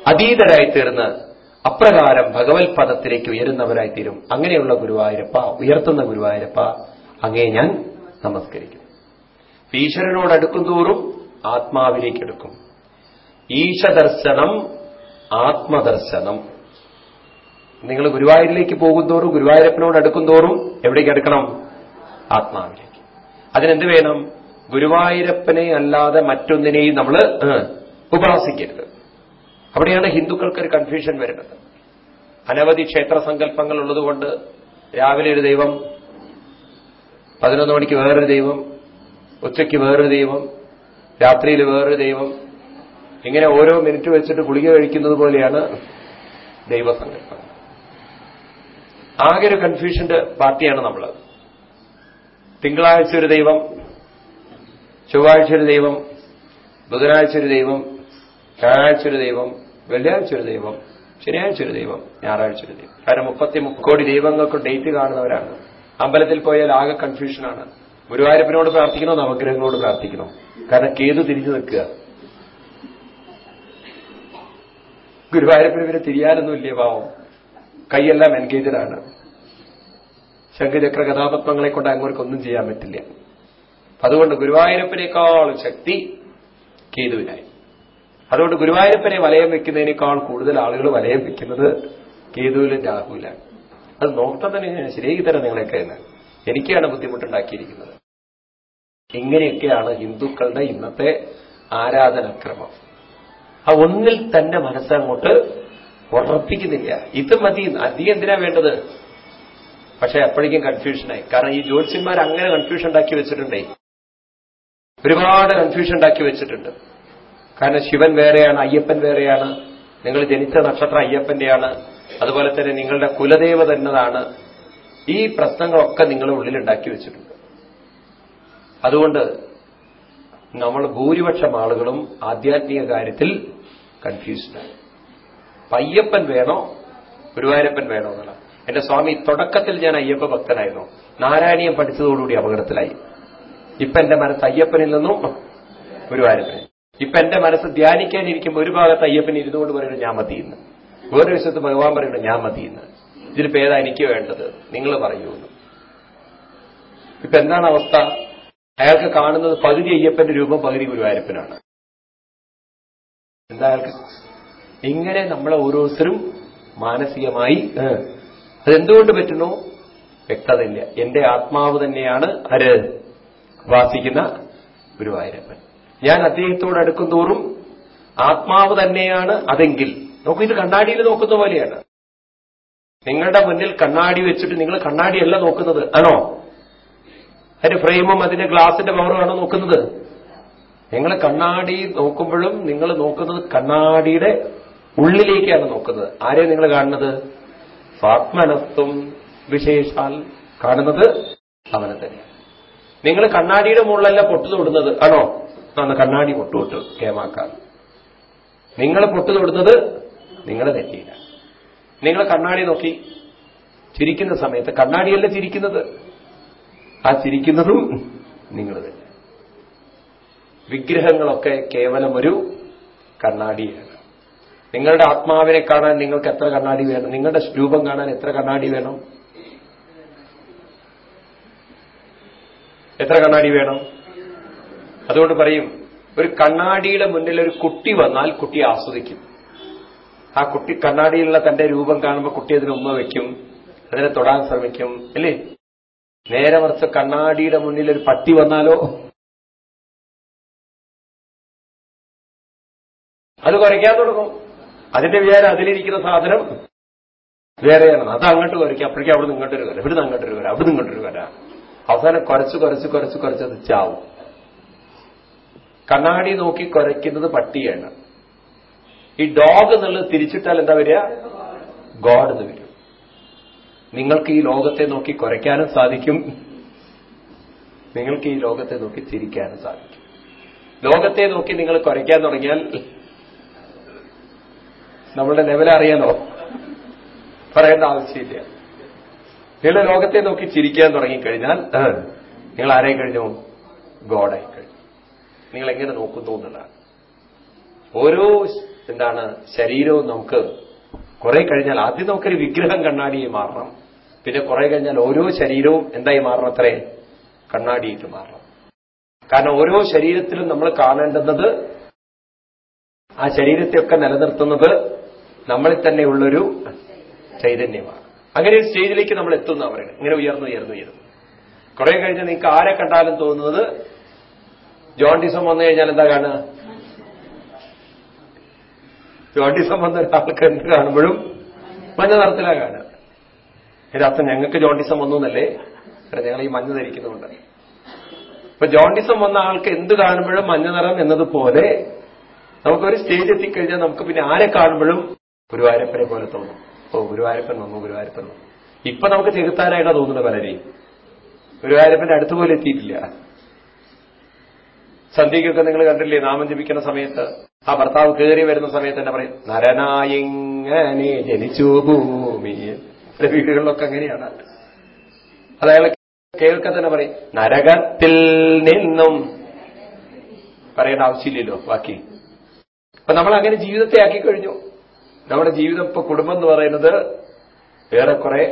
അതീതരായി തീർന്ന് അപ്രകാരം ഭഗവത് പദത്തിലേക്ക് ഉയരുന്നവരായി തീരും അങ്ങനെയുള്ള ഗുരുവായൂരപ്പ ഉയർത്തുന്ന ഗുരുവായൂരപ്പ അങ്ങേ ഞാൻ നമസ്കരിക്കും. ഈശ്വരനോട് അടുക്കും തോറും ആത്മാവിലേക്ക് എടുക്കും ഈശദർശനം ആത്മദർശനം. നിങ്ങൾ ഗുരുവായൂരിലേക്ക് പോകുന്തോറും ഗുരുവായൂരപ്പനോട് അടുക്കുന്തോറും എവിടേക്ക് അടുക്കണം? ആത്മാവിലേക്ക്. അതിനെന്ത് വേണം? ഗുരുവായൂരപ്പനെ അല്ലാതെ മറ്റൊന്നിനെയും നമ്മൾ ഉപാസിക്കരുത്. അവിടെയാണ് ഹിന്ദുക്കൾക്ക് ഒരു കൺഫ്യൂഷൻ വരുന്നത്. അനവധി ക്ഷേത്ര സങ്കല്പങ്ങൾ ഉള്ളതുകൊണ്ട് രാവിലെ ഒരു ദൈവം പതിനൊന്ന് മണിക്ക് വേറൊരു ദൈവം ഉച്ചയ്ക്ക് വേറൊരു ദൈവം രാത്രിയിൽ വേറൊരു ദൈവം ഇങ്ങനെ ഓരോ മിനിറ്റ് വെച്ചിട്ട് ഗുളിക കഴിക്കുന്നത് പോലെയാണ് ദൈവസങ്കല്പം. ആകെ ഒരു കൺഫ്യൂഷന്റെ പാർട്ടിയാണ് നമ്മൾ തിങ്കളാഴ്ച ഒരു ദൈവം ചൊവ്വാഴ്ച ഒരു ദൈവം ബുധനാഴ്ച ഒരു ദൈവം വ്യാഴാഴ്ച ഒരു ദൈവം വെള്ളിയാഴ്ച ഒരു ദൈവം ശനിയാഴ്ച ഒരു ദൈവം ഞായറാഴ്ച ഒരു ദൈവം. കാരണം മുപ്പത്തി കോടി ദൈവങ്ങൾക്ക് ഡേറ്റ് കാണുന്നവരാണ്. അമ്പലത്തിൽ പോയാൽ ആകെ കൺഫ്യൂഷനാണ് ഗുരുവായൂരപ്പനോട് പ്രാർത്ഥിക്കണോ? നവഗ്രഹങ്ങളോട് പ്രാർത്ഥിക്കണോ? കാരണം കേതു തിരിഞ്ഞു നിൽക്കുക. ഗുരുവായൂരപ്പന് പിന്നെ തിരിയാനൊന്നുമില്ലേ പാവം? കൈയെല്ലാം എൻഗേജഡാണ് ശംഖചക്ര കഥാപത്മങ്ങളെ കൊണ്ട് അങ്ങോട്ടൊന്നും ചെയ്യാൻ പറ്റില്ല. അതുകൊണ്ട് ഗുരുവായൂരപ്പനേക്കാൾ ശക്തി കേതുവിനായി. അതുകൊണ്ട് ഗുരുവായൂരപ്പനെ വലയം വെക്കുന്നതിനേക്കാൾ കൂടുതൽ ആളുകൾ വലയം വെക്കുന്നത് കേതുവിലും രാഹുവിലാണ്. അത് നോക്കാൻ തന്നെ ഞാൻ ശരിയാക്കി തരാം നിങ്ങളെയൊക്കെ എന്ന്. എനിക്കാണ് ബുദ്ധിമുട്ടുണ്ടാക്കിയിരിക്കുന്നത്. ഇങ്ങനെയൊക്കെയാണ് ഹിന്ദുക്കളുടെ ഇന്നത്തെ ആരാധനക്രമം. ആ ഒന്നിൽ തന്നെ മനസ്സങ്ങോട്ട് ഉറപ്പിക്കുന്നില്ല. ഇത് മതി അധികം എന്തിനാ വേണ്ടത്? പക്ഷെ അപ്പോഴേക്കും കൺഫ്യൂഷനായി കാരണം ഈ ജ്യോത്സ്യന്മാർ അങ്ങനെ കൺഫ്യൂഷൻ ഉണ്ടാക്കി വെച്ചിട്ടുണ്ടേ. ഒരുപാട് കൺഫ്യൂഷൻ ഉണ്ടാക്കി വെച്ചിട്ടുണ്ട്. കാരണം ശിവൻ വേറെയാണ് അയ്യപ്പൻ വേറെയാണ്. നിങ്ങൾ ജനിച്ച നക്ഷത്രം അയ്യപ്പന്റെയാണ്. അതുപോലെ തന്നെ നിങ്ങളുടെ കുലദേവത എന്നതാണ് ഈ പ്രശ്നങ്ങളൊക്കെ നിങ്ങളുടെ ഉള്ളിൽ ഉണ്ടാക്കി വെച്ചിട്ടുണ്ട്. അതുകൊണ്ട് നമ്മൾ ഭൂരിപക്ഷം ആളുകളും ആധ്യാത്മിക കാര്യത്തിൽ കൺഫ്യൂസ്ഡാണ് അയ്യപ്പൻ വേണോ? ഗുരുവായൂരപ്പൻ വേണോ എന്നുള്ള എന്റെ സ്വാമി തുടക്കത്തിൽ ഞാൻ അയ്യപ്പ ഭക്തനായിരുന്നു. നാരായണീയം പഠിച്ചതോടുകൂടി അപകടത്തിലായി. ഇപ്പൊ എന്റെ മനസ്സ് അയ്യപ്പനിൽ നിന്നും ഗുരുവായൂരപ്പൻ ഇപ്പൊ എന്റെ മനസ്സ് ധ്യാനിക്കാനിരിക്കുമ്പോൾ ഒരു ഭാഗത്ത് അയ്യപ്പൻ ഇരുന്നുകൊണ്ട് പറയുന്നു ഞാൻ മതിയെന്ന് വേറൊരു വശത്ത് ഭഗവാൻ പറയുന്നു ഞാൻ മതിയെന്ന് ഇതിലിപ്പോ ഏതാ എനിക്ക് വേണ്ടത്? നിങ്ങൾ പറയൂന്ന് ഇപ്പൊ എന്താണ് അവസ്ഥ? അയാൾക്ക് കാണുന്നത് പകുതി അയ്യപ്പന്റെ രൂപം പകുതി ഗുരുവായൂരപ്പനാണ്. എന്താ അയാൾക്ക്? ഇങ്ങനെ നമ്മളെ ഓരോരുത്തരും മാനസികമായി അതെന്തുകൊണ്ട് പറ്റുന്നു? വ്യക്തതയില്ല. എന്റെ ആത്മാവ് തന്നെയാണ് ആര്? വാസിക്കുന്ന ഗുരുവായൂരപ്പൻ. ഞാൻ അദ്ദേഹത്തോട് അടുക്കും തോറും ആത്മാവ് തന്നെയാണ് അതെങ്കിൽ. നോക്കൂ ഇത് കണ്ണാടിയിൽ നോക്കുന്ന പോലെയാണ്. നിങ്ങളുടെ മുന്നിൽ കണ്ണാടി വെച്ചിട്ട് നിങ്ങൾ കണ്ണാടിയല്ല നോക്കുന്നത് ആണോ? അതിന്റെ ഫ്രെയിമും അതിന്റെ ഗ്ലാസിന്റെ പവറുമാണോ നോക്കുന്നത്? നിങ്ങൾ കണ്ണാടി നോക്കുമ്പോഴും നിങ്ങൾ നോക്കുന്നത് കണ്ണാടിയുടെ ഉള്ളിലേക്കാണ് നോക്കുന്നത്. ആരെ നിങ്ങൾ കാണുന്നത്? സ്വാത്മനത്വം വിശേഷാൽ കാണുന്നത് അവനെ തന്നെ നിങ്ങൾ കണ്ണാടിയുടെ മുകളിലല്ല പൊട്ടു തൊടുന്നത് ആണോ? അന്ന് കണ്ണാടി പൊട്ടുവിട്ട് കേമാക്കാൻ നിങ്ങൾ പൊട്ടു തൊടുന്നത് നിങ്ങളെ തെറ്റിയില്ല. നിങ്ങൾ കണ്ണാടി നോക്കി ചിരിക്കുന്ന സമയത്ത് കണ്ണാടിയല്ല ചിരിക്കുന്നത്. ആ ചിരിക്കുന്നതും നിങ്ങൾ തന്നെ. വിഗ്രഹങ്ങളൊക്കെ കേവലം ഒരു കണ്ണാടിയാണ്. നിങ്ങളുടെ ആത്മാവിനെ കാണാൻ നിങ്ങൾക്ക് എത്ര കണ്ണാടി വേണം? നിങ്ങളുടെ രൂപം കാണാൻ എത്ര കണ്ണാടി വേണം? എത്ര കണ്ണാടി വേണം? അതുകൊണ്ട് പറയും ഒരു കണ്ണാടിയുടെ മുന്നിൽ ഒരു കുട്ടി വന്നാൽ കുട്ടി ആസ്വദിക്കും. ആ കുട്ടി കണ്ണാടിയിലുള്ള തന്റെ രൂപം കാണുമ്പോൾ കുട്ടി അതിന് ഉമ്മ വയ്ക്കും അതിനെ തൊടാൻ ശ്രമിക്കും അല്ലേ? നേരെ മറിച്ച് കണ്ണാടിയുടെ മുന്നിൽ ഒരു പട്ടി വന്നാലോ? അത് കുറയ്ക്കാൻ തുടങ്ങും. അതിന്റെ വിചാരം അതിലിരിക്കുന്ന സാധനം വേറെയാണ്. അത് അങ്ങോട്ട് കുറയ്ക്കും. അപ്പോഴേക്കും അവിടെ നിന്ന് ഇങ്ങോട്ടൊരു വരാം. ഇവിടുന്ന് അങ്ങോട്ടൊരു വരാം. അവിടുന്ന് ഇങ്ങോട്ടൊരു വരാം. അവസാനം കുറച്ച് കുറച്ച് കുറച്ച് കുറച്ച് അത് ചാവും. കണ്ണാടി നോക്കി കുറയ്ക്കുന്നത് പട്ടിയാണ്. ഈ ഡോഗ് എന്നുള്ളത് തിരിച്ചിട്ടാൽ എന്താ വരിക? ഗോഡ് എന്ന് വരും. നിങ്ങൾക്ക് ഈ ലോകത്തെ നോക്കി കുറയ്ക്കാനും സാധിക്കും. നിങ്ങൾക്ക് ഈ ലോകത്തെ നോക്കി ചിരിക്കാനും സാധിക്കും. ലോകത്തെ നോക്കി നിങ്ങൾ കുറയ്ക്കാൻ തുടങ്ങിയാൽ നമ്മളുടെ ലെവൽ അറിയാലോ? പറയേണ്ട ആവശ്യമില്ല. നിങ്ങൾ ലോകത്തെ നോക്കി ചിരിക്കാൻ തുടങ്ങിക്കഴിഞ്ഞാൽ നിങ്ങൾ ആരെ കഴിഞ്ഞു? ഗോഡായി നിങ്ങൾ എങ്ങനെ നോക്കുന്നു എന്നുള്ളതാണ് ഓരോ എന്താണ് ശരീരവും നമുക്ക് കുറെ കഴിഞ്ഞാൽ ആദ്യം നമുക്കൊരു വിഗ്രഹം കണ്ണാടിയായി മാറണം. പിന്നെ കുറെ കഴിഞ്ഞാൽ ഓരോ ശരീരവും എന്തായി മാറണം അത്രേ? കണ്ണാടിയിട്ട് മാറണം. കാരണം ഓരോ ശരീരത്തിലും നമ്മൾ കാണേണ്ടുന്നത് ആ ശരീരത്തെയൊക്കെ നിലനിർത്തുന്നത് നമ്മളിൽ തന്നെയുള്ളൊരു ചൈതന്യമാണ്. അങ്ങനെ ഒരു സ്റ്റേജിലേക്ക് നമ്മൾ എത്തുന്നു അവരുടെ ഇങ്ങനെ ഉയർന്നു ഉയർന്നു ഉയർന്നു. കുറെ കഴിഞ്ഞാൽ നിങ്ങൾക്ക് ആരെ കണ്ടാലും തോന്നുന്നത് ജോണ്ടിസം വന്നു കഴിഞ്ഞാൽ എന്താ കാണുക? ജോണ്ടിസം വന്ന ഒരാൾക്ക് എന്ത് കാണുമ്പോഴും മഞ്ഞ നിറത്തിലാ കാണുക. എന്റെ അർത്ഥം ഞങ്ങൾക്ക് ജോണ്ടിസം വന്നു എന്നല്ലേ? ഞങ്ങൾ ഈ മഞ്ഞ ധരിക്കുന്നുണ്ട്. ഇപ്പൊ ജോണ്ടിസം വന്ന ആൾക്ക് എന്ത് കാണുമ്പോഴും മഞ്ഞ നിറം എന്നതുപോലെ നമുക്കൊരു സ്റ്റേജ് എത്തിക്കഴിഞ്ഞാൽ നമുക്ക് പിന്നെ ആരെ കാണുമ്പോഴും ഗുരുവായൂരപ്പനെ പോലെ തോന്നും. ഓ ഗുരുവായൂരപ്പൻ വന്നു ഗുരുവായൂരപ്പൻ വന്നു. ഇപ്പൊ നമുക്ക് ചെകുത്താനായിട്ടാ തോന്നുന്നത് പലരെയും. ഗുരുവായൂരപ്പന്റെ അടുത്ത് പോലെ എത്തിയിട്ടില്ല. സന്ധ്യയ്ക്കൊക്കെ നിങ്ങൾ കണ്ടില്ലേ നാമം ജപിക്കുന്ന സമയത്ത് ആ ഭർത്താവ് കയറി വരുന്ന സമയത്ത് തന്നെ പറയും നരനായിങ്ങനെ ജനിച്ചു ഭൂമി എന്റെ വീടുകളിലൊക്കെ അങ്ങനെയാണ്. അത് കേൾക്കാൻ തന്നെ പറയും നരകത്തിൽ നിന്നും. പറയേണ്ട ആവശ്യമില്ലല്ലോ ബാക്കി. അപ്പൊ നമ്മൾ അങ്ങനെ ജീവിതത്തെ ആക്കി കഴിഞ്ഞു. നമ്മുടെ ജീവിതം ഇപ്പൊ കുടുംബം എന്ന് പറയുന്നത് ഏറെക്കുറെ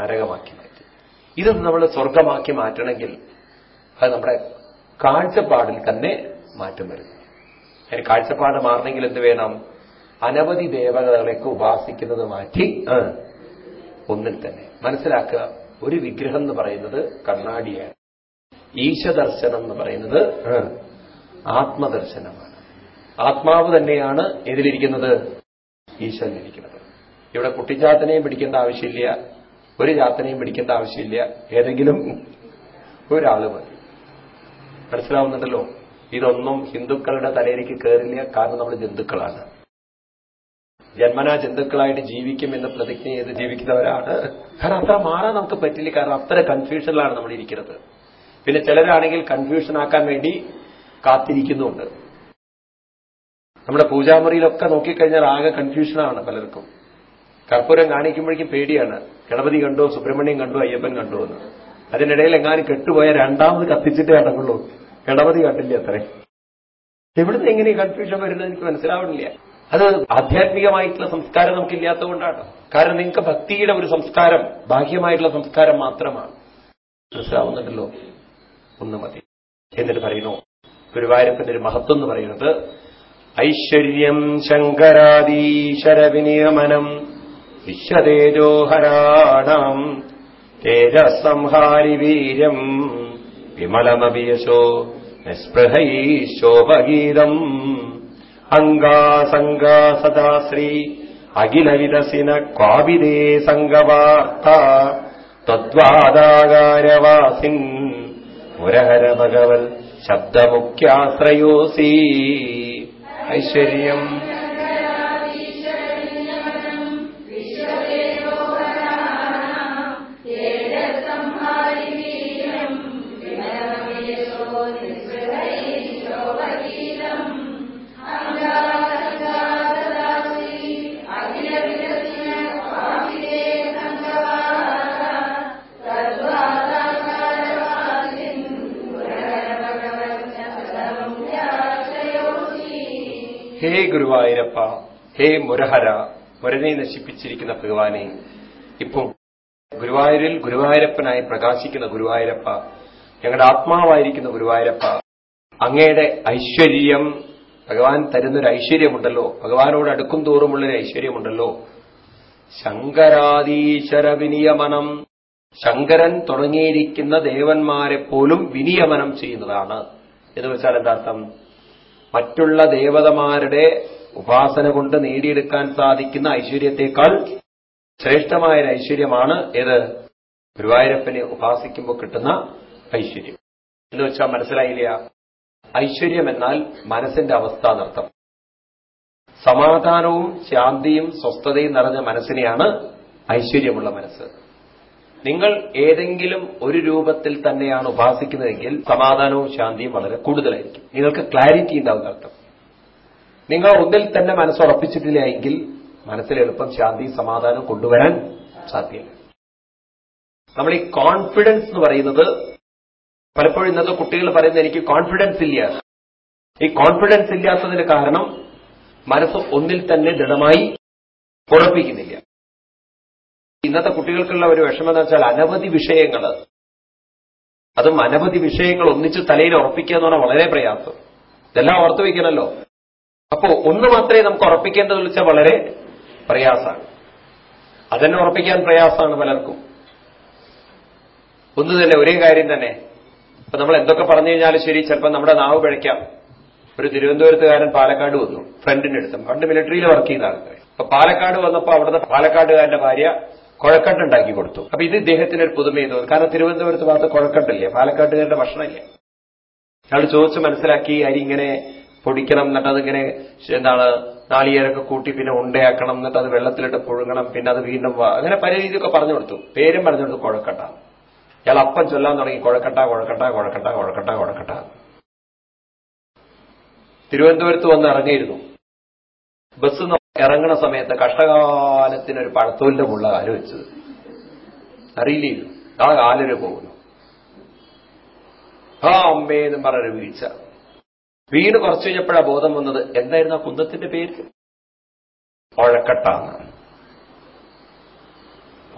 നരകമാക്കി മാറ്റി. ഇതൊന്നും നമ്മൾ സ്വർഗമാക്കി മാറ്റണമെങ്കിൽ അത് നമ്മുടെ കാഴ്ചപ്പാടിൽ തന്നെ മാറ്റം വരുന്നു അതിന് കാഴ്ചപ്പാട് മാറണമെങ്കിൽ എന്ത് വേണം? അനവധി ദേവതകളെയൊക്കെ ഉപാസിക്കുന്നത് മാറ്റി ഒന്നിൽ തന്നെ. മനസ്സിലാക്കുക ഒരു വിഗ്രഹം എന്ന് പറയുന്നത് കണ്ണാടിയാണ്. ഈശദർശനം എന്ന് പറയുന്നത് ആത്മദർശനമാണ്. ആത്മാവ് തന്നെയാണ് എതിലിരിക്കുന്നത് ഈശ്വരനിരിക്കുന്നത് ഇവിടെ കുട്ടിച്ചാത്തനെയും പിടിക്കേണ്ട ആവശ്യമില്ല ഒരു ചാത്തനെയും പിടിക്കേണ്ട ആവശ്യമില്ല. ഏതെങ്കിലും ഒരാൾ മതി. മനസ്സിലാവുന്നുണ്ടല്ലോ. ഇതൊന്നും ഹിന്ദുക്കളുടെ തലയിലേക്ക് കയറില്ല കാരണം നമ്മൾ ജന്തുക്കളാണ്. ജന്മനാ ജന്തുക്കളായിട്ട് ജീവിക്കും എന്ന് പ്രതിജ്ഞ ചെയ്ത് ജീവിക്കുന്നവരാണ്. കാരണം അത്ര മാറാൻ നമുക്ക് പറ്റില്ല. കാരണം അത്ര കൺഫ്യൂഷനിലാണ് നമ്മൾ ഇരിക്കുന്നത്. പിന്നെ ചിലരാണെങ്കിൽ കൺഫ്യൂഷൻ ആക്കാൻ വേണ്ടി കാത്തിരിക്കുന്നുണ്ട് നമ്മുടെ പൂജാമുറിയിലൊക്കെ നോക്കിക്കഴിഞ്ഞാൽ ആകെ കൺഫ്യൂഷനാണ് പലർക്കും. കർപ്പൂരം കാണിക്കുമ്പോഴേക്കും പേടിയാണ്. ഗണപതി കണ്ടോ? സുബ്രഹ്മണ്യം കണ്ടോ? അയ്യപ്പൻ കണ്ടോ എന്ന്. അതിനിടയിൽ എങ്ങാനും കെട്ടുപോയ രണ്ടാമത് കത്തിച്ചിട്ട് അടങ്ങുള്ളൂ ഗണപതി കണ്ടില്ല അത്രേ? എവിടുന്ന് എങ്ങനെ കൺഫ്യൂഷൻ വരുന്നത് എനിക്ക് മനസ്സിലാവണില്ല അത് ആധ്യാത്മികമായിട്ടുള്ള സംസ്കാരം നമുക്കില്ലാത്തതുകൊണ്ടാണ് കാരണം നിങ്ങൾക്ക് ഭക്തിയുടെ ഒരു സംസ്കാരം ബാഹ്യമായിട്ടുള്ള സംസ്കാരം മാത്രമാണ്. മനസ്സിലാവുന്നുണ്ടല്ലോ? ഒന്ന് മതി. എന്നിട്ട് പറയുന്നു ഗുരുവായൂരപ്പന്റെ ഒരു മഹത്വം എന്ന് പറയുന്നത് ഐശ്വര്യം ശങ്കരാദീശരവിനിയമനം വിശ്വതേജോഹരാണാം തേജസംഹാരി വീര്യം വിമലമഭിയശോ നിസ്പൃഹൈശോപഗീതം അംഗാസംഗാ സദാ ശ്രീ അഖിലവിലസിന ക്വാവിദേ സംഗവാർത്ത തദ്വാദാകാരവാസിൻ മുരഹര ഭഗവൽ ശബ്ദമുഖ്യാശ്രയോസി. ഐശ്വര്യം. ഗുരുവായൂരപ്പ ഹേ മുരഹര മുരനെ നശിപ്പിച്ചിരിക്കുന്ന ഭഗവാനെ ഇപ്പോൾ ഗുരുവായൂരിൽ ഗുരുവായൂരപ്പനായി പ്രകാശിക്കുന്ന ഗുരുവായൂരപ്പ ഞങ്ങളുടെ ആത്മാവായിരിക്കുന്ന ഗുരുവായൂരപ്പ അങ്ങയുടെ ഐശ്വര്യം ഭഗവാൻ തരുന്നൊരു ഐശ്വര്യമുണ്ടല്ലോ ഭഗവാനോട് അടുക്കും തോറുമുള്ളൊരു ഐശ്വര്യമുണ്ടല്ലോ. ശങ്കരാദീശ്വര വിനിയമനം ശങ്കരൻ തുടങ്ങിയിരിക്കുന്ന ദേവന്മാരെ പോലും വിനിയമനം ചെയ്യുന്നതാണ്. എന്ന് വെച്ചാൽ എന്താർത്ഥം? മറ്റുള്ള ദേവതമാരുടെ ഉപാസന കൊണ്ട് നേടിയെടുക്കാൻ സാധിക്കുന്ന ഐശ്വര്യത്തെക്കാൾ ശ്രേഷ്ഠമായ ഐശ്വര്യമാണ് ഏത്? ഗുരുവായൂരപ്പനെ ഉപാസിക്കുമ്പോൾ കിട്ടുന്ന ഐശ്വര്യം. എന്ന് വെച്ചാൽ മനസ്സിലായില്ല? ഐശ്വര്യം എന്നാൽ മനസ്സിന്റെ അവസ്ഥ എന്നർത്ഥം. സമാധാനവും ശാന്തിയും സ്വസ്ഥതയും നിറഞ്ഞ മനസ്സിനെയാണ് ഐശ്വര്യമുള്ള മനസ്സ്. നിങ്ങൾ ഏതെങ്കിലും ഒരു രൂപത്തിൽ തന്നെയാണ് ഉപാസിക്കുന്നതെങ്കിൽ സമാധാനവും ശാന്തിയും വളരെ കൂടുതലായിരിക്കും. നിങ്ങൾക്ക് ക്ലാരിറ്റി ഉണ്ടാവും അർത്ഥം. നിങ്ങൾ ഒന്നിൽ തന്നെ മനസ്സുറപ്പിച്ചിട്ടില്ല എങ്കിൽ മനസ്സിൽ എളുപ്പം ശാന്തിയും സമാധാനവും കൊണ്ടുവരാൻ സാധ്യമല്ല നമ്മൾ ഈ കോൺഫിഡൻസ് എന്ന് പറയുന്നത് പലപ്പോഴും ഇന്നത്തെ കുട്ടികൾ പറയുന്നത് എനിക്ക് കോൺഫിഡൻസ് ഇല്ല. ഈ കോൺഫിഡൻസ് ഇല്ലാത്തതിന് കാരണം മനസ്സ് ഒന്നിൽ തന്നെ ദൃഢമായി ഉറപ്പിക്കുന്നില്ല. ഇന്നത്തെ കുട്ടികൾക്കുള്ള ഒരു വിഷമം എന്ന് വെച്ചാൽ അനവധി വിഷയങ്ങൾ അതും അനവധി വിഷയങ്ങൾ ഒന്നിച്ച് തലയിൽ ഉറപ്പിക്കുക എന്ന് പറഞ്ഞാൽ വളരെ പ്രയാസം. ഇതെല്ലാം ഓർത്തു വയ്ക്കണമല്ലോ അപ്പോ ഒന്ന് മാത്രമേ നമുക്ക് ഉറപ്പിക്കേണ്ടതെന്ന് വെച്ചാൽ വളരെ പ്രയാസമാണ്. അതന്നെ ഉറപ്പിക്കാൻ പ്രയാസമാണ് പലർക്കും. ഒന്ന് തന്നെ ഒരേ കാര്യം തന്നെ. ഇപ്പൊ നമ്മൾ എന്തൊക്കെ പറഞ്ഞു കഴിഞ്ഞാലും ശരി ചിലപ്പോൾ നമ്മുടെ നാവ് പിഴയ്ക്കാം. ഒരു തിരുവനന്തപുരത്തുകാരൻ പാലക്കാട് വന്നു ഫ്രണ്ടിന്റെ അടുത്ത്. പണ്ട് മിലിറ്ററിയിൽ വർക്ക് ചെയ്ത ആൾക്കാർ അപ്പൊ പാലക്കാട് വന്നപ്പോൾ അവിടുത്തെ പാലക്കാടുകാരന്റെ ഭാര്യ കുഴക്കട്ട ഉണ്ടാക്കി കൊടുത്തു. അപ്പൊ ഇത് ഇദ്ദേഹത്തിന് ഒരു പുതുമ തോന്നി കാരണം തിരുവനന്തപുരത്ത് ഭാഗത്ത് കുഴക്കട്ടില്ല പാലക്കാട്ടുകാരുടെ ഭക്ഷണമില്ല? അയാൾ ചോദിച്ച് മനസ്സിലാക്കി അരി ഇങ്ങനെ പൊടിക്കണം എന്നിട്ട് അതിങ്ങനെ എന്താണ് നാളികേരൊക്കെ കൂട്ടി പിന്നെ ഉണ്ടയാക്കണം എന്നിട്ട് അത് വെള്ളത്തിലിട്ട് പുഴുങ്ങണം പിന്നെ അത് വീണ്ടും അങ്ങനെ പല രീതിയൊക്കെ പറഞ്ഞു കൊടുത്തു. പേരും പറഞ്ഞു കൊടുത്തു കുഴക്കട്ട ഇയാൾ അപ്പം ചൊല്ലാൻ തുടങ്ങി കുഴക്കട്ട കുഴക്കട്ട കുഴക്കട്ട കുഴക്കട്ട കുഴക്കട്ട തിരുവനന്തപുരത്ത് വന്ന് ഇറങ്ങിയിരുന്നു. ബസ് ഇറങ്ങണ സമയത്ത് കഷ്ടകാലത്തിന് ഒരു പഴത്തോലിന്റെ മുള്ള കാൽ വെച്ചത്. അറിയില്ലായിരുന്നു ആ കാലര് പോകുന്നു. ആ അമ്മേന്ന് പറഞ്ഞൊരു വീഴ്ച. വീട് കുറച്ചു കഴിഞ്ഞപ്പോഴാ ബോധം വന്നത് എന്തായിരുന്നു ആ കുന്തത്തിന്റെ പേര്? ഒഴക്കട്ടാണ്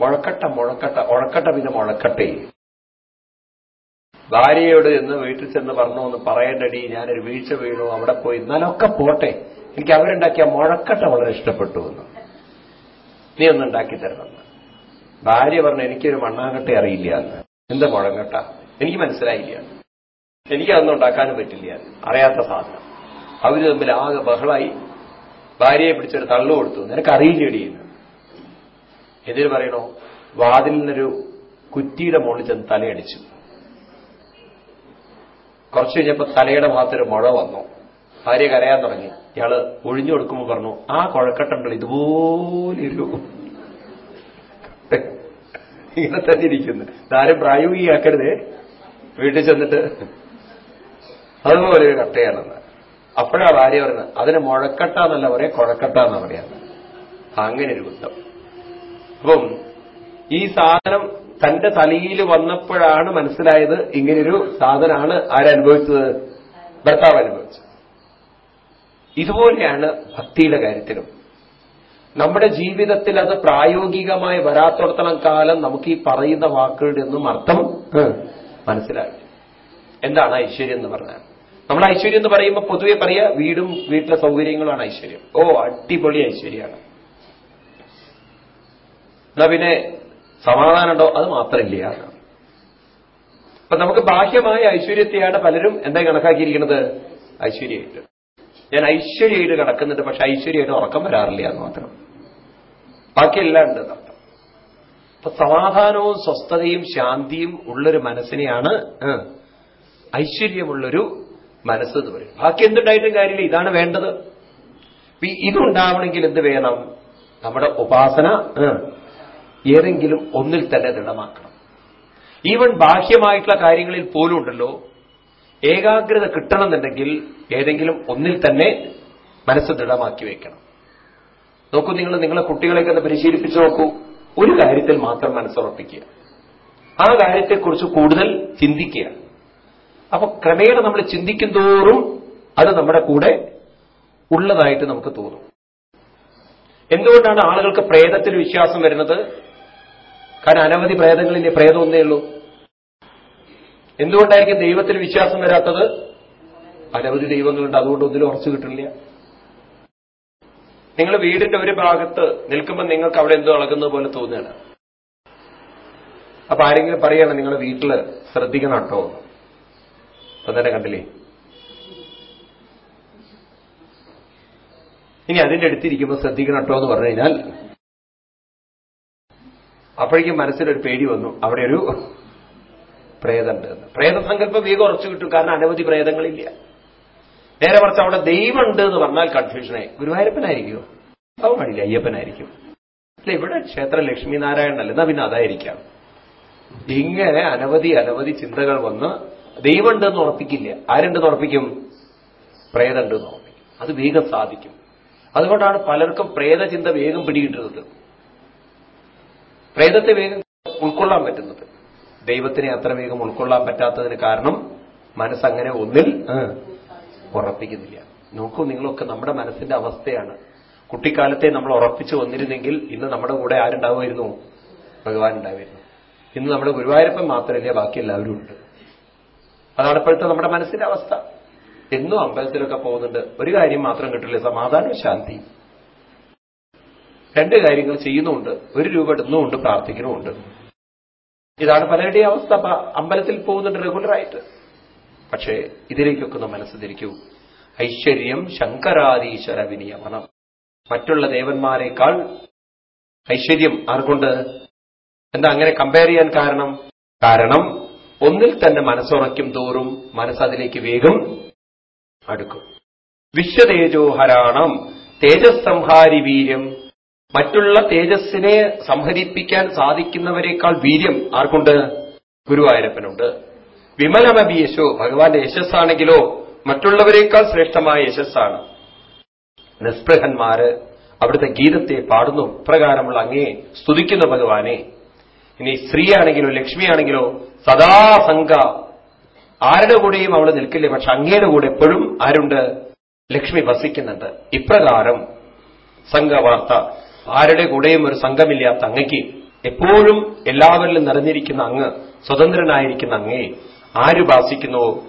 മുഴക്കട്ട മുഴക്കട്ട ഉഴക്കട്ട പിന്നെ മുഴക്കട്ടേ. ഭാര്യയോട് എന്ന് വീട്ടിൽ ചെന്ന് പറഞ്ഞു എന്ന് പറയേണ്ടടി ഞാനൊരു വീഴ്ച വീണു അവിടെ പോയി എന്നാലൊക്കെ പോട്ടെ. എനിക്ക് അവരുണ്ടാക്കിയ മുഴക്കട്ട വളരെ ഇഷ്ടപ്പെട്ടു എന്ന്. നീ ഒന്ന് ഉണ്ടാക്കി തരണമെന്ന് ഭാര്യ പറഞ്ഞു എനിക്കൊരു മണ്ണാങ്കട്ട അറിയില്ല എന്ന്. എന്താ മുഴങ്ങട്ട? എനിക്ക് മനസ്സിലായില്ല. എനിക്കതൊന്നും ഉണ്ടാക്കാനും പറ്റില്ല. അറിയാത്ത സാധനം. അവർ തമ്മിൽ ആകെ ബഹളായി. ഭാര്യയെ പിടിച്ചൊരു തള്ളു കൊടുത്തു. നിനക്ക് അറിയില്ലേടി എന്ന്. എതിര് പറയണോ വാതിൽ നിന്നൊരു കുറ്റിയുടെ മുകളിൽ ചെന്ന് തലയടിച്ചു. കുറച്ചു കഴിഞ്ഞപ്പോ തലയുടെ ഭാഗത്തൊരു മുഴ വന്നു. ഭാര്യ കരയാൻ തുടങ്ങി. ഇയാൾ ഒഴിഞ്ഞു കൊടുക്കുമ്പോൾ പറഞ്ഞു ആ കൊഴക്കട്ടുണ്ടല്ലോ ഇതുപോലെ ഒരു ഇങ്ങനെ തന്നെ ഇരിക്കുന്നു. ഇതാരും പ്രായോഗികമാക്കരുതേ വീട്ടിൽ ചെന്നിട്ട് അതുപോലെ ഒരു കട്ടയാണെന്ന് അപ്പോഴാ ഭാര്യ പറയുന്നത് അതിന് മുഴക്കട്ട എന്നല്ല പറയാ കുഴക്കട്ട എന്നാ പറയാ അങ്ങനെ ഒരു ബുദ്ധം അപ്പം ഈ സാധനം തന്റെ തലയിൽ വന്നപ്പോഴാണ് മനസ്സിലായത് ഇങ്ങനൊരു സാധനമാണ് ആരനുഭവിച്ചത്? ഭർത്താവ് അനുഭവിച്ചത്. ഇതുപോലെയാണ് ഭക്തിയുടെ കാര്യത്തിലും. നമ്മുടെ ജീവിതത്തിൽ അത് പ്രായോഗികമായി വരാത്തോടത്തോളം കാലം നമുക്ക് ഈ പറയുന്ന വാക്കുകളുടെ ഒന്നും അർത്ഥം മനസ്സിലാവില്ല. എന്താണ് ഐശ്വര്യം എന്ന് പറഞ്ഞാൽ? നമ്മൾ ഐശ്വര്യം എന്ന് പറയുമ്പോൾ പൊതുവെ പറയുക വീടും വീട്ടിലെ സൗകര്യങ്ങളുമാണ് ഐശ്വര്യം. ഓ അടിപൊളി ഐശ്വര്യമാണ്. എന്നാ പിന്നെ സമാധാനമുണ്ടോ അത് മാത്രമില്ല. അപ്പൊ നമുക്ക് ബാഹ്യമായ ഐശ്വര്യത്തെയാണ് പലരും എന്താ കണക്കാക്കിയിരിക്കുന്നത്? ഐശ്വര്യമായിട്ട്. ഞാൻ ഐശ്വര്യമായിട്ട് കിടക്കുന്നുണ്ട് പക്ഷെ ഐശ്വര്യമായിട്ട് ഉറക്കം വരാറില്ല എന്ന് മാത്രം. ബാക്കിയെല്ലാം ഉണ്ട് എന്നർത്ഥം അപ്പൊ സമാധാനവും സ്വസ്ഥതയും ശാന്തിയും ഉള്ളൊരു മനസ്സിനെയാണ് ഐശ്വര്യമുള്ളൊരു മനസ്സ് എന്ന് പറയും ബാക്കി എന്തുണ്ടായിട്ടും കാര്യമില്ല. ഇതാണ് വേണ്ടത്. ഇതുണ്ടാവണമെങ്കിൽ എന്ത് വേണം? നമ്മുടെ ഉപാസന ഏതെങ്കിലും ഒന്നിൽ തന്നെ ദൃഢമാക്കണം. ഈവൻ ബാഹ്യമായിട്ടുള്ള കാര്യങ്ങളിൽ പോലും ഉണ്ടല്ലോ. ഏകാഗ്രത കിട്ടണമെന്നുണ്ടെങ്കിൽ ഏതെങ്കിലും ഒന്നിൽ തന്നെ മനസ്സ് ദൃഢമാക്കി വെക്കണം. നോക്കൂ നിങ്ങൾ നിങ്ങളെ കുട്ടികളെയൊക്കെ ഒന്ന് പരിശീലിപ്പിച്ചു നോക്കൂ. ഒരു കാര്യത്തിൽ മാത്രം മനസ്സുറപ്പിക്കുക. ആ കാര്യത്തെക്കുറിച്ച് കൂടുതൽ ചിന്തിക്കുക. അപ്പൊ ക്രമേണ നമ്മൾ ചിന്തിക്കും തോറും അത് നമ്മുടെ കൂടെ ഉള്ളതായിട്ട് നമുക്ക് തോന്നും. എന്തുകൊണ്ടാണ് ആളുകൾക്ക് പ്രേതത്തിൽ വിശ്വാസം വരുന്നത്? കാരണം അനവധി പ്രേതങ്ങളില്ലേ പ്രേതം ഒന്നേ ഉള്ളൂ. എന്തുകൊണ്ടായിരിക്കും ദൈവത്തിൽ വിശ്വാസം വരാത്തത്? അനവധി ദൈവങ്ങളുണ്ട് അതുകൊണ്ട് ഒന്നിലും ഉറച്ചു കിട്ടില്ല നിങ്ങൾ വീടിന്റെ ഒരു ഭാഗത്ത് നിൽക്കുമ്പോൾ നിങ്ങൾക്ക് അവിടെ എന്തോ ഇളകുന്നത് പോലെ തോന്നുകയാണ്. അപ്പൊ ആരെങ്കിലും പറയാണ് നിങ്ങളുടെ വീട്ടിൽ ശ്രദ്ധിക്കണം കേട്ടോ. തന്നെ കണ്ടില്ലേ? ഇനി അതിന്റെ അടുത്തിരിക്കുമ്പോൾ ശ്രദ്ധിക്കണം കേട്ടോ എന്ന് പറഞ്ഞു കഴിഞ്ഞാൽ അപ്പോഴേക്കും മനസ്സിലൊരു പേടി വന്നു. അവിടെ ഒരു പ്രേതമുണ്ട് എന്ന്. പ്രേതസങ്കല്പം വേഗം ഉറച്ചു കിട്ടും കാരണം അനവധി പ്രേതങ്ങളില്ല. നേരെ കുറച്ച് അവിടെ ദൈവമുണ്ട് എന്ന് പറഞ്ഞാൽ കൺഫ്യൂഷനായി ഗുരുവായൂരപ്പനായിരിക്കുമോ അത് പാടില്ല അയ്യപ്പനായിരിക്കും. അല്ല ഇവിടെ ക്ഷേത്ര ലക്ഷ്മി നാരായണനല്ല എന്നാ പിന്നെ അതായിരിക്കാം. ഇങ്ങനെ അനവധി അനവധി ചിന്തകൾ വന്ന് ദൈവമുണ്ടെന്ന് ഉറപ്പിക്കില്ല. ആരുണ്ടെന്ന് ഉറപ്പിക്കും? പ്രേതമുണ്ടെന്ന് ഉറപ്പിക്കും. അത് വേഗം സാധിക്കും. അതുകൊണ്ടാണ് പലർക്കും പ്രേതചിന്ത വേഗം പിടികിട്ടുന്നത്. പ്രേതത്തെ വേഗം ഉൾക്കൊള്ളാൻ പറ്റുന്നത്. ദൈവത്തിനെ അത്ര വേഗം ഉൾക്കൊള്ളാൻ പറ്റാത്തതിന് കാരണം മനസ്സങ്ങനെ ഒന്നിൽ ഉറപ്പിക്കുന്നില്ല. നോക്കൂ നിങ്ങളൊക്കെ നമ്മുടെ മനസ്സിന്റെ അവസ്ഥയാണ്. കുട്ടിക്കാലത്തെ നമ്മൾ ഉറപ്പിച്ചു വന്നിരുന്നെങ്കിൽ ഇന്ന് നമ്മുടെ കൂടെ ആരുണ്ടാവുമായിരുന്നു? ഭഗവാൻ ഉണ്ടാവുമായിരുന്നു ഇന്ന് നമ്മുടെ ഗുരുവായൂരപ്പൻ മാത്രമല്ല ബാക്കി എല്ലാവരും ഉണ്ട്. അതാണ് ഇപ്പോഴത്തെ നമ്മുടെ മനസ്സിന്റെ അവസ്ഥ. എന്നും അമ്പലത്തിലൊക്കെ പോകുന്നുണ്ട്. ഒരു കാര്യം മാത്രം കിട്ടില്ല സമാധാനവും ശാന്തി രണ്ട് കാര്യങ്ങൾ ചെയ്യുന്നുമുണ്ട്. ഒരു രൂപ ഇടുന്നുമുണ്ട് പ്രാർത്ഥിക്കുന്നുമുണ്ട്. ഇതാണ് പലരുടെയും അവസ്ഥ. അമ്പലത്തിൽ പോകുന്നുണ്ട് റെഗുലറായിട്ട് പക്ഷേ ഇതിലേക്കൊക്കെ ഒന്ന് മനസ്സ് തിരിക്കൂ ഐശ്വര്യം ശങ്കരാദീശ്വര വിനിയമനം. മറ്റുള്ള ദേവന്മാരെക്കാൾ ഐശ്വര്യം ആർക്കൊണ്ട്? എന്താ അങ്ങനെ കമ്പയർ ചെയ്യാൻ കാരണം? കാരണം ഒന്നിൽ തന്നെ മനസ്സുറയ്ക്കും തോറും മനസ്സതിലേക്ക് വേഗം അടുക്കും. വിശ്വതേജോഹരാണം തേജസ്സംഹാരി വീര്യം മറ്റുള്ള തേജസ്സിനെ സംഹരിപ്പിക്കാൻ സാധിക്കുന്നവരെക്കാൾ വീര്യം ആർക്കുണ്ട്? ഗുരുവായൂരപ്പനുണ്ട്. വിമലമബി യശോ ഭഗവാന്റെ യശസ്സാണെങ്കിലോ മറ്റുള്ളവരെക്കാൾ ശ്രേഷ്ഠമായ യശസ്സാണ്. നിസ്പൃഹന്മാര് അവിടുത്തെ ഗീതത്തെ പാടുന്നു. പ്രകാരമുള്ള അങ്ങേ സ്തുതിക്കുന്ന ഭഗവാനെ. ഇനി സ്ത്രീയാണെങ്കിലോ ലക്ഷ്മിയാണെങ്കിലോ സദാസംഗ ആരുടെ കൂടെയും അവൾ നിൽക്കില്ല. പക്ഷെ അങ്ങയുടെ കൂടെ എപ്പോഴും ആരുണ്ട്? ലക്ഷ്മി വസിക്കുന്നുണ്ട്. ഇപ്രകാരം സംഘവാർത്ത ആരുടെ കൂടെയും ഒരു സംഘമില്ലാത്ത അങ്ങയ്ക്ക് എപ്പോഴും എല്ലാവരിലും നിറഞ്ഞിരിക്കുന്ന അങ്ങ് സ്വതന്ത്രനായിരിക്കുന്ന അങ്ങയെ ആര് ഭാസിക്കുന്നുവോ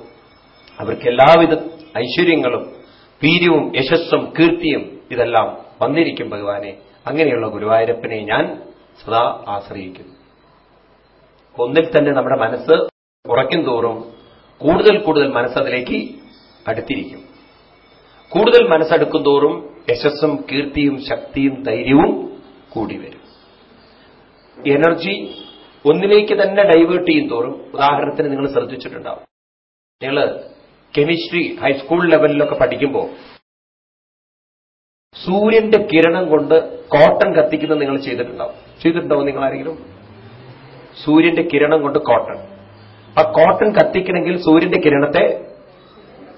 അവർക്ക് എല്ലാവിധ ഐശ്വര്യങ്ങളും വീര്യവും യശസ്സും കീർത്തിയും ഇതെല്ലാം വന്നിരിക്കും ഭഗവാനെ. അങ്ങനെയുള്ള ഗുരുവായൂരപ്പനെ ഞാൻ സദാ ആശ്രയിക്കുന്നു. ഒന്നിൽ തന്നെ നമ്മുടെ മനസ്സ് ഉറക്കും തോറും കൂടുതൽ കൂടുതൽ മനസ്സതിലേക്ക് അടുത്തിരിക്കും. കൂടുതൽ മനസ്സടുക്കും തോറും യശസ്സും കീർത്തിയും ശക്തിയും ധൈര്യവും കൂടി വരും. എനർജി ഒന്നിലേക്ക് തന്നെ ഡൈവേർട്ട് ചെയ്യും തോറും ഉദാഹരണത്തിന് നിങ്ങൾ ശ്രദ്ധിച്ചിട്ടുണ്ടാവും. നിങ്ങൾ കെമിസ്ട്രി ഹൈസ്കൂൾ ലെവലിലൊക്കെ പഠിക്കുമ്പോൾ സൂര്യന്റെ കിരണം കൊണ്ട് കോട്ടൺ കത്തിക്കുന്നത് നിങ്ങൾ ചെയ്തിട്ടുണ്ടാവും. ചെയ്തിട്ടുണ്ടാവും നിങ്ങൾ ആരെങ്കിലും സൂര്യന്റെ കിരണം കൊണ്ട് കോട്ടൺ. ആ കോട്ടൺ കത്തിക്കണമെങ്കിൽ സൂര്യന്റെ കിരണത്തെ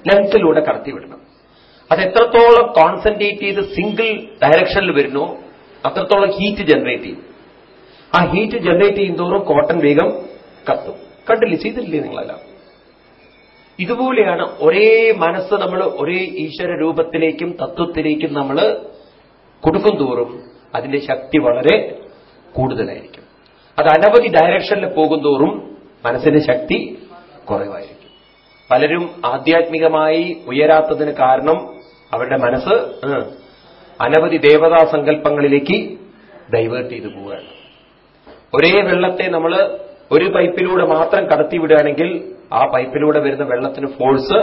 ലെൻസിലൂടെ കടത്തിവിടണം. അത് എത്രത്തോളം കോൺസെൻട്രേറ്റ് ചെയ്ത് സിംഗിൾ ഡയറക്ഷനിൽ വരുന്നു അത്രത്തോളം ഹീറ്റ് ജനറേറ്റ് ചെയ്യും. ആ ഹീറ്റ് ജനറേറ്റ് ചെയ്യുന്നതോറും കോട്ടൺ വേഗം കത്തും. കണ്ടില്ലേ? ചെയ്തില്ലേ നിങ്ങളെല്ലാം? ഇതുപോലെയാണ് ഒരേ മനസ്സ് നമ്മൾ ഒരേ ഈശ്വര രൂപത്തിലേക്കും തത്വത്തിലേക്കും നമ്മൾ കൊടുക്കും തോറും അതിന്റെ ശക്തി വളരെ കൂടുതലായിരിക്കും. അത് അനവധി ഡയറക്ഷനിൽ പോകും തോറും മനസ്സിന്റെ ശക്തി കുറവായിരിക്കും. പലരും ആധ്യാത്മികമായി ഉയരാത്തതിന് കാരണം അവരുടെ മനസ്സ് അനവധി ദേവതാ സങ്കല്പങ്ങളിലേക്ക് ഡൈവേർട്ട് ചെയ്തു പോവുകയാണ്. ഒരേ വെള്ളത്തെ നമ്മൾ ഒരു പൈപ്പിലൂടെ മാത്രം കടത്തിവിടുകയാണെങ്കിൽ ആ പൈപ്പിലൂടെ വരുന്ന വെള്ളത്തിന് ഫോഴ്സ്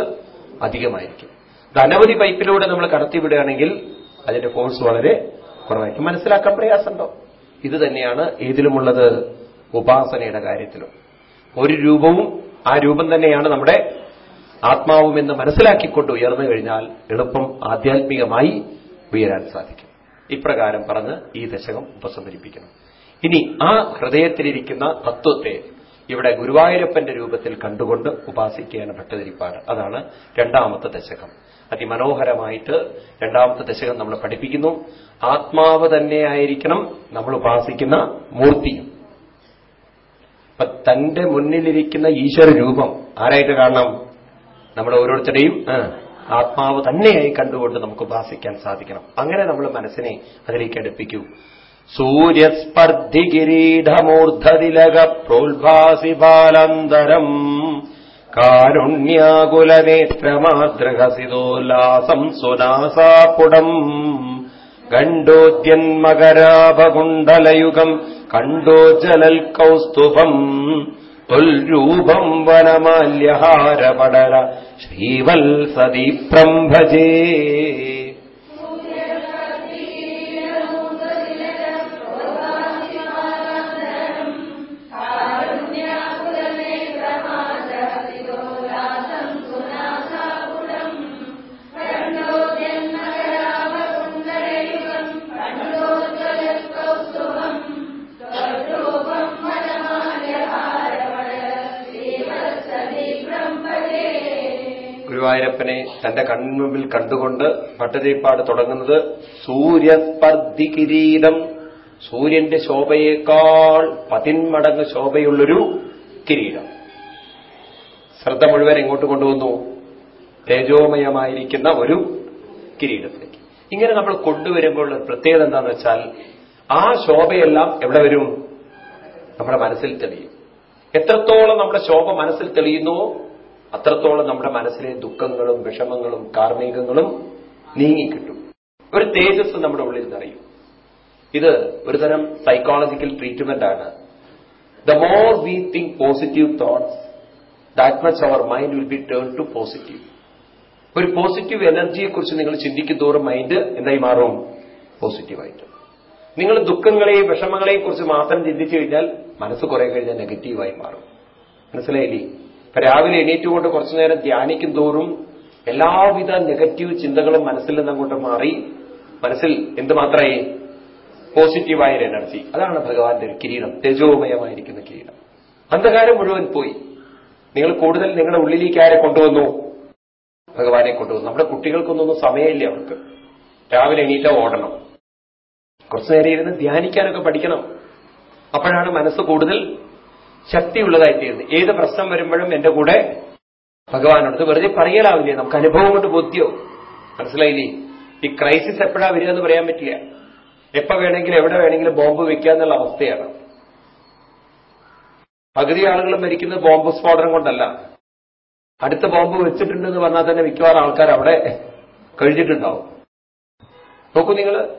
അധികമായിരിക്കും. ഇത് അനവധി പൈപ്പിലൂടെ നമ്മൾ കടത്തിവിടുകയാണെങ്കിൽ അതിന്റെ ഫോഴ്സ് വളരെ കുറവായിരിക്കും. മനസ്സിലാക്കാൻ പ്രയാസമുണ്ടോ? ഇത് തന്നെയാണ് ഏതിലുമുള്ളത് ഉപാസനയുടെ കാര്യത്തിലും. ഒരു രൂപവും ആ രൂപം തന്നെയാണ് നമ്മുടെ ആത്മാവും എന്ന് മനസ്സിലാക്കിക്കൊണ്ട് ഉയർന്നു കഴിഞ്ഞാൽ എളുപ്പം ആധ്യാത്മികമായി ഉയരാൻ സാധിക്കും. ഇപ്രകാരം പറഞ്ഞ് ഈ ദശകം ഉപസംഹരിപ്പിക്കണം ഇനി ആ ഹൃദയത്തിലിരിക്കുന്ന തത്വത്തെ ഇവിടെ ഗുരുവായൂരപ്പന്റെ രൂപത്തിൽ കണ്ടുകൊണ്ട് ഉപാസിക്കുകയാണ് ഭട്ടതിരിപ്പാട്. അതാണ് രണ്ടാമത്തെ ദശകം. അതിമനോഹരമായിട്ട് രണ്ടാമത്തെ ദശകം നമ്മൾ പഠിപ്പിക്കുന്നു. ആത്മാവ് തന്നെയായിരിക്കണം നമ്മൾ ഉപാസിക്കുന്ന മൂർത്തിയും. അപ്പൊ തന്റെ മുന്നിലിരിക്കുന്ന ഈശ്വര രൂപം ആരായിട്ട് കാണണം? നമ്മൾ ഓരോരുത്തരുടെയും ആത്മാവ് തന്നെയായി കണ്ടുകൊണ്ട് നമുക്ക് ഉപാസിക്കാൻ സാധിക്കണം. അങ്ങനെ നമ്മൾ മനസ്സിനെ അതിലേക്ക് അടുപ്പിക്കൂ. സൂര്യസ്പർദ്ധി കിരീടമൂർധതിലക പ്രോത്ഭാസി ബാലന്തരം കാരുണ്യാകുലനേത്രമാതൃഹസിതോല്ലാസം സുനാസാപുടം കണ്ടോ ജലൽ കൗസ്തുഭം തൊൽരൂപം വനമാല്യഹാരപടല ശ്രീവത്സതി ഭജേ ഗുരുവായൂരപ്പനെ തന്റെ കൺമുമ്പിൽ കണ്ടുകൊണ്ട് ഭട്ടതിരിപ്പാട് തുടങ്ങുന്നത് സൂര്യസ്പർദ്ധി കിരീടം സൂര്യന്റെ ശോഭയേക്കാൾ പതിന്മടങ്ങ് ശോഭയുള്ളൊരു കിരീടം. ശ്രദ്ധ മുഴുവൻ എങ്ങോട്ട് കൊണ്ടുവന്നു? തേജോമയമായിരിക്കുന്ന ഒരു കിരീടത്തിലേക്ക്. ഇങ്ങനെ നമ്മൾ കൊണ്ടുവരുമ്പോൾ പ്രത്യേകത എന്താണെന്ന് വെച്ചാൽ ആ ശോഭയെല്ലാം എവിടെ വരും? നമ്മുടെ മനസ്സിൽ തെളിയും. എത്രത്തോളം നമ്മുടെ ശോഭ മനസ്സിൽ തെളിയുന്നുവോ അത്രത്തോളം നമ്മുടെ മനസ്സിലെ ദുഃഖങ്ങളും വിഷമങ്ങളും കാർമ്മികങ്ങളും നീങ്ങിക്കിട്ടും. ഒരു തേജസ് നമ്മുടെ ഉള്ളിൽ നിറയും. ഇത് ഒരുതരം സൈക്കോളജിക്കൽ ട്രീറ്റ്മെന്റ് ആണ് the more we think positive thoughts that much our mind will be turn to positive ഒരു പോസിറ്റീവ് എനർജിയെക്കുറിച്ച് നിങ്ങൾ ചിന്തിക്കും തോറും മൈൻഡ് എന്തായി മാറും? പോസിറ്റീവായിട്ട് നിങ്ങൾ ദുഃഖങ്ങളെയും വിഷമങ്ങളെയും കുറിച്ച് മാത്രം ചിന്തിച്ചു കഴിഞ്ഞാൽ മനസ്സ് കുറെ കഴിഞ്ഞാൽ നെഗറ്റീവായി മാറും. മനസ്സിലായില്ലേ? ഇപ്പൊ രാവിലെ എണീറ്റുകൊണ്ട് കുറച്ചു നേരം ധ്യാനിക്കും തോറും എല്ലാവിധ നെഗറ്റീവ് ചിന്തകളും മനസ്സിൽ നിന്ന് അങ്ങോട്ട് മാറി മനസ്സിൽ എന്തുമാത്രമായി പോസിറ്റീവായ ഒരു എനർജി അതാണ് ഭഗവാന്റെ ഒരു കിരീടം. തേജോമയമായിരിക്കുന്ന കിരീടം. അന്ധകാരം മുഴുവൻ പോയി. നിങ്ങൾ കൂടുതൽ നിങ്ങളുടെ ഉള്ളിലേക്ക് ആരെ കൊണ്ടുവന്നു? ഭഗവാനെ കൊണ്ടുവന്നു. നമ്മുടെ കുട്ടികൾക്കൊന്നും സമയമില്ല അവർക്ക്. രാവിലെ എണീറ്റ ഓടണം. കുറച്ചു നേരം ഇരുന്ന് ധ്യാനിക്കാനൊക്കെ പഠിക്കണം. അപ്പോഴാണ് മനസ്സ് കൂടുതൽ ശക്തിയുള്ളതായി തീരുന്നത് ഏത് പ്രശ്നം വരുമ്പോഴും എന്റെ കൂടെ ഭഗവാനുണ്ട് വെറുതെ പറയലാവില്ലേ? നമുക്ക് അനുഭവം കൊണ്ട് ബോധ്യോ മനസ്സിലായില്ലേ? ഈ ക്രൈസിസ് എപ്പോഴാ വരിക എന്ന് പറയാൻ പറ്റില്ല. എപ്പോ വേണമെങ്കിലും എവിടെ വേണമെങ്കിലും ബോംബ് വെക്കുക എന്നുള്ള അവസ്ഥയാണ്. പകുതി ആളുകൾ മരിക്കുന്നത് ബോംബ് സ്ഫോടനം കൊണ്ടല്ല. അടുത്ത ബോംബ് വെച്ചിട്ടുണ്ടെന്ന് പറഞ്ഞാൽ തന്നെ മിക്കവാറും ആൾക്കാർ അവിടെ കഴിഞ്ഞിട്ടുണ്ടാവും. നോക്കൂ നിങ്ങൾ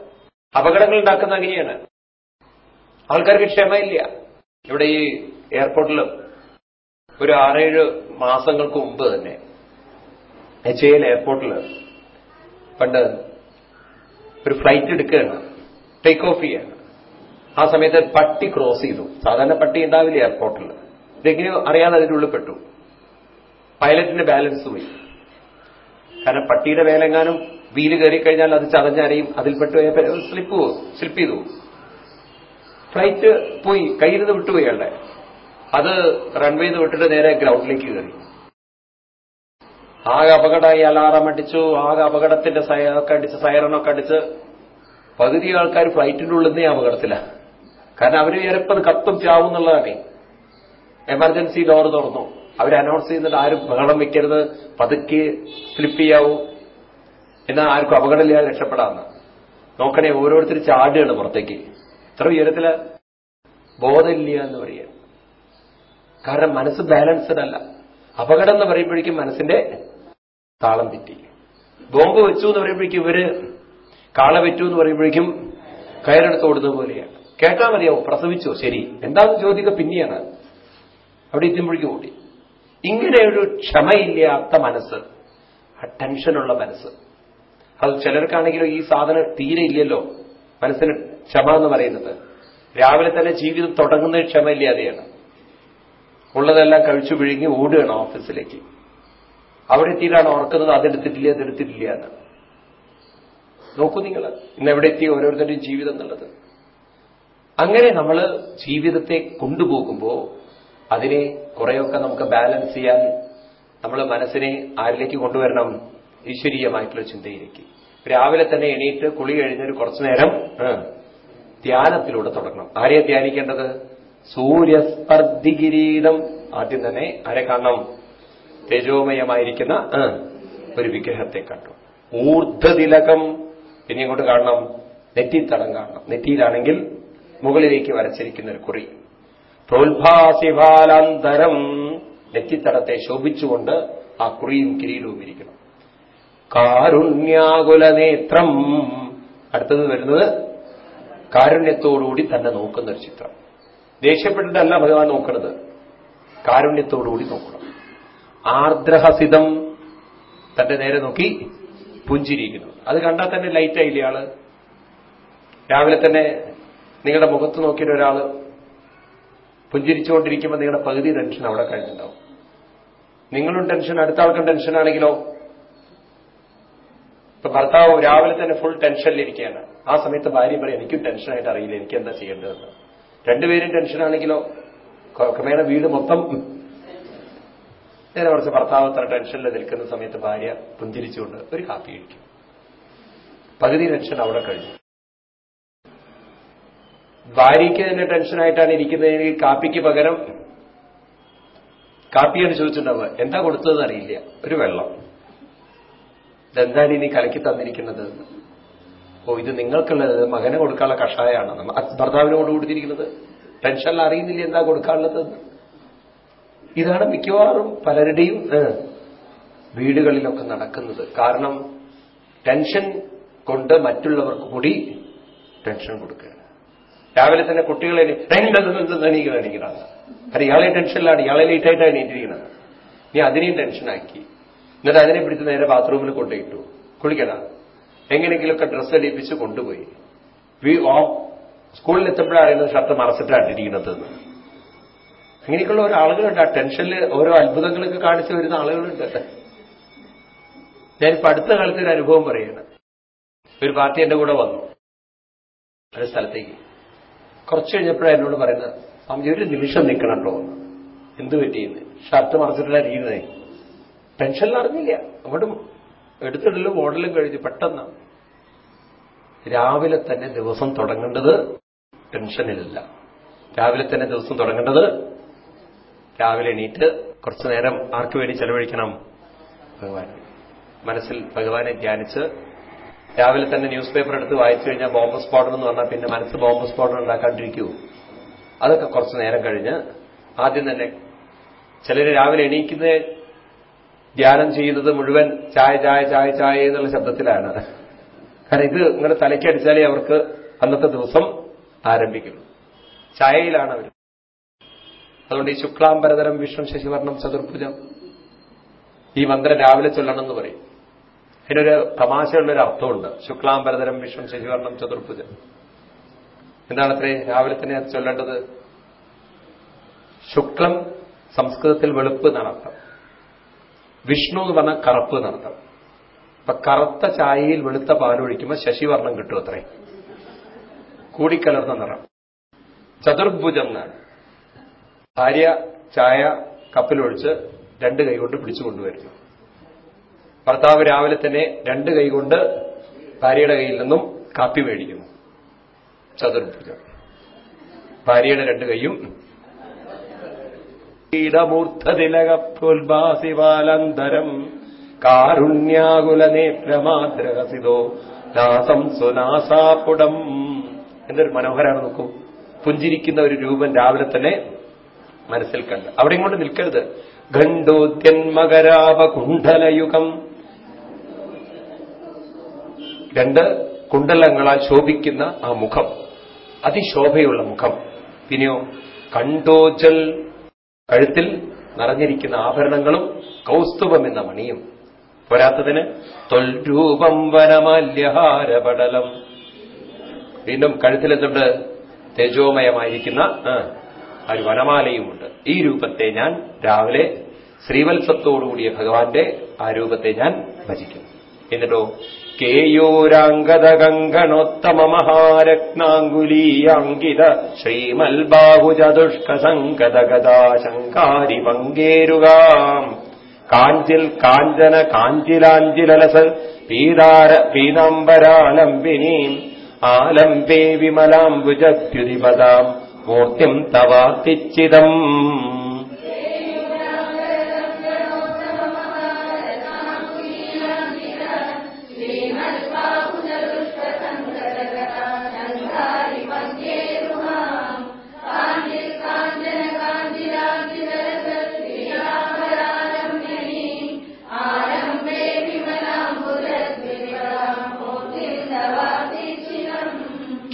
അപകടങ്ങൾ ഉണ്ടാക്കുന്ന അങ്ങനെയാണ്. ആൾക്കാർക്ക് ക്ഷമയില്ല. ഇവിടെ ഈ എയർപോർട്ടിൽ ഒരു ആറേഴ് മാസങ്ങൾക്ക് മുമ്പ് തന്നെ എച്ച് എൽ എയർപോർട്ടിൽ പണ്ട് ഒരു ഫ്ലൈറ്റ് എടുക്കുകയാണ്. ടേക്ക് ഓഫ് ചെയ്യാണ്. ആ സമയത്ത് പട്ടി ക്രോസ് ചെയ്തു. സാധാരണ പട്ടി ഉണ്ടാവില്ല എയർപോർട്ടിൽ ഇതെങ്ങനെയോ അറിയാതെ അതിന്റെ ഉള്ളിൽ പെട്ടു. പൈലറ്റിന്റെ ബാലൻസ് പോയി. കാരണം പട്ടിയുടെ വേലെങ്ങാനും വീൽ കയറി കഴിഞ്ഞാൽ അത് ചതഞ്ഞറിയും അതിൽപ്പെട്ട് സ്ലിപ്പ് സ്ലിപ്പ് ചെയ്തു. ഫ്ലൈറ്റ് പോയി. കയ്യിൽ നിന്ന് വിട്ടുപോയി അയാളുടെ. അത് റൺവേ തൊട്ടിട്ട് നേരെ ഗ്രൗണ്ടിലേക്ക് കയറി. ആകെ അപകടമായി അലാറം അടിച്ചു ആകെ അപകടത്തിന്റെ ഒക്കെ അടിച്ച് സൈറണൊക്കെ അടിച്ച് പകുതി ആൾക്കാർ ഫ്ലൈറ്റിന്റെ ഉള്ളിൽ നിന്നേ അപകടത്തിലാണ് കാരണം അവർ ചിലപ്പോൾ കത്തും ചാവും എന്നുള്ളതാണ് എമർജൻസി ഡോർ തുറന്നു. അവർ അനൗൺസ് ചെയ്യുന്നത് ആരും ബഹളം വെക്കരുത് പതുക്കെ സ്ലിപ്പ് ചെയ്യാവൂ. എന്നാൽ ആർക്കും അപകടമില്ലാതെ രക്ഷപ്പെടാമെന്ന് നോക്കണേ ഓരോരുത്തർ ചാടുകയാണ് പുറത്തേക്ക്. ഇത്ര ഉയരത്തിൽ ബോധമില്ല എന്ന് പറയുക കാരണം മനസ്സ് ബാലൻസ്ഡ് അല്ല. അപകടം എന്ന് പറയുമ്പോഴേക്കും മനസ്സിന്റെ താളം തെറ്റി. ബോംബ് വെച്ചു എന്ന് പറയുമ്പോഴേക്കും ഇവർ കാള വെച്ചു എന്ന് പറയുമ്പോഴേക്കും കയറെടുത്ത് ഓടുന്നത് പോലെയാണ്. കേട്ടാൽ മതിയാവും പ്രസവിച്ചോ? ശരി. എന്താണെന്ന് ചോദിക്കുക പിന്നെയാണ്. അവിടെ എത്തുമ്പോഴേക്കും ഓടി. ഇങ്ങനെ ഒരു ക്ഷമയില്ലാത്ത മനസ്സ് ആ ടെൻഷനുള്ള മനസ്സ്. അത് ചിലർക്കാണെങ്കിലും ഈ സാധനം തീരെ ഇല്ലല്ലോ മനസ്സിന് ക്ഷമ എന്ന് പറയുന്നത്. രാവിലെ തന്നെ ജീവിതം തുടങ്ങുന്നത് ക്ഷമയില്ലാതെയാണ്. ഉള്ളതെല്ലാം കഴിച്ചു പിഴുങ്ങി ഓടുകയാണ് ഓഫീസിലേക്ക്. അവിടെ എത്തിയിട്ടാണ് ഓർക്കുന്നത് അതെടുത്തിട്ടില്ല അതെടുത്തിട്ടില്ല എന്ന്. നോക്കൂ നിങ്ങൾ ഇന്ന് എവിടെ എത്തി ഓരോരുത്തരുടെയും ജീവിതം എന്നുള്ളത്. അങ്ങനെ നമ്മൾ ജീവിതത്തെ കൊണ്ടുപോകുമ്പോൾ അതിനെ കുറെയൊക്കെ നമുക്ക് ബാലൻസ് ചെയ്യാൻ നമ്മൾ മനസ്സിനെ ആരിലേക്ക് കൊണ്ടുവരണം? ഈശ്വരീയമായിട്ടുള്ള ചിന്തയിലേക്ക്. രാവിലെ തന്നെ എണീറ്റ് കുളി കഴിഞ്ഞൊരു കുറച്ചു നേരം ധ്യാനത്തിലൂടെ തുടങ്ങണം. ആരെയെ ധ്യാനിക്കേണ്ടത്? സൂര്യസ്പർദ്ധി കിരീടം ആദ്യം തന്നെ ആരെ കാണണം? തേജോമയമായിരിക്കുന്ന ഒരു വിഗ്രഹത്തെ കണ്ടു. ഊർധതിലകം പിന്നെ ഇങ്ങോട്ട് കാണണം. നെറ്റിത്തടം കാണണം. നെറ്റിയിലാണെങ്കിൽ മുകളിലേക്ക് വരച്ചിരിക്കുന്ന ഒരു കുറി. പ്രോത്ഭാസിഭാലാന്തരം നെറ്റിത്തടത്തെ ശോഭിച്ചുകൊണ്ട് ആ കുറിയും കിരീടവും ഇരിക്കണം. കാരുണ്യാകുലനേത്രം. അടുത്തത് വരുന്നത് കാരുണ്യത്തോടുകൂടി തന്നെ നോക്കുന്ന ഒരു ചിത്രം. ദേഷ്യപ്പെട്ടിട്ടല്ല ഭഗവാൻ നോക്കുന്നത് കാരുണ്യത്തോടുകൂടി നോക്കണം. ആർദ്രഹസിതം തന്റെ നേരെ നോക്കി പുഞ്ചിരിക്കുന്നു. അത് കണ്ടാൽ തന്നെ ലൈറ്റ് ആയില്ലേ ആൾ? രാവിലെ തന്നെ നിങ്ങളുടെ മുഖത്ത് നോക്കിയിട്ട് ഒരാൾ പുഞ്ചിരിച്ചുകൊണ്ടിരിക്കുമ്പോൾ നിങ്ങളുടെ പകുതി ടെൻഷൻ അവിടെ കഴിഞ്ഞിട്ടുണ്ടാവും. നിങ്ങളും ടെൻഷൻ അടുത്ത ആൾക്കും ടെൻഷൻ ആണെങ്കിലോ? ഇപ്പൊ ഭർത്താവ് രാവിലെ തന്നെ ഫുൾ ടെൻഷനിലിരിക്കുകയാണ് ആ സമയത്ത് ഭാര്യ പറയും എനിക്കും ടെൻഷനായിട്ട് അറിയില്ല എനിക്ക് എന്താ ചെയ്യേണ്ടതെന്ന്? രണ്ടുപേരും ടെൻഷനാണെങ്കിലോ ക്രമേണ വീട് മൊത്തം. നേരെ കുറച്ച് ഭർത്താവ് അത്ര ടെൻഷനിൽ നിൽക്കുന്ന സമയത്ത് ഭാര്യ പുഞ്ചിരിച്ചുകൊണ്ട് ഒരു കാപ്പി കഴിക്കും. പകുതി ടെൻഷൻ അവിടെ കഴിഞ്ഞു. ഭാര്യയ്ക്ക് തന്നെ ടെൻഷനായിട്ടാണ് ഇരിക്കുന്നതെങ്കിൽ കാപ്പിക്ക് പകരം കാപ്പിയാണ് ചോദിച്ചിട്ടുണ്ടാവുക എന്താ കൊടുത്തതെന്ന് അറിയില്ല ഒരു വെള്ളം. ഇതെന്താണ് ഇനി കലക്കി തന്നിരിക്കുന്നത്? ഓ ഇത് നിങ്ങൾക്കുള്ളത് മകനെ കൊടുക്കാനുള്ള കഷായമാണ്. ഭർത്താവിനോട് കൊടുത്തിരിക്കുന്നത്. ടെൻഷനിൽ അറിയുന്നില്ല എന്താ കൊടുക്കാനുള്ളത്. ഇതാണ് മിക്കവാറും പലരുടെയും വീടുകളിലൊക്കെ നടക്കുന്നത്. കാരണം ടെൻഷൻ കൊണ്ട് മറ്റുള്ളവർക്ക് കൂടി ടെൻഷൻ കൊടുക്കുകയാണ് രാവിലെ തന്നെ കുട്ടികളെ എണീക്കണം. എണീക്കണം ഇയാളെ ടെൻഷനിലാണ്. ഇയാളെ ലേറ്റായിട്ടാണ് എണീറ്റിരിക്കുന്നത് നീ അതിനെയും ടെൻഷനാക്കി. എന്നിട്ട് അതിനെ പിടിച്ച് നേരെ ബാത്റൂമിൽ കൊണ്ടുപോയിട്ടു. കുളിക്കണം എങ്ങനെയെങ്കിലുമൊക്കെ ഡ്രസ്സ് അടിപ്പിച്ച് കൊണ്ടുപോയി. സ്കൂളിൽ എത്തുമ്പോഴായിരുന്നു ഷർട്ട് മറച്ചിട്ടാണ് ഇരിക്കുന്നത് അങ്ങനെയൊക്കെയുള്ള ഓരോ ആളുകളുണ്ട്. ആ ടെൻഷനിൽ ഓരോ അത്ഭുതങ്ങളൊക്കെ കാണിച്ചു വരുന്ന ആളുകളുണ്ട്. ഞാനിപ്പോ അടുത്ത കാലത്ത് ഒരു അനുഭവം പറയുകയാണ്. ഒരു പാർട്ടി എന്റെ കൂടെ വന്നു. ഒരു സ്ഥലത്തേക്ക്. കുറച്ച് കഴിഞ്ഞപ്പോഴാണ് എന്നോട് പറയുന്നത് സ്വാമിജി ഒരു നിമിഷം നിൽക്കണം കേട്ടോ എന്ത് പറ്റിയെന്ന്? ഷർട്ട് മറച്ചിട്ടാണ് ഇരിക്കുന്നത് ടെൻഷനിൽ അറിഞ്ഞില്ല. അങ്ങോട്ടും എടുത്തിടലും ഓടലും കഴിഞ്ഞ് പെട്ടെന്ന് രാവിലെ തന്നെ ദിവസം തുടങ്ങേണ്ടത് ടെൻഷനിലല്ല. രാവിലെ തന്നെ ദിവസം തുടങ്ങേണ്ടത് രാവിലെ എണീറ്റ് കുറച്ചു നേരം ആർക്കു വേണ്ടി ചെലവഴിക്കണം? ഭഗവാൻ മനസ്സിൽ ഭഗവാനെ ധ്യാനിച്ച് രാവിലെ തന്നെ ന്യൂസ് പേപ്പർ എടുത്ത് വായിച്ചു കഴിഞ്ഞാൽ ബോംബ് സ്ഫോടനം എന്ന് പറഞ്ഞാൽ പിന്നെ മനസ്സ് ബോംബ് സ്ഫോടനം ഉണ്ടാക്കാണ്ടിരിക്കൂ. അതൊക്കെ കുറച്ചു നേരം കഴിഞ്ഞ് ആദ്യം തന്നെ ചിലർ രാവിലെ എണീക്കുന്ന ധ്യാനം ചെയ്യുന്നത് മുഴുവൻ ചായ ചായ ചായ ചായ എന്നുള്ള ശബ്ദത്തിലാണ്. കാരണം ഇത് ഇങ്ങനെ തലയ്ക്കടിച്ചാലേ അവർക്ക് അന്നത്തെ ദിവസം ആരംഭിക്കും ചായയിലാണ് അവർ. അതുകൊണ്ട് ഈ ശുക്ലാംബരതരം വിഷ്ണു ശശിവർണം ചതുർഭുജം ഈ മന്ത്രം രാവിലെ ചൊല്ലണം എന്ന് പറയും. അതിനൊരു തമാശയുള്ളൊരു അർത്ഥമുണ്ട്. ശുക്ലാംബരതരം വിഷ്ണു ശശിവർണം ചതുർഭുജം. എന്താണത്രേ? രാവിലെ തന്നെ അത് ചൊല്ലേണ്ടത്? ശുക്ലം സംസ്കൃതത്തിൽ വെളുപ്പ് അർത്ഥം വിഷ്ണു എന്ന് പറഞ്ഞാൽ കറുപ്പ് എന്നർത്ഥം അപ്പൊ കറുത്ത ചായയിൽ വെളുത്ത പാലൊഴിക്കുമ്പോൾ ശശിവർണം കിട്ടും അത്രേ. കൂടിക്കലർന്ന നിറം. ചതുർഭുജം ഭാര്യ ചായ കപ്പിലൊഴിച്ച് രണ്ട് കൈകൊണ്ട് പിടിച്ചു കൊണ്ടുവരുന്നു. ഭർത്താവ് രാവിലെ തന്നെ രണ്ട് കൈകൊണ്ട് ഭാര്യയുടെ കയ്യിൽ നിന്നും കാപ്പി മേടിക്കുന്നു. ചതുർഭുജം. ഭാര്യയുടെ രണ്ട് കൈയും ീടമൂർധതിലകപ്രോത്ഭാസിവാലന്തരം കാരുണ്യാകുലനേത്രമാദ്രഹസിതോ നാസം സുനാസാപുടം എന്നൊരു മനോഹരാണ് നോക്കൂ. പുഞ്ചിരിക്കുന്ന ഒരു രൂപം രാവിലെ തന്നെ മനസ്സിൽ കണ്ട്. അവിടെ ഇങ്ങോട്ട് നിൽക്കരുത്. ഖണ്ഡോദ്യന്മകരാപകുണ്ഡലയുഗം രണ്ട് കുണ്ടലങ്ങളാൽ ശോഭിക്കുന്ന ആ മുഖം. അതിശോഭയുള്ള മുഖം. പിന്നെയോ കണ്ടോജൽ കഴുത്തിൽ നിറഞ്ഞിരിക്കുന്ന ആഭരണങ്ങളും കൗസ്തുഭം എന്ന മണിയും. പോരാത്തതിന് തൊൽരൂപം വനമാല്യഹാരപടലം വീണ്ടും കഴുത്തിലെന്തുണ്ട് തേജോമയമായിരിക്കുന്ന ഒരു വനമാലയുമുണ്ട്. ഈ രൂപത്തെ ഞാൻ രാവിലെ ശ്രീവത്സത്തോടുകൂടിയ ഭഗവാന്റെ ആ രൂപത്തെ ഞാൻ ഭജിക്കുന്നു എന്നിട്ടോ കേയൂരാംഗതകങ്കണോത്തമ മഹാരത്നാങ്കുലീയാങ്കിത ശ്രീമൽബാഹുചതുഷ്കസങ്കതഗദാശങ്കാരി പങ്കേരുകാം കാഞ്ചിൽ കാഞ്ചന കാഞ്ചിലാഞ്ചിലലസൽ പീതാര പീതാംബരാലംബിനീം ആലംബേ വിമലാംബുജദ്യുതിപദാം മൂർത്തിം തവാർത്തിച്ചിതം.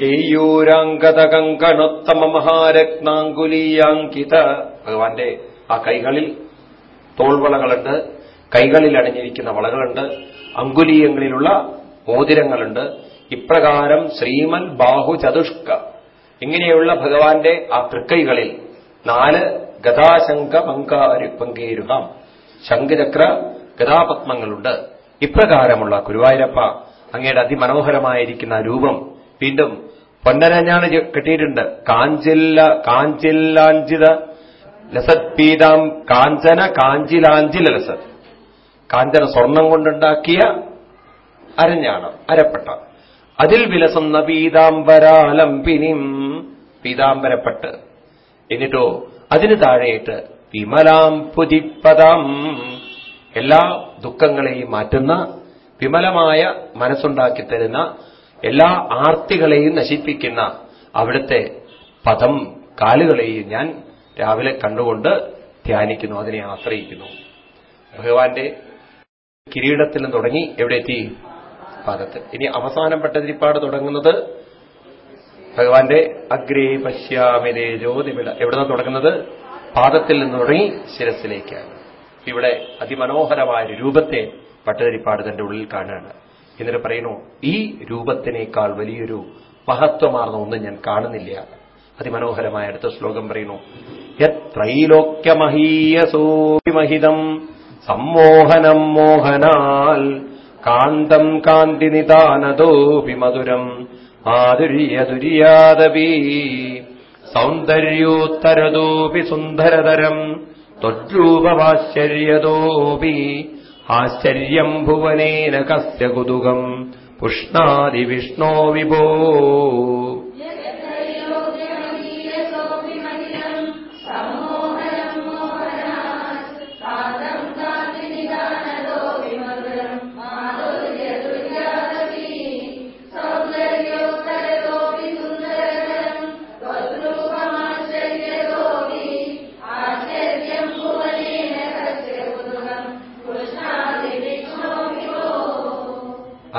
കേയൂരാങ്കതകങ്കണോത്തമ മഹാരത്നാങ്കുലീയാങ്കിത. ഭഗവാന്റെ ആ കൈകളിൽ തോൾവളകളുണ്ട് കൈകളിൽ അണിഞ്ഞിരിക്കുന്ന വളകളുണ്ട് അങ്കുലീയങ്ങളിലുള്ള മോതിരങ്ങളുണ്ട്. ഇപ്രകാരം ശ്രീമൻ ബാഹു ചതുഷ്ക ഇങ്ങനെയുള്ള ഭഗവാന്റെ ആ തൃക്കൈകളിൽ നാല് ഗതാശങ്ക പങ്കാരി പങ്കേരുഹാം. ശംഖചക്ര ഗതാപത്മങ്ങളുണ്ട് ഇപ്രകാരമുള്ള ഗുരുവായൂരപ്പ അങ്ങയുടെ അതിമനോഹരമായിരിക്കുന്ന രൂപം വീണ്ടും പൊന്നരഞ്ഞാണ് കിട്ടിയിട്ടുണ്ട്. കാഞ്ചില്ല കാഞ്ചില്ലാഞ്ചിത ലസത് പീതാം കാഞ്ചന കാഞ്ചിലാഞ്ചില ലസത്. കാഞ്ചന സ്വർണം കൊണ്ടുണ്ടാക്കിയ അരഞ്ഞാണ് അരപ്പെട്ട. അതിൽ വിലസുന്ന പീതാംബരാലംബിനിം പീതാംബരപ്പെട്ട്. എന്നിട്ടോ അതിന് താഴെയിട്ട് വിമലാം പുതിപ്പതാം എല്ലാ ദുഃഖങ്ങളെയും മാറ്റുന്ന വിമലമായ മനസ്സുണ്ടാക്കി തരുന്ന എല്ലാ ആർത്തികളെയും നശിപ്പിക്കുന്ന അവിടുത്തെ പദം കാലുകളെയും ഞാൻ രാവിലെ കണ്ടുകൊണ്ട് ധ്യാനിക്കുന്നു അതിനെ ആശ്രയിക്കുന്നു. ഭഗവാന്റെ കിരീടത്തിൽ നിന്ന് തുടങ്ങി എവിടെ എത്തി? പാദത്തിൽ ഇനി അവസാനം പട്ടതിരിപ്പാട് തുടങ്ങുന്നത് ഭഗവാന്റെ അഗ്രേ പശ്യാമിതേ എവിടെ എവിടുന്ന തുടങ്ങുന്നത്? പാദത്തിൽ നിന്ന് തുടങ്ങി ശിരസിലേക്കാണ്. ഇവിടെ അതിമനോഹരമായ രൂപത്തെ പട്ടതിരിപ്പാട് തന്റെ ഉള്ളിൽ കാണുകയാണ്. എന്നിട്ട് പറയുന്നു ഈ രൂപത്തിനേക്കാൾ വലിയൊരു മഹത്വമാർന്ന ഒന്നും ഞാൻ കാണുന്നില്ല. അതിമനോഹരമായ അടുത്ത ശ്ലോകം പറയുന്നു യത്രൈലോക്യമഹീയസോമഹിതം സമ്മോഹനം മോഹനാൽ കാന്തം കാന്തി നിദാനതോപി മധുരം മാധുര്യതുര്യാദപി സൗന്ദര്യോത്തരതോപി സുന്ദരതരം ത്വദ്രൂപമാശ്ചര്യതോപി ആശ്ചര്യം ഭുവനേന കസ്യ കുതുകം. പുഷ്ണാതി വിഷ്ണോ വിഭോ.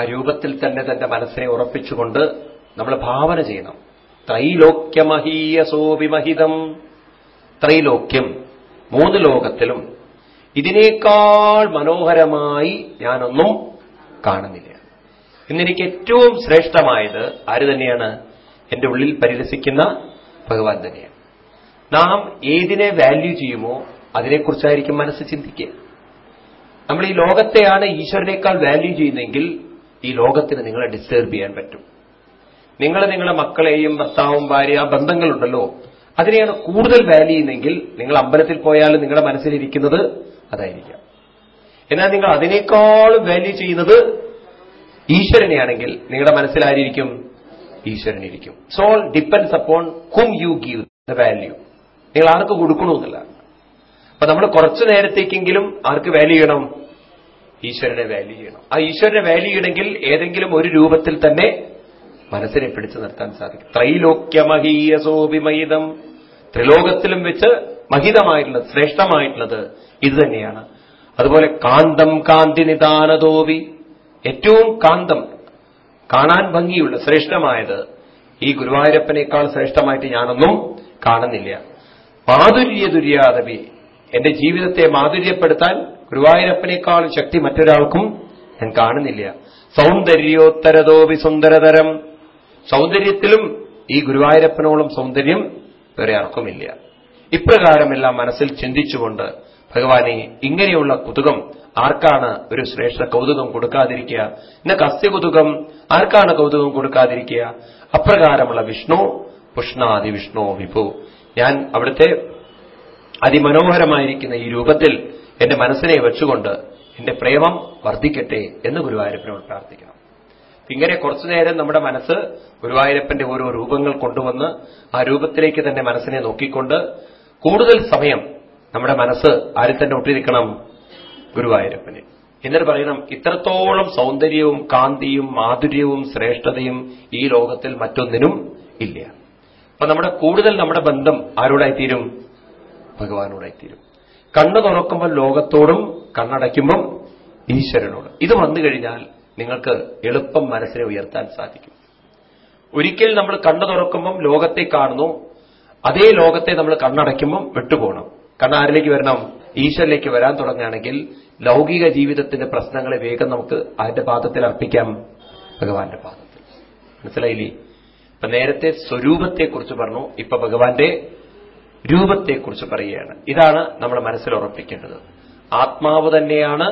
രൂപത്തിൽ തന്നെ തന്റെ മനസ്സിനെ ഉറപ്പിച്ചുകൊണ്ട് നമ്മൾ ഭാവന ചെയ്യണം. ത്രൈലോക്യമഹീയസോപിമഹിതം ത്രൈലോക്യം മൂന്ന് ലോകത്തിലും ഇതിനേക്കാൾ മനോഹരമായി ഞാനൊന്നും കാണുന്നില്ല. ഇന്നെനിക്ക് ഏറ്റവും ശ്രേഷ്ഠമായത് ആര് തന്നെയാണ്? എന്റെ ഉള്ളിൽ പരിരസിക്കുന്ന ഭഗവാൻ തന്നെയാണ്. നാം ഏതിനെ വാല്യൂ ചെയ്യുമോ അതിനെക്കുറിച്ചായിരിക്കും മനസ്സ് ചിന്തിക്കുക. നമ്മൾ ഈ ലോകത്തെയാണ് ഈശ്വരനേക്കാൾ വാല്യൂ ചെയ്യുന്നതെങ്കിൽ ഈ ലോകത്തിന് നിങ്ങളെ ഡിസ്റ്റേർബ് ചെയ്യാൻ പറ്റും. നിങ്ങൾ നിങ്ങളുടെ മക്കളെയും ഭർത്താവും ഭാര്യ ബന്ധങ്ങളുണ്ടല്ലോ അതിനെയാണ് കൂടുതൽ വാല്യൂ ചെയ്യുന്നതെങ്കിൽ നിങ്ങൾ അമ്പലത്തിൽ പോയാലും നിങ്ങളുടെ മനസ്സിലിരിക്കുന്നത് അതായിരിക്കാം. എന്നാൽ നിങ്ങൾ അതിനേക്കാളും വാല്യൂ ചെയ്യുന്നത് ഈശ്വരനെയാണെങ്കിൽ നിങ്ങളുടെ മനസ്സിലായിരിക്കും ഈശ്വരനിരിക്കും. So all depends upon whom you give the value നിങ്ങൾ ആർക്ക് കൊടുക്കണമെന്നില്ല. അപ്പൊ നമ്മൾ കുറച്ചു നേരത്തേക്കെങ്കിലും ആർക്ക് വാല്യൂ ചെയ്യണം? ഈശ്വരനെ വാല്യൂ ചെയ്യണം. ആ ഈശ്വരനെ വാല്യൂ ചെയ്യണമെങ്കിൽ ഏതെങ്കിലും ഒരു രൂപത്തിൽ തന്നെ മനസ്സിനെ പിടിച്ചു നിർത്താൻ സാധിക്കും. ത്രൈലോക്യമഹീയസോഭിമഹിതം. ത്രിലോകത്തിലും വെച്ച് മഹിതമായിട്ടുള്ളത് ശ്രേഷ്ഠമായിട്ടുള്ളത് ഇത് തന്നെയാണ്. അതുപോലെ കാന്തം കാന്തി നിദാനതോവി ഏറ്റവും കാന്തം കാണാൻ ഭംഗിയുള്ള ശ്രേഷ്ഠമായത് ഈ ഗുരുവായൂരപ്പനേക്കാൾ ശ്രേഷ്ഠമായിട്ട് ഞാനൊന്നും കാണുന്നില്ല. മാധുര്യ ദുര്യാദവി എന്റെ ജീവിതത്തെ മാധുര്യപ്പെടുത്താൻ ഗുരുവായൂരപ്പനേക്കാൾ ശക്തി മറ്റൊരാൾക്കും ഞാൻ കാണുന്നില്ല. സൗന്ദര്യോത്തരതോപി സുന്ദരതരം സൗന്ദര്യത്തിലും ഈ ഗുരുവായൂരപ്പനോളം സൗന്ദര്യം വേറെ ആർക്കുമില്ല. ഇപ്രകാരമെല്ലാം മനസ്സിൽ ചിന്തിച്ചുകൊണ്ട് ഭഗവാനെ ഇങ്ങനെയുള്ള കുതുകം ആർക്കാണ് ഒരു ശ്രേഷ്ഠ കൗതുകം കൊടുക്കാതിരിക്കുക? എന്ന കസ്യ കുതുകം ആർക്കാണ് കൗതുകം കൊടുക്കാതിരിക്കുക? അപ്രകാരമുള്ള വിഷ്ണു പുഷ്ണാദി വിഷ്ണു വിഭു. ഞാൻ അവിടുത്തെ അതിമനോഹരമായിരിക്കുന്ന ഈ രൂപത്തിൽ എന്റെ മനസ്സിനെ വെച്ചുകൊണ്ട് എന്റെ പ്രേമം വർദ്ധിക്കട്ടെ എന്ന് ഗുരുവായൂരപ്പനോട് പ്രാർത്ഥിക്കണം. ഇങ്ങനെ കുറച്ചു നേരം നമ്മുടെ മനസ്സ് ഗുരുവായൂരപ്പന്റെ ഓരോ രൂപങ്ങൾ കൊണ്ടുവന്ന് ആ രൂപത്തിലേക്ക് തന്നെ മനസ്സിനെ നോക്കിക്കൊണ്ട് കൂടുതൽ സമയം നമ്മുടെ മനസ്സ് ആരിൽ തന്നെ ഒട്ടിരിക്കണം ഗുരുവായൂരപ്പന്. എന്നിട്ട് പറയണം ഇത്രത്തോളം സൗന്ദര്യവും കാന്തിയും മാധുര്യവും ശ്രേഷ്ഠതയും ഈ ലോകത്തിൽ മറ്റൊന്നിനും ഇല്ല. അപ്പൊ നമ്മുടെ കൂടുതൽ നമ്മുടെ ബന്ധം ആരോടായിത്തീരും? ഭഗവാനോടായിത്തീരും. കണ്ണു തുറക്കുമ്പോൾ ലോകത്തോടും കണ്ണടയ്ക്കുമ്പം ഈശ്വരനോട്. ഇത് വന്നു കഴിഞ്ഞാൽ നിങ്ങൾക്ക് എളുപ്പം മനസ്സിനെ ഉയർത്താൻ സാധിക്കും. ഒരിക്കൽ നമ്മൾ കണ്ണു തുറക്കുമ്പം ലോകത്തെ കാണുന്നു. അതേ ലോകത്തെ നമ്മൾ കണ്ണടയ്ക്കുമ്പം വിട്ടുപോകണം. കണ്ണ് ആരിലേക്ക് വരണം? ഈശ്വരിലേക്ക് വരാൻ തുടങ്ങുകയാണെങ്കിൽ ലൗകിക ജീവിതത്തിന്റെ പ്രശ്നങ്ങളെ വേഗം നമുക്ക് അതിന്റെ പാദത്തിൽ അർപ്പിക്കാം. ഭഗവാന്റെ പാദത്തിൽ. മനസ്സിലായില്ലേ? ഇപ്പൊ നേരത്തെ സ്വരൂപത്തെക്കുറിച്ച് പറഞ്ഞു. ഇപ്പൊ ഭഗവാന്റെ രൂപത്തെക്കുറിച്ച് പറയുകയാണ്. ഇതാണ് നമ്മൾ മനസ്സിൽ ഉറപ്പിക്കേണ്ടത്. ആത്മാവ് തന്നെയാണ്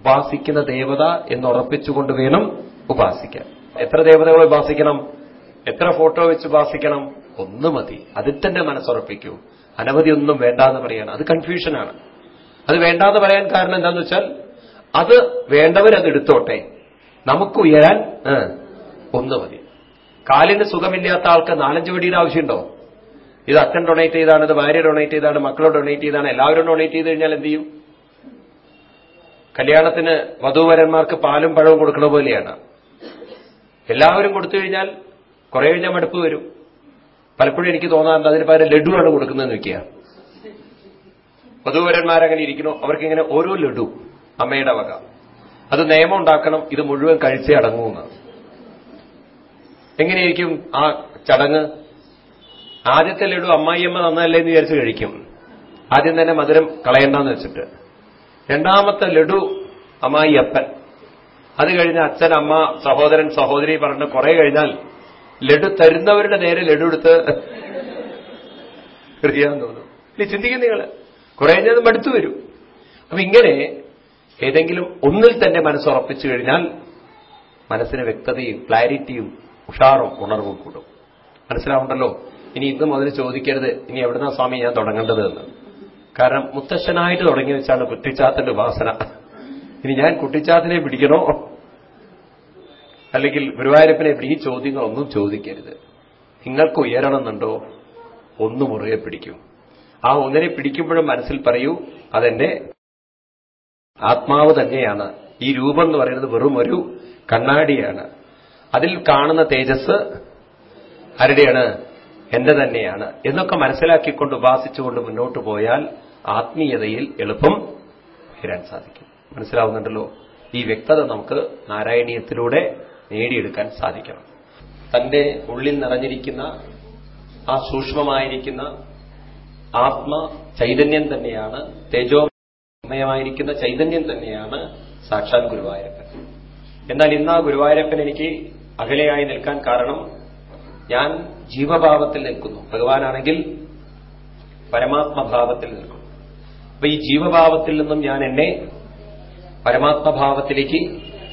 ഉപാസിക്കുന്ന ദേവത എന്ന് ഉറപ്പിച്ചുകൊണ്ട് വേണം ഉപാസിക്കാൻ. എത്ര ദേവതകളെ ഉപാസിക്കണം? എത്ര ഫോട്ടോ വെച്ച് ഉപാസിക്കണം? ഒന്ന് മതി. അതിൽ തന്നെ മനസ്സുറപ്പിക്കൂ. അനവധി ഒന്നും വേണ്ടാന്ന് പറയാണ്. അത് കൺഫ്യൂഷനാണ്. അത് വേണ്ടാന്ന് പറയാൻ കാരണം എന്താന്ന് വെച്ചാൽ അത് വേണ്ടവരത് എടുത്തോട്ടെ. നമുക്ക് ഉയരാൻ ഒന്ന് മതി. കാലിന് സുഖമില്ലാത്ത ആൾക്ക് നാലഞ്ച് വെടിയുടെ ആവശ്യമുണ്ടോ? ഇത് അച്ഛൻ ഡൊണേറ്റ് ചെയ്താണ് ഇത് ഭാര്യ ഡൊണേറ്റ് ചെയ്താണ് മക്കൾ ഡൊണേറ്റ് ചെയ്താണ് എല്ലാവരും ഡൊണേറ്റ് ചെയ്ത് കഴിഞ്ഞാൽ എന്ത് ചെയ്യും? കല്യാണത്തിന് വധുവരന്മാർക്ക് പാലും പഴവും കൊടുക്കണ പോലെയാണ്. എല്ലാവരും കൊടുത്തു കഴിഞ്ഞാൽ കുറെ കഴിഞ്ഞാൽ മടുപ്പ് വരും. പലപ്പോഴും എനിക്ക് തോന്നാറുണ്ട് അതിന് പകരം ലഡുവാണ് കൊടുക്കുന്നതെന്ന് വെക്കുക വധൂവരന്മാരങ്ങനെ ഇരിക്കണോ അവർക്കിങ്ങനെ ഓരോ ലഡു അമ്മയുടെ വക. അത് നിയമം ഉണ്ടാക്കണം ഇത് മുഴുവൻ കഴിച്ചേ അടങ്ങൂന്ന്. എങ്ങനെയായിരിക്കും ആ ചടങ്ങ്? ആദ്യത്തെ ലഡു അമ്മായിയമ്മ നന്നല്ലേ എന്ന് വിചാരിച്ച് കഴിക്കും. ആദ്യം തന്നെ മധുരം കളയണ്ടെന്ന് വെച്ചിട്ട്. രണ്ടാമത്തെ ലഡു അമ്മായി അപ്പൻ അത് കഴിഞ്ഞ് അച്ഛൻ അമ്മ സഹോദരൻ സഹോദരി പറഞ്ഞ് കുറെ കഴിഞ്ഞാൽ ലഡു തരുന്നവരുടെ നേരെ ലഡു എടുത്ത് എറിയാൻ തോന്നും. ഇനി ചിന്തിക്കും നിങ്ങൾ. കുറെ കഴിഞ്ഞത് മടുത്തു വരും. അപ്പൊ ഇങ്ങനെ ഏതെങ്കിലും ഒന്നിൽ തന്നെ മനസ്സുറപ്പിച്ചു കഴിഞ്ഞാൽ മനസ്സിന് വ്യക്തതയും ക്ലാരിറ്റിയും ഉഷാറും ഉണർവും കൂടും. മനസ്സിലാവുണ്ടല്ലോ ഇനി ഇന്ന് മുതൽ ചോദിക്കരുത്. ഇനി എവിടുന്ന സ്വാമി ഞാൻ തുടങ്ങേണ്ടത് എന്ന്. കാരണം മുത്തശ്ശനായിട്ട് തുടങ്ങി വെച്ചാണ് കുട്ടിച്ചാത്തന്റെ ഉപാസന. ഇനി ഞാൻ കുട്ടിച്ചാത്തിനെ പിടിക്കണോ? അല്ലെങ്കിൽ ഗുരുവായൂരപ്പനെ ഈ ചോദ്യങ്ങളൊന്നും ചോദിക്കരുത്. നിങ്ങൾക്ക് ഉയരണമെന്നുണ്ടോ ഒന്ന് മുറുകെ പിടിക്കൂ. ആ ഒന്നിനെ പിടിക്കുമ്പോഴും മനസ്സിൽ പറയൂ അതെന്റെ ആത്മാവ് തന്നെയാണ്. ഈ രൂപം എന്ന് പറയുന്നത് വെറും ഒരു കണ്ണാടിയാണ്. അതിൽ കാണുന്ന തേജസ് ആരുടെയാണ്? എന്റെ തന്നെയാണ് എന്നൊക്കെ മനസ്സിലാക്കിക്കൊണ്ട് ഉപാസിച്ചുകൊണ്ട് മുന്നോട്ട് പോയാൽ ആത്മീയതയിൽ എളുപ്പം ഉയരാൻ സാധിക്കും. മനസ്സിലാവുന്നുണ്ടല്ലോ? ഈ വ്യക്തത നമുക്ക് നാരായണീയത്തിലൂടെ നേടിയെടുക്കാൻ സാധിക്കണം. തന്റെ ഉള്ളിൽ നിറഞ്ഞിരിക്കുന്ന ആ സൂക്ഷ്മമായിരിക്കുന്ന ആത്മ ചൈതന്യം തന്നെയാണ് തേജോമയമായിരിക്കുന്ന ചൈതന്യം തന്നെയാണ് സാക്ഷാത് ഗുരുവായൂരപ്പൻ. എന്നാൽ ഇന്ന് ആ ഗുരുവായൂരപ്പൻ എനിക്ക് അകലെയായി നിൽക്കാൻ കാരണം ഞാൻ ജീവഭാവത്തിൽ നിൽക്കുന്നു. ഭഗവാനാണെങ്കിൽ പരമാത്മഭാവത്തിൽ നിൽക്കുന്നു. അപ്പൊ ഈ ജീവഭാവത്തിൽ നിന്നും ഞാൻ എന്നെ പരമാത്മഭാവത്തിലേക്ക്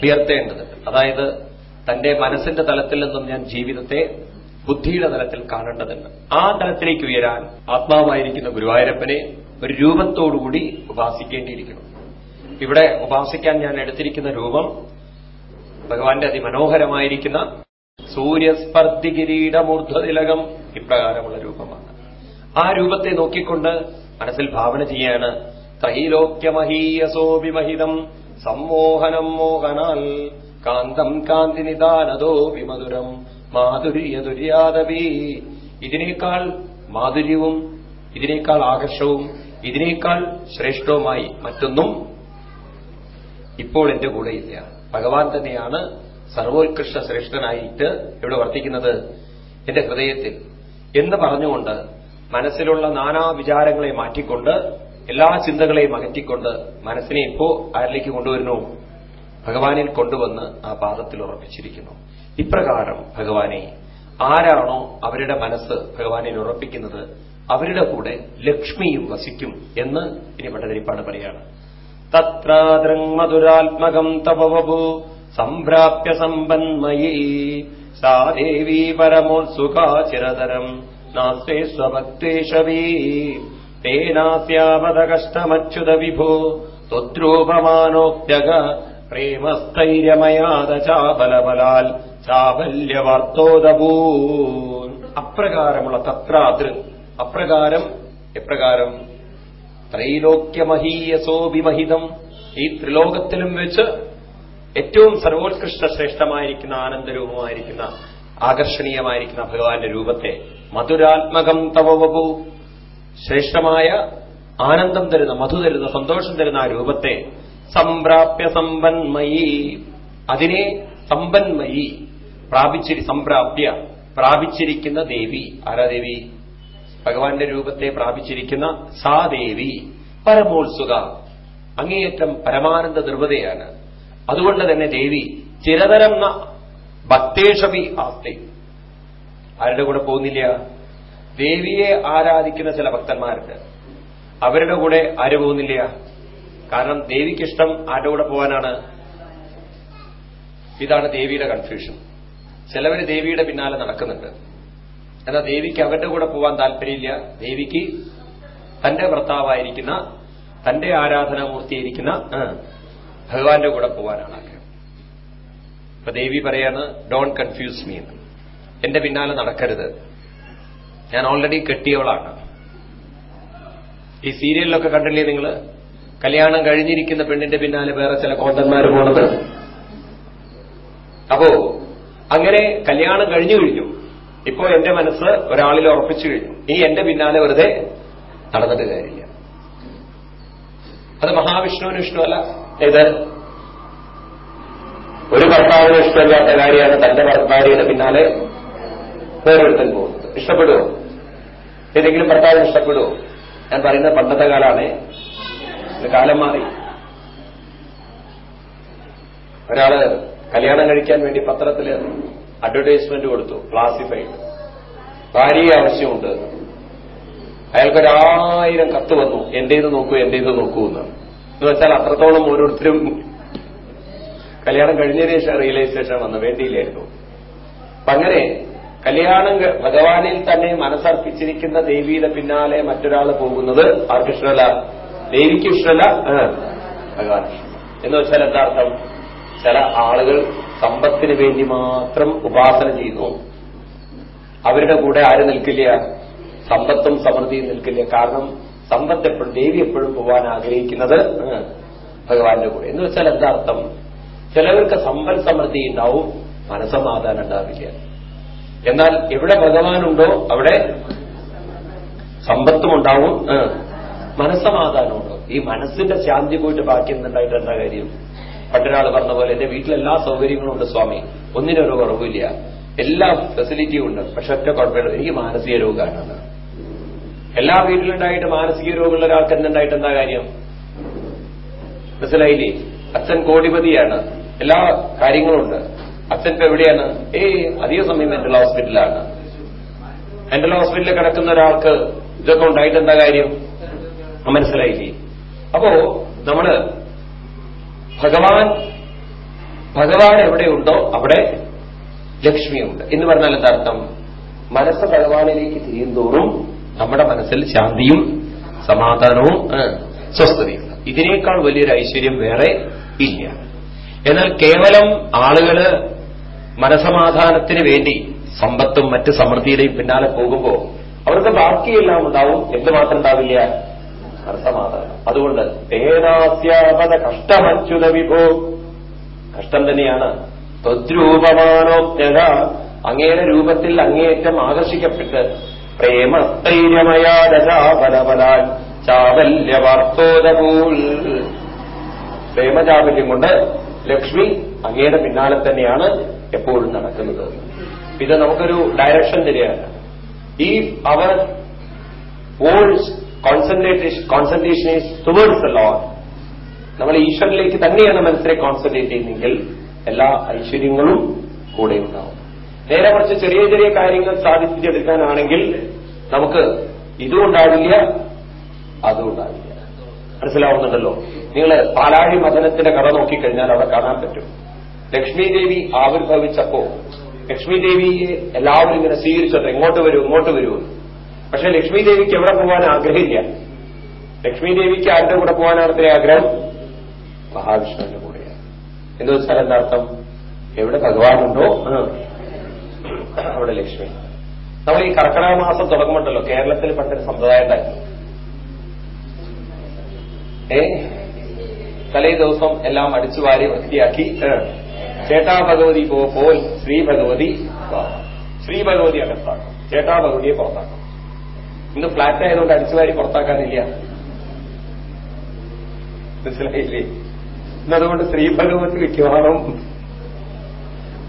ഉയർത്തേണ്ടതുണ്ട് അതായത് തന്റെ മനസ്സിന്റെ തലത്തിൽ നിന്നും ഞാൻ ജീവിതത്തെ ബുദ്ധിയുടെ തലത്തിൽ കാണേണ്ടതുണ്ട്. ആ തലത്തിലേക്ക് ഉയരാൻ ആത്മാവായിരിക്കുന്ന ഗുരുവായൂരപ്പനെ ഒരു രൂപത്തോടുകൂടി ഉപാസിക്കേണ്ടിയിരിക്കണം ഇവിടെ ഉപാസിക്കാൻ ഞാൻ എടുത്തിരിക്കുന്ന രൂപം ഭഗവാന്റെ അതിമനോഹരമായിരിക്കുന്ന സൂര്യസ്പർദ്ധി കിരീടമൂർദ്ധതിലകം ഇപ്രകാരമുള്ള രൂപമാണ്. ആ രൂപത്തെ നോക്കിക്കൊണ്ട് മനസ്സിൽ ഭാവന ചെയ്യാണ്. ത്രൈലോക്യമഹീയസോഭിമഹിതം സമ്മോഹനം മോഹനാൽ. കാന്തം കാന്തി നിദാനതോ വിമധുരം. മാധുര്യ ദുര്യാദവി ഇതിനേക്കാൾ മാധുര്യവും ഇതിനേക്കാൾ ആകർഷവും ഇതിനേക്കാൾ ശ്രേഷ്ഠവുമായി മറ്റൊന്നും ഇപ്പോൾ എന്റെ കൂടെയില്ല ഭഗവാൻ തന്നെയാണ് സർവോത്കൃഷ്ട ശ്രേഷ്ഠനായിട്ട് ഇവിടെ വർത്തിക്കുന്നത് എന്റെ ഹൃദയത്തിൽ. എന്ന് പറഞ്ഞുകൊണ്ട് മനസ്സിലുള്ള നാനാ വിചാരങ്ങളെ മാറ്റിക്കൊണ്ട് എല്ലാ ചിന്തകളെയും അകറ്റിക്കൊണ്ട് മനസ്സിനെ ഇപ്പോ ആരിലേക്ക് കൊണ്ടുവരുന്നു? ഭഗവാനിൽ കൊണ്ടുവന്ന് ആ പാദത്തിൽ ഉറപ്പിച്ചിരിക്കുന്നു. ഇപ്രകാരം ഭഗവാനെ ആരാണോ അവരുടെ മനസ്സ് ഭഗവാനിൽ ഉറപ്പിക്കുന്നത് അവരുടെ കൂടെ ലക്ഷ്മിയും വസിക്കും എന്ന് ഇനി പണ്ഡിതരിപ്പാട് പറയാണ് തത്രാദൃങ്മധുരാത്മകം തപവപു സംഭ്രാപ്യ സമ്പന്മയീ. സാ ദേവീ പരമോത്സുഖാ ചിരതരം. നാസ്തേ സ്വഭക്തേശവീ തേനാസ്യാപദ കഷ്ടമച്യുത വിഭോ ത്വദ്രൂപമാനോക്തക പ്രേമസ്ഥൈര്യമയാത ചാബലബലാൽ ചാബല്യവാർത്തോദഭൂൻ അപ്രകാരമുള്ള തത്രാതൃ അപ്രകാരം എപ്രകാരം? ത്രൈലോക്യമഹീയസോഭിമഹിതം. ഈ ത്രിലോകത്തിലും വെച്ച് ഏറ്റവും സർവോത്കൃഷ്ട ശ്രേഷ്ഠമായിരിക്കുന്ന ആനന്ദരൂപമായിരിക്കുന്ന ആകർഷണീയമായിരിക്കുന്ന ഭഗവാന്റെ രൂപത്തെ മധുരാത്മകം തവവപു ശ്രേഷ്ഠമായ ആനന്ദം തരുന്ന മധു തരുന്ന സന്തോഷം തരുന്ന ആ രൂപത്തെ സംപ്രാപ്യ സമ്പന്മയി. അതിനെ സമ്പന്മയി പ്രാപിച്ചിരി സംപ്രാപ്യ പ്രാപിച്ചിരിക്കുന്ന ദേവി. ആരാ ദേവി? ഭഗവാന്റെ രൂപത്തെ പ്രാപിച്ചിരിക്കുന്ന സാ ദേവി പരമോത്സുക. അങ്ങേയറ്റം പരമാനന്ദ നിർവതയാണ് അതുകൊണ്ട് തന്നെ ദേവി ചിരതരം ഭക്തേഷപി ആസ്തി. ആരുടെ കൂടെ പോകുന്നില്ല? ദേവിയെ ആരാധിക്കുന്ന ചില ഭക്തന്മാരുണ്ട്. അവരുടെ കൂടെ ആര് പോകുന്നില്ല? കാരണം ദേവിക്കിഷ്ടം ആരുടെ കൂടെ പോകാനാണ് ഇതാണ് ദേവിയുടെ കൺഫ്യൂഷൻ ചിലവർ ദേവിയുടെ പിന്നാലെ നടക്കുന്നുണ്ട്. എന്നാൽ ദേവിക്ക് അവരുടെ കൂടെ പോകാൻ താല്പര്യമില്ല. ദേവിക്ക് തന്റെ ഭർത്താവായിരിക്കുന്ന തന്റെ ആരാധനാമൂർത്തിയായിരിക്കുന്ന ഭഗവാന്റെ കൂടെ പോവാനാണ് ആഗ്രഹം. അപ്പൊ ദേവി പറയാണ് ഡോൺ കൺഫ്യൂസ് മീ എന്ന്. എന്റെ പിന്നാലെ നടക്കരുത്. ഞാൻ ഓൾറെഡി കെട്ടിയവളാണ്. ഈ സീരിയലിലൊക്കെ കണ്ടില്ലേ നിങ്ങൾ കല്യാണം കഴിഞ്ഞിരിക്കുന്ന പെണ്ണിന്റെ പിന്നാലെ വേറെ ചില കോണ്ടന്മാർ പോണത്? അപ്പോ അങ്ങനെ കല്യാണം കഴിഞ്ഞു കഴിഞ്ഞു. ഇപ്പോ എന്റെ മനസ്സ് ഒരാളിൽ ഉറപ്പിച്ചു കഴിഞ്ഞു. ഇനി എന്റെ പിന്നാലെ വെറുതെ നടന്നിട്ട് കാര്യമില്ല. അത് മഹാവിഷ്ണുവിന് ഇഷ്ടമല്ല. ഇത് ഒരു ഭർത്താവിനെ ഇഷ്ടമില്ലാത്ത കാര്യമാണ് തന്റെ ഭാര്യയുടെ പിന്നാലെ വേറൊരുത്തൻ പോകുന്നത്. ഇഷ്ടപ്പെടുവോ? ഏതെങ്കിലും ഭർത്താവിന് ഇഷ്ടപ്പെടുവോ? ഞാൻ പറയുന്ന പണ്ടത്തെ കാലാണ് കാലം മാറി. ഒരാൾ കല്യാണം കഴിക്കാൻ വേണ്ടി പത്രത്തിൽ അഡ്വർടൈസ്മെന്റ് കൊടുത്തു ക്ലാസിഫൈഡ്. ഭാര്യയെ ആവശ്യമുണ്ട്. അയാൾക്കൊരായിരം കത്ത് വന്നു. എന്റേത് നോക്കൂ എന്റേത് നോക്കൂ എന്ന്. എന്ന് വെച്ചാൽ അത്രത്തോളം ഓരോരുത്തരും കല്യാണം കഴിഞ്ഞതിന് ശേഷം റിയലൈസേഷൻ വന്നു വേണ്ടിയില്ലായിരുന്നു. അപ്പൊ അങ്ങനെ കല്യാണം ഭഗവാനിൽ തന്നെ മനസ്സർപ്പിച്ചിരിക്കുന്ന ദേവിയുടെ പിന്നാലെ മറ്റൊരാൾ പോകുന്നത് ആർക്ക് ഇഷ്ടമല്ല ദേവിക്ക് ഇഷ്ടമല്ല ഭഗവാൻ എന്ന് വെച്ചാൽ എന്താർത്ഥം ചില ആളുകൾ സമ്പത്തിന് വേണ്ടി മാത്രം ഉപാസന ചെയ്യുന്നു. അവരുടെ കൂടെ ആര് നിൽക്കില്ല? സമ്പത്തും സമൃദ്ധിയും നിൽക്കില്ല. കാരണം സമ്പത്ത് എപ്പോഴും ദേവി എപ്പോഴും പോകാൻ ആഗ്രഹിക്കുന്നത് ഭഗവാന്റെ കൂടെ. എന്ന് വെച്ചാൽ എന്താ അർത്ഥം? ചിലവർക്ക് സമ്പൽ സമൃദ്ധി ഉണ്ടാവും മനസ്സമാധാനം ഉണ്ടാവില്ല. എന്നാൽ എവിടെ ഭഗവാനുണ്ടോ അവിടെ സമ്പത്തും ഉണ്ടാവും മനസ്സമാധാനം ഉണ്ടാവും ഈ മനസ്സിന്റെ ശാന്തി പോയിട്ട് ബാക്കി എന്തുണ്ടായിട്ട് എന്താ കാര്യം? പണ്ടൊരാൾ പറഞ്ഞ പോലെ എന്റെ വീട്ടിൽ എല്ലാ സൗകര്യങ്ങളും ഉണ്ട് സ്വാമി. ഒന്നിനൊരു കുറവില്ല എല്ലാ ഫെസിലിറ്റിയും ഉണ്ട്. പക്ഷെ ഒറ്റ കുഴപ്പമില്ല. എനിക്ക് മാനസിക രോഗമാണ് എല്ലാ വീട്ടിലുണ്ടായിട്ട് മാനസിക രോഗമുള്ള ഒരാൾക്ക് എന്തുണ്ടായിട്ട് എന്താ കാര്യം? മനസ്സിലായില്ലേ? അച്ഛൻ കോടിപതിയാണ്. എല്ലാ കാര്യങ്ങളുണ്ട്. അച്ഛൻ ഇപ്പൊ എവിടെയാണ്? ഏ അധിക സമയം മെന്റൽ ഹോസ്പിറ്റലാണ് മെന്റൽ ഹോസ്പിറ്റലിൽ കിടക്കുന്ന ഒരാൾക്ക് ഇതൊക്കെ ഉണ്ടായിട്ട് എന്താ കാര്യം? മനസ്സിലായില്ലേ? അപ്പോ നമ്മൾ ഭഗവാൻ ഭഗവാൻ എവിടെയുണ്ടോ അവിടെ ലക്ഷ്മിയുണ്ട്. എന്ന് പറഞ്ഞാൽ എന്താർത്ഥം മനസ്സ് ഭഗവാനിലേക്ക് തിരിയുന്തോറും നമ്മുടെ മനസ്സിൽ ശാന്തിയും സമാധാനവും സ്വസ്ഥതയും. ഇതിനേക്കാൾ വലിയൊരു ഐശ്വര്യം വേറെ ഇല്ല. എന്നാൽ കേവലം ആളുകൾ മനസമാധാനത്തിന് വേണ്ടി സമ്പത്തും മറ്റ് സമൃദ്ധിയുടെയും പിന്നാലെ പോകുമ്പോൾ അവർക്ക് ബാക്കിയെല്ലാം ഉണ്ടാവും എന്ത് മാത്രം ഉണ്ടാവില്ല മനസമാധാനം. അതുകൊണ്ട് തേനാസ്യാപത കഷ്ടമച്യുത വിഭോ കഷ്ടം തന്നെയാണ്. ത്വദ്രൂപമാനോജ്ഞത അങ്ങയുടെ രൂപത്തിൽ അങ്ങേയറ്റം ആകർഷിക്കപ്പെട്ട് പ്രേമചാബല്യം കൊണ്ട് ലക്ഷ്മി അങ്ങയുടെ പിന്നാലെ തന്നെയാണ് എപ്പോഴും നടക്കുന്നത്. ഇത് നമുക്കൊരു ഡയറക്ഷൻ തരികയാണ്. ഈ our whole concentration concentration is towards the നമ്മൾ ഈശ്വരനിലേക്ക് തന്നെയാണ് മനസ്സിനെ കോൺസെൻട്രേറ്റ് ചെയ്യുന്നെങ്കിൽ എല്ലാ ഐശ്വര്യങ്ങളും കൂടെ ഉണ്ടാവും. നേരെ കുറച്ച് ചെറിയ ചെറിയ കാര്യങ്ങൾ സാധിപ്പിച്ചെടുക്കാനാണെങ്കിൽ നമുക്ക് ഇതും ഉണ്ടാവില്ല അതും ഉണ്ടാവില്ല. മനസ്സിലാവുന്നുണ്ടല്ലോ? നിങ്ങൾ പാലാഴി മദനത്തിന്റെ കഥ നോക്കിക്കഴിഞ്ഞാൽ അവിടെ കാണാൻ പറ്റും. ലക്ഷ്മി ദേവി ആവിർഭവിച്ചപ്പോ ലക്ഷ്മി ദേവിയെ എല്ലാവരും ഇങ്ങനെ സ്വീകരിച്ചോട്ടെ ഇങ്ങോട്ട് വരൂ ഇങ്ങോട്ട് വരൂ പക്ഷെ ലക്ഷ്മി ദേവിക്ക് എവിടെ പോകാൻ ആഗ്രഹമില്ല. ലക്ഷ്മി ദേവിക്ക് ആരുടെ കൂടെ പോകാനാണ് ആഗ്രഹം? മഹാവിഷ്ണുവിന്റെ കൂടെയാണ്. എന്തോ വെച്ചാൽ എന്താർത്ഥം? എവിടെ ഭഗവാനുണ്ടോ? അവിടെ ലക്ഷ്മി. നമ്മൾ ഈ കർക്കിടക മാസം തുടങ്ങുമ്പോട്ടല്ലോ കേരളത്തിൽ പണ്ടൊരു സമ്പ്രദായം ഉണ്ടായിരുന്നു. ഏ? തലേ ദിവസം എല്ലാം അടിച്ചു വാരി വൃത്തിയാക്കി ചേട്ടാ ഭഗവതി പോ പോൽ ശ്രീ ഭഗവതി ശ്രീ ഭഗവതി അകത്താക്കും ചേട്ടാ ഭഗവതിയെ പുറത്താക്കും. ഇന്ന് ഫ്ലാറ്റ് ആയതുകൊണ്ട് അടിച്ചുവാരി പുറത്താക്കാനില്ല. മനസ്സിലായില്ലേ? ഇന്നതുകൊണ്ട് ശ്രീ ഭഗവതി മിക്കവാറും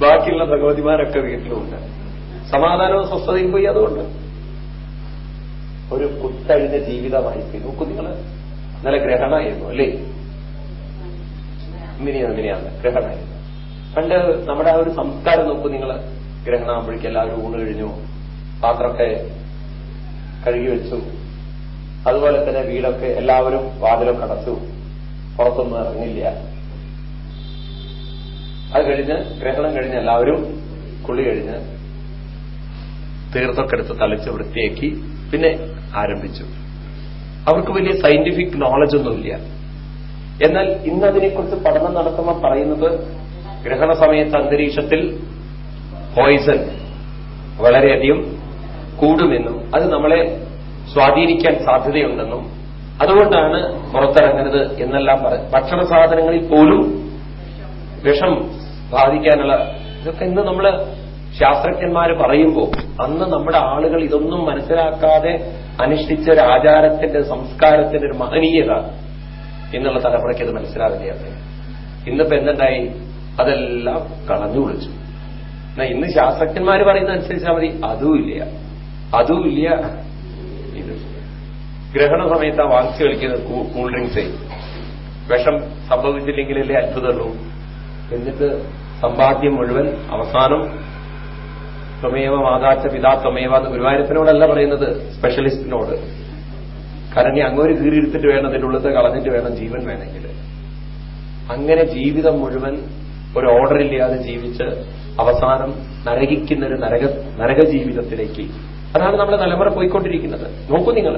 ബാക്കിയുള്ള ഭഗവതിമാരൊക്കെ വീട്ടിലുണ്ട്. സമാധാനവും സ്വസ്ഥതയും പോയി അതുകൊണ്ട്. ഒരു കുത്തഴിഞ്ഞ ജീവിതമായി നോക്കൂ നിങ്ങൾ നല്ല ഗ്രഹണമായിരുന്നു അല്ലേ? ഇങ്ങനെയാണ് ഇങ്ങനെയാണ് ഗ്രഹണമായിരുന്നു. പണ്ട് നമ്മുടെ ആ ഒരു സംസ്കാരം നോക്കൂ നിങ്ങൾ ഗ്രഹണമാകുമ്പോഴേക്കും എല്ലാവരും ഊണ് കഴിഞ്ഞു. പാത്രമൊക്കെ കഴുകി വെച്ചു. അതുപോലെ തന്നെ വീടൊക്കെ എല്ലാവരും വാതിലൊക്കെ അടച്ചു പുറത്തൊന്നും ഇറങ്ങില്ല. അത് കഴിഞ്ഞ് ഗ്രഹണം കഴിഞ്ഞ് എല്ലാവരും കുളി കഴിഞ്ഞ് തീർത്തൊക്കെ എടുത്ത് തളിച്ച് വൃത്തിയാക്കി പിന്നെ ആരംഭിച്ചു. അവർക്ക് വലിയ സയന്റിഫിക് നോളജ് ഒന്നുമില്ല എന്നാൽ ഇന്ന് അതിനെക്കുറിച്ച് പഠനം നടത്തുമ്പോൾ പറയുന്നത് ഗ്രഹണ സമയത്ത് അന്തരീക്ഷത്തിൽ പോയിസൺ വളരെയധികം കൂടുമെന്നും അത് നമ്മളെ സ്വാധീനിക്കാൻ സാധ്യതയുണ്ടെന്നും അതുകൊണ്ടാണ് പുറത്തിറങ്ങരുത് എന്നെല്ലാം പറയും ഭക്ഷണ സാധനങ്ങളിൽ പോലും വിഷം ബാധിക്കാനുള്ള ഇതൊക്കെ ഇന്ന് നമ്മൾ ശാസ്ത്രജ്ഞന്മാർ പറയുമ്പോൾ അന്ന് നമ്മുടെ ആളുകൾ ഇതൊന്നും മനസ്സിലാക്കാതെ അനുഷ്ഠിച്ച ഒരു ആചാരത്തിന്റെ സംസ്കാരത്തിന്റെ ഒരു മഹനീയത എന്നുള്ള തലമുറയ്ക്ക് അത് മനസ്സിലാകുകയാണ്. ഇന്നിപ്പോ എന്തുണ്ടായി? അതെല്ലാം കളഞ്ഞു വിളിച്ചു എന്നാ ഇന്ന് ശാസ്ത്രജ്ഞന്മാർ പറയുന്ന അനുസരിച്ചാൽ മതി. അതുമില്ല അതുമില്ല ഇത് ഗ്രഹണ സമയത്ത് ആ വാങ്ങിച്ചു കളിക്കുന്നത് കൂൾ ഡ്രിങ്ക്സേ. വിഷം സംഭവിച്ചില്ലെങ്കിലല്ലേ അത്ഭുതമുള്ളൂ. എന്നിട്ട് സമ്പാദ്യം മുഴുവൻ അവസാനം ത്വമേവ മാതാച്ച പിതാ ത്വമേവ ഗുരുവായൂരത്തിനോടല്ല പറയുന്നത് സ്പെഷ്യലിസ്റ്റിനോട് കാരണം ഇനി അങ്ങോട്ട് കീറിയെടുത്തിട്ട് വേണം അതിന്റെ ഉള്ളത്തെ കളഞ്ഞിട്ട് വേണം ജീവൻ വേണമെങ്കിൽ. അങ്ങനെ ജീവിതം മുഴുവൻ ഒരു ഓർഡർ ഇല്ലാതെ ജീവിച്ച് അവസാനം നരകിക്കുന്ന ഒരു നരക നരക ജീവിതത്തിലേക്ക് അതാണ് നമ്മുടെ തലമുറ പോയിക്കൊണ്ടിരിക്കുന്നത്. നോക്കൂ നിങ്ങൾ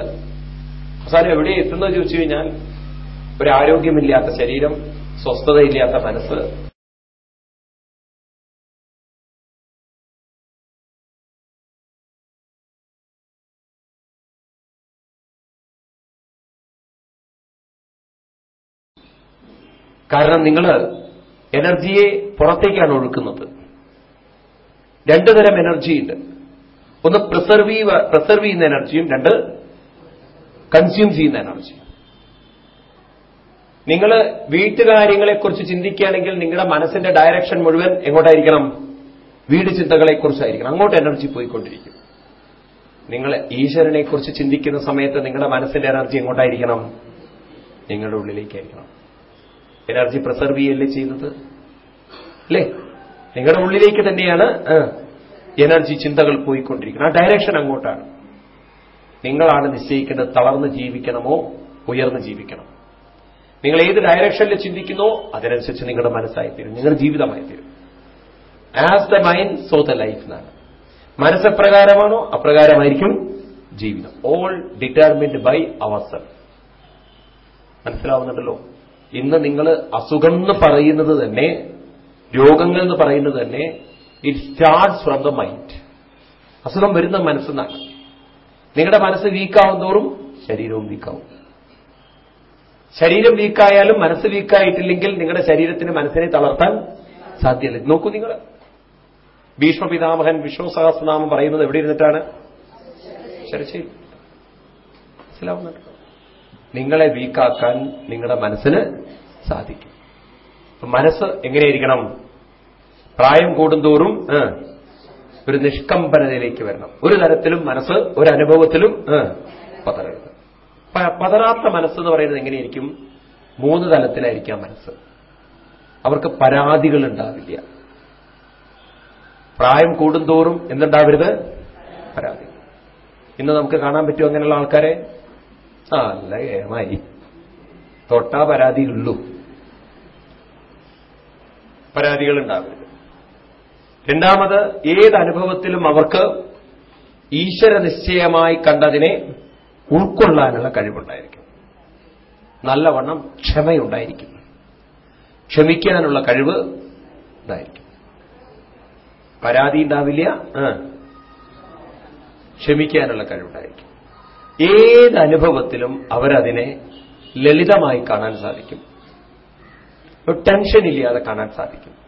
അവസാനം എവിടെ എത്തുന്നത് ചോദിച്ചു കഴിഞ്ഞാൽ ഒരു ആരോഗ്യമില്ലാത്ത ശരീരം സ്വസ്ഥതയില്ലാത്ത മനസ്സ് കാരണം നിങ്ങൾ എനർജിയെ പുറത്തേക്കാണ് ഒഴുക്കുന്നത്. രണ്ടു തരം എനർജി ഉണ്ട്. ഒന്ന് പ്രിസർവീവ് പ്രിസർവ് ചെയ്യുന്ന എനർജിയും രണ്ട് കൺസ്യൂം ചെയ്യുന്ന എനർജിയും. നിങ്ങൾ വീട്ടുകാര്യങ്ങളെക്കുറിച്ച് ചിന്തിക്കുകയാണെങ്കിൽ നിങ്ങളുടെ മനസ്സിന്റെ ഡയറക്ഷൻ മുഴുവൻ എങ്ങോട്ടായിരിക്കണം? വീട് ചിന്തകളെക്കുറിച്ചായിരിക്കണം. അങ്ങോട്ട് എനർജി പോയിക്കൊണ്ടിരിക്കും. നിങ്ങൾ ഈശ്വരനെക്കുറിച്ച് ചിന്തിക്കുന്ന സമയത്ത് നിങ്ങളുടെ മനസ്സിന്റെ എനർജി എങ്ങോട്ടായിരിക്കണം? നിങ്ങളുടെ ഉള്ളിലേക്കായിരിക്കണം. എനർജി പ്രിസർവ് ചെയ്യല്ലേ ചെയ്യുന്നത്? അല്ലേ? നിങ്ങളുടെ ഉള്ളിലേക്ക് തന്നെയാണ് എനർജി ചിന്തകൾ പോയിക്കൊണ്ടിരിക്കുന്നത്. ആ ഡയറക്ഷൻ അങ്ങോട്ടാണ്. നിങ്ങളാണ് നിശ്ചയിക്കേണ്ടത് തളർന്ന് ജീവിക്കണമോ ഉയർന്ന് ജീവിക്കണം. നിങ്ങൾ ഏത് ഡയറക്ഷനിൽ ചിന്തിക്കുന്നോ അതിനനുസരിച്ച് നിങ്ങളുടെ മനസ്സായി തീരും. നിങ്ങളുടെ ജീവിതമായി തീരും. As the mind so the life എന്നാണ്. മനസ്സെപ്രകാരമാണോ അപ്രകാരമായിരിക്കും ജീവിതം. All determined by our self മനസ്സിലാവുന്നുണ്ടല്ലോ? ഇന്ന് നിങ്ങൾ അസുഖം എന്ന് പറയുന്നത് തന്നെ രോഗങ്ങൾ എന്ന് പറയുന്നത് തന്നെ it starts from the mind അസുഖം വരുന്ന മനസ്സെന്നാണ്. നിങ്ങളുടെ മനസ്സ് വീക്കാവും തോറും ശരീരവും വീക്കാവും. ശരീരം വീക്കായാലും മനസ്സ് വീക്കായിട്ടില്ലെങ്കിൽ നിങ്ങളുടെ ശരീരത്തിന് മനസ്സിനെ തളർത്താൻ സാധ്യല്ല. നോക്കൂ നിങ്ങൾ. ഭീഷ്മ പിതാമഹൻ വിഷ്ണു സഹസ്രനാമം പറയുന്നത് എവിടെ ഇരുന്നിട്ടാണ്? ശരശയിൽ. മനസ്സിലാവുന്നുണ്ട്? നിങ്ങളെ വീക്കാക്കാൻ നിങ്ങളുടെ മനസ്സിന് സാധിക്കും. മനസ്സ് എങ്ങനെയിരിക്കണം? പ്രായം കൂടുന്തോറും ഒരു നിഷ്കമ്പനതയിലേക്ക് വരണം. ഒരു തരത്തിലും മനസ്സ് ഒരു അനുഭവത്തിലും പതറരുത്. പതറാത്ത മനസ്സെന്ന് പറയുന്നത് എങ്ങനെയായിരിക്കും മൂന്ന് തലത്തിലായിരിക്കാം മനസ്സ്. അവർക്ക് പരാതികൾ ഉണ്ടാവില്ല പ്രായം കൂടുന്തോറും എന്തുണ്ടാവരുത്? പരാതി. ഇന്ന് നമുക്ക് കാണാൻ പറ്റുമോ അങ്ങനെയുള്ള ആൾക്കാരെ? ആ അല്ല ഏമായി തൊട്ടാ പരാതിയുള്ളൂ പരാതികൾ ഉണ്ടാവരുത് രണ്ടാമത് ഏത് അനുഭവത്തിലും അവർക്ക് ഈശ്വര നിശ്ചയമായി കണ്ടതിനെ ഉൾക്കൊള്ളാനുള്ള കഴിവുണ്ടായിരിക്കും. നല്ലവണ്ണം ക്ഷമയുണ്ടായിരിക്കും. ക്ഷമിക്കാനുള്ള കഴിവ് ഉണ്ടായിരിക്കും പരാതി ഉണ്ടാവില്ല ക്ഷമിക്കാനുള്ള കഴിവുണ്ടായിരിക്കും. ഏത് അനുഭവത്തിലും അവരതിനെ ലളിതമായി കാണാൻ സാധിക്കും. ടെൻഷൻ ഇല്ലാതെ കാണാൻ സാധിക്കും.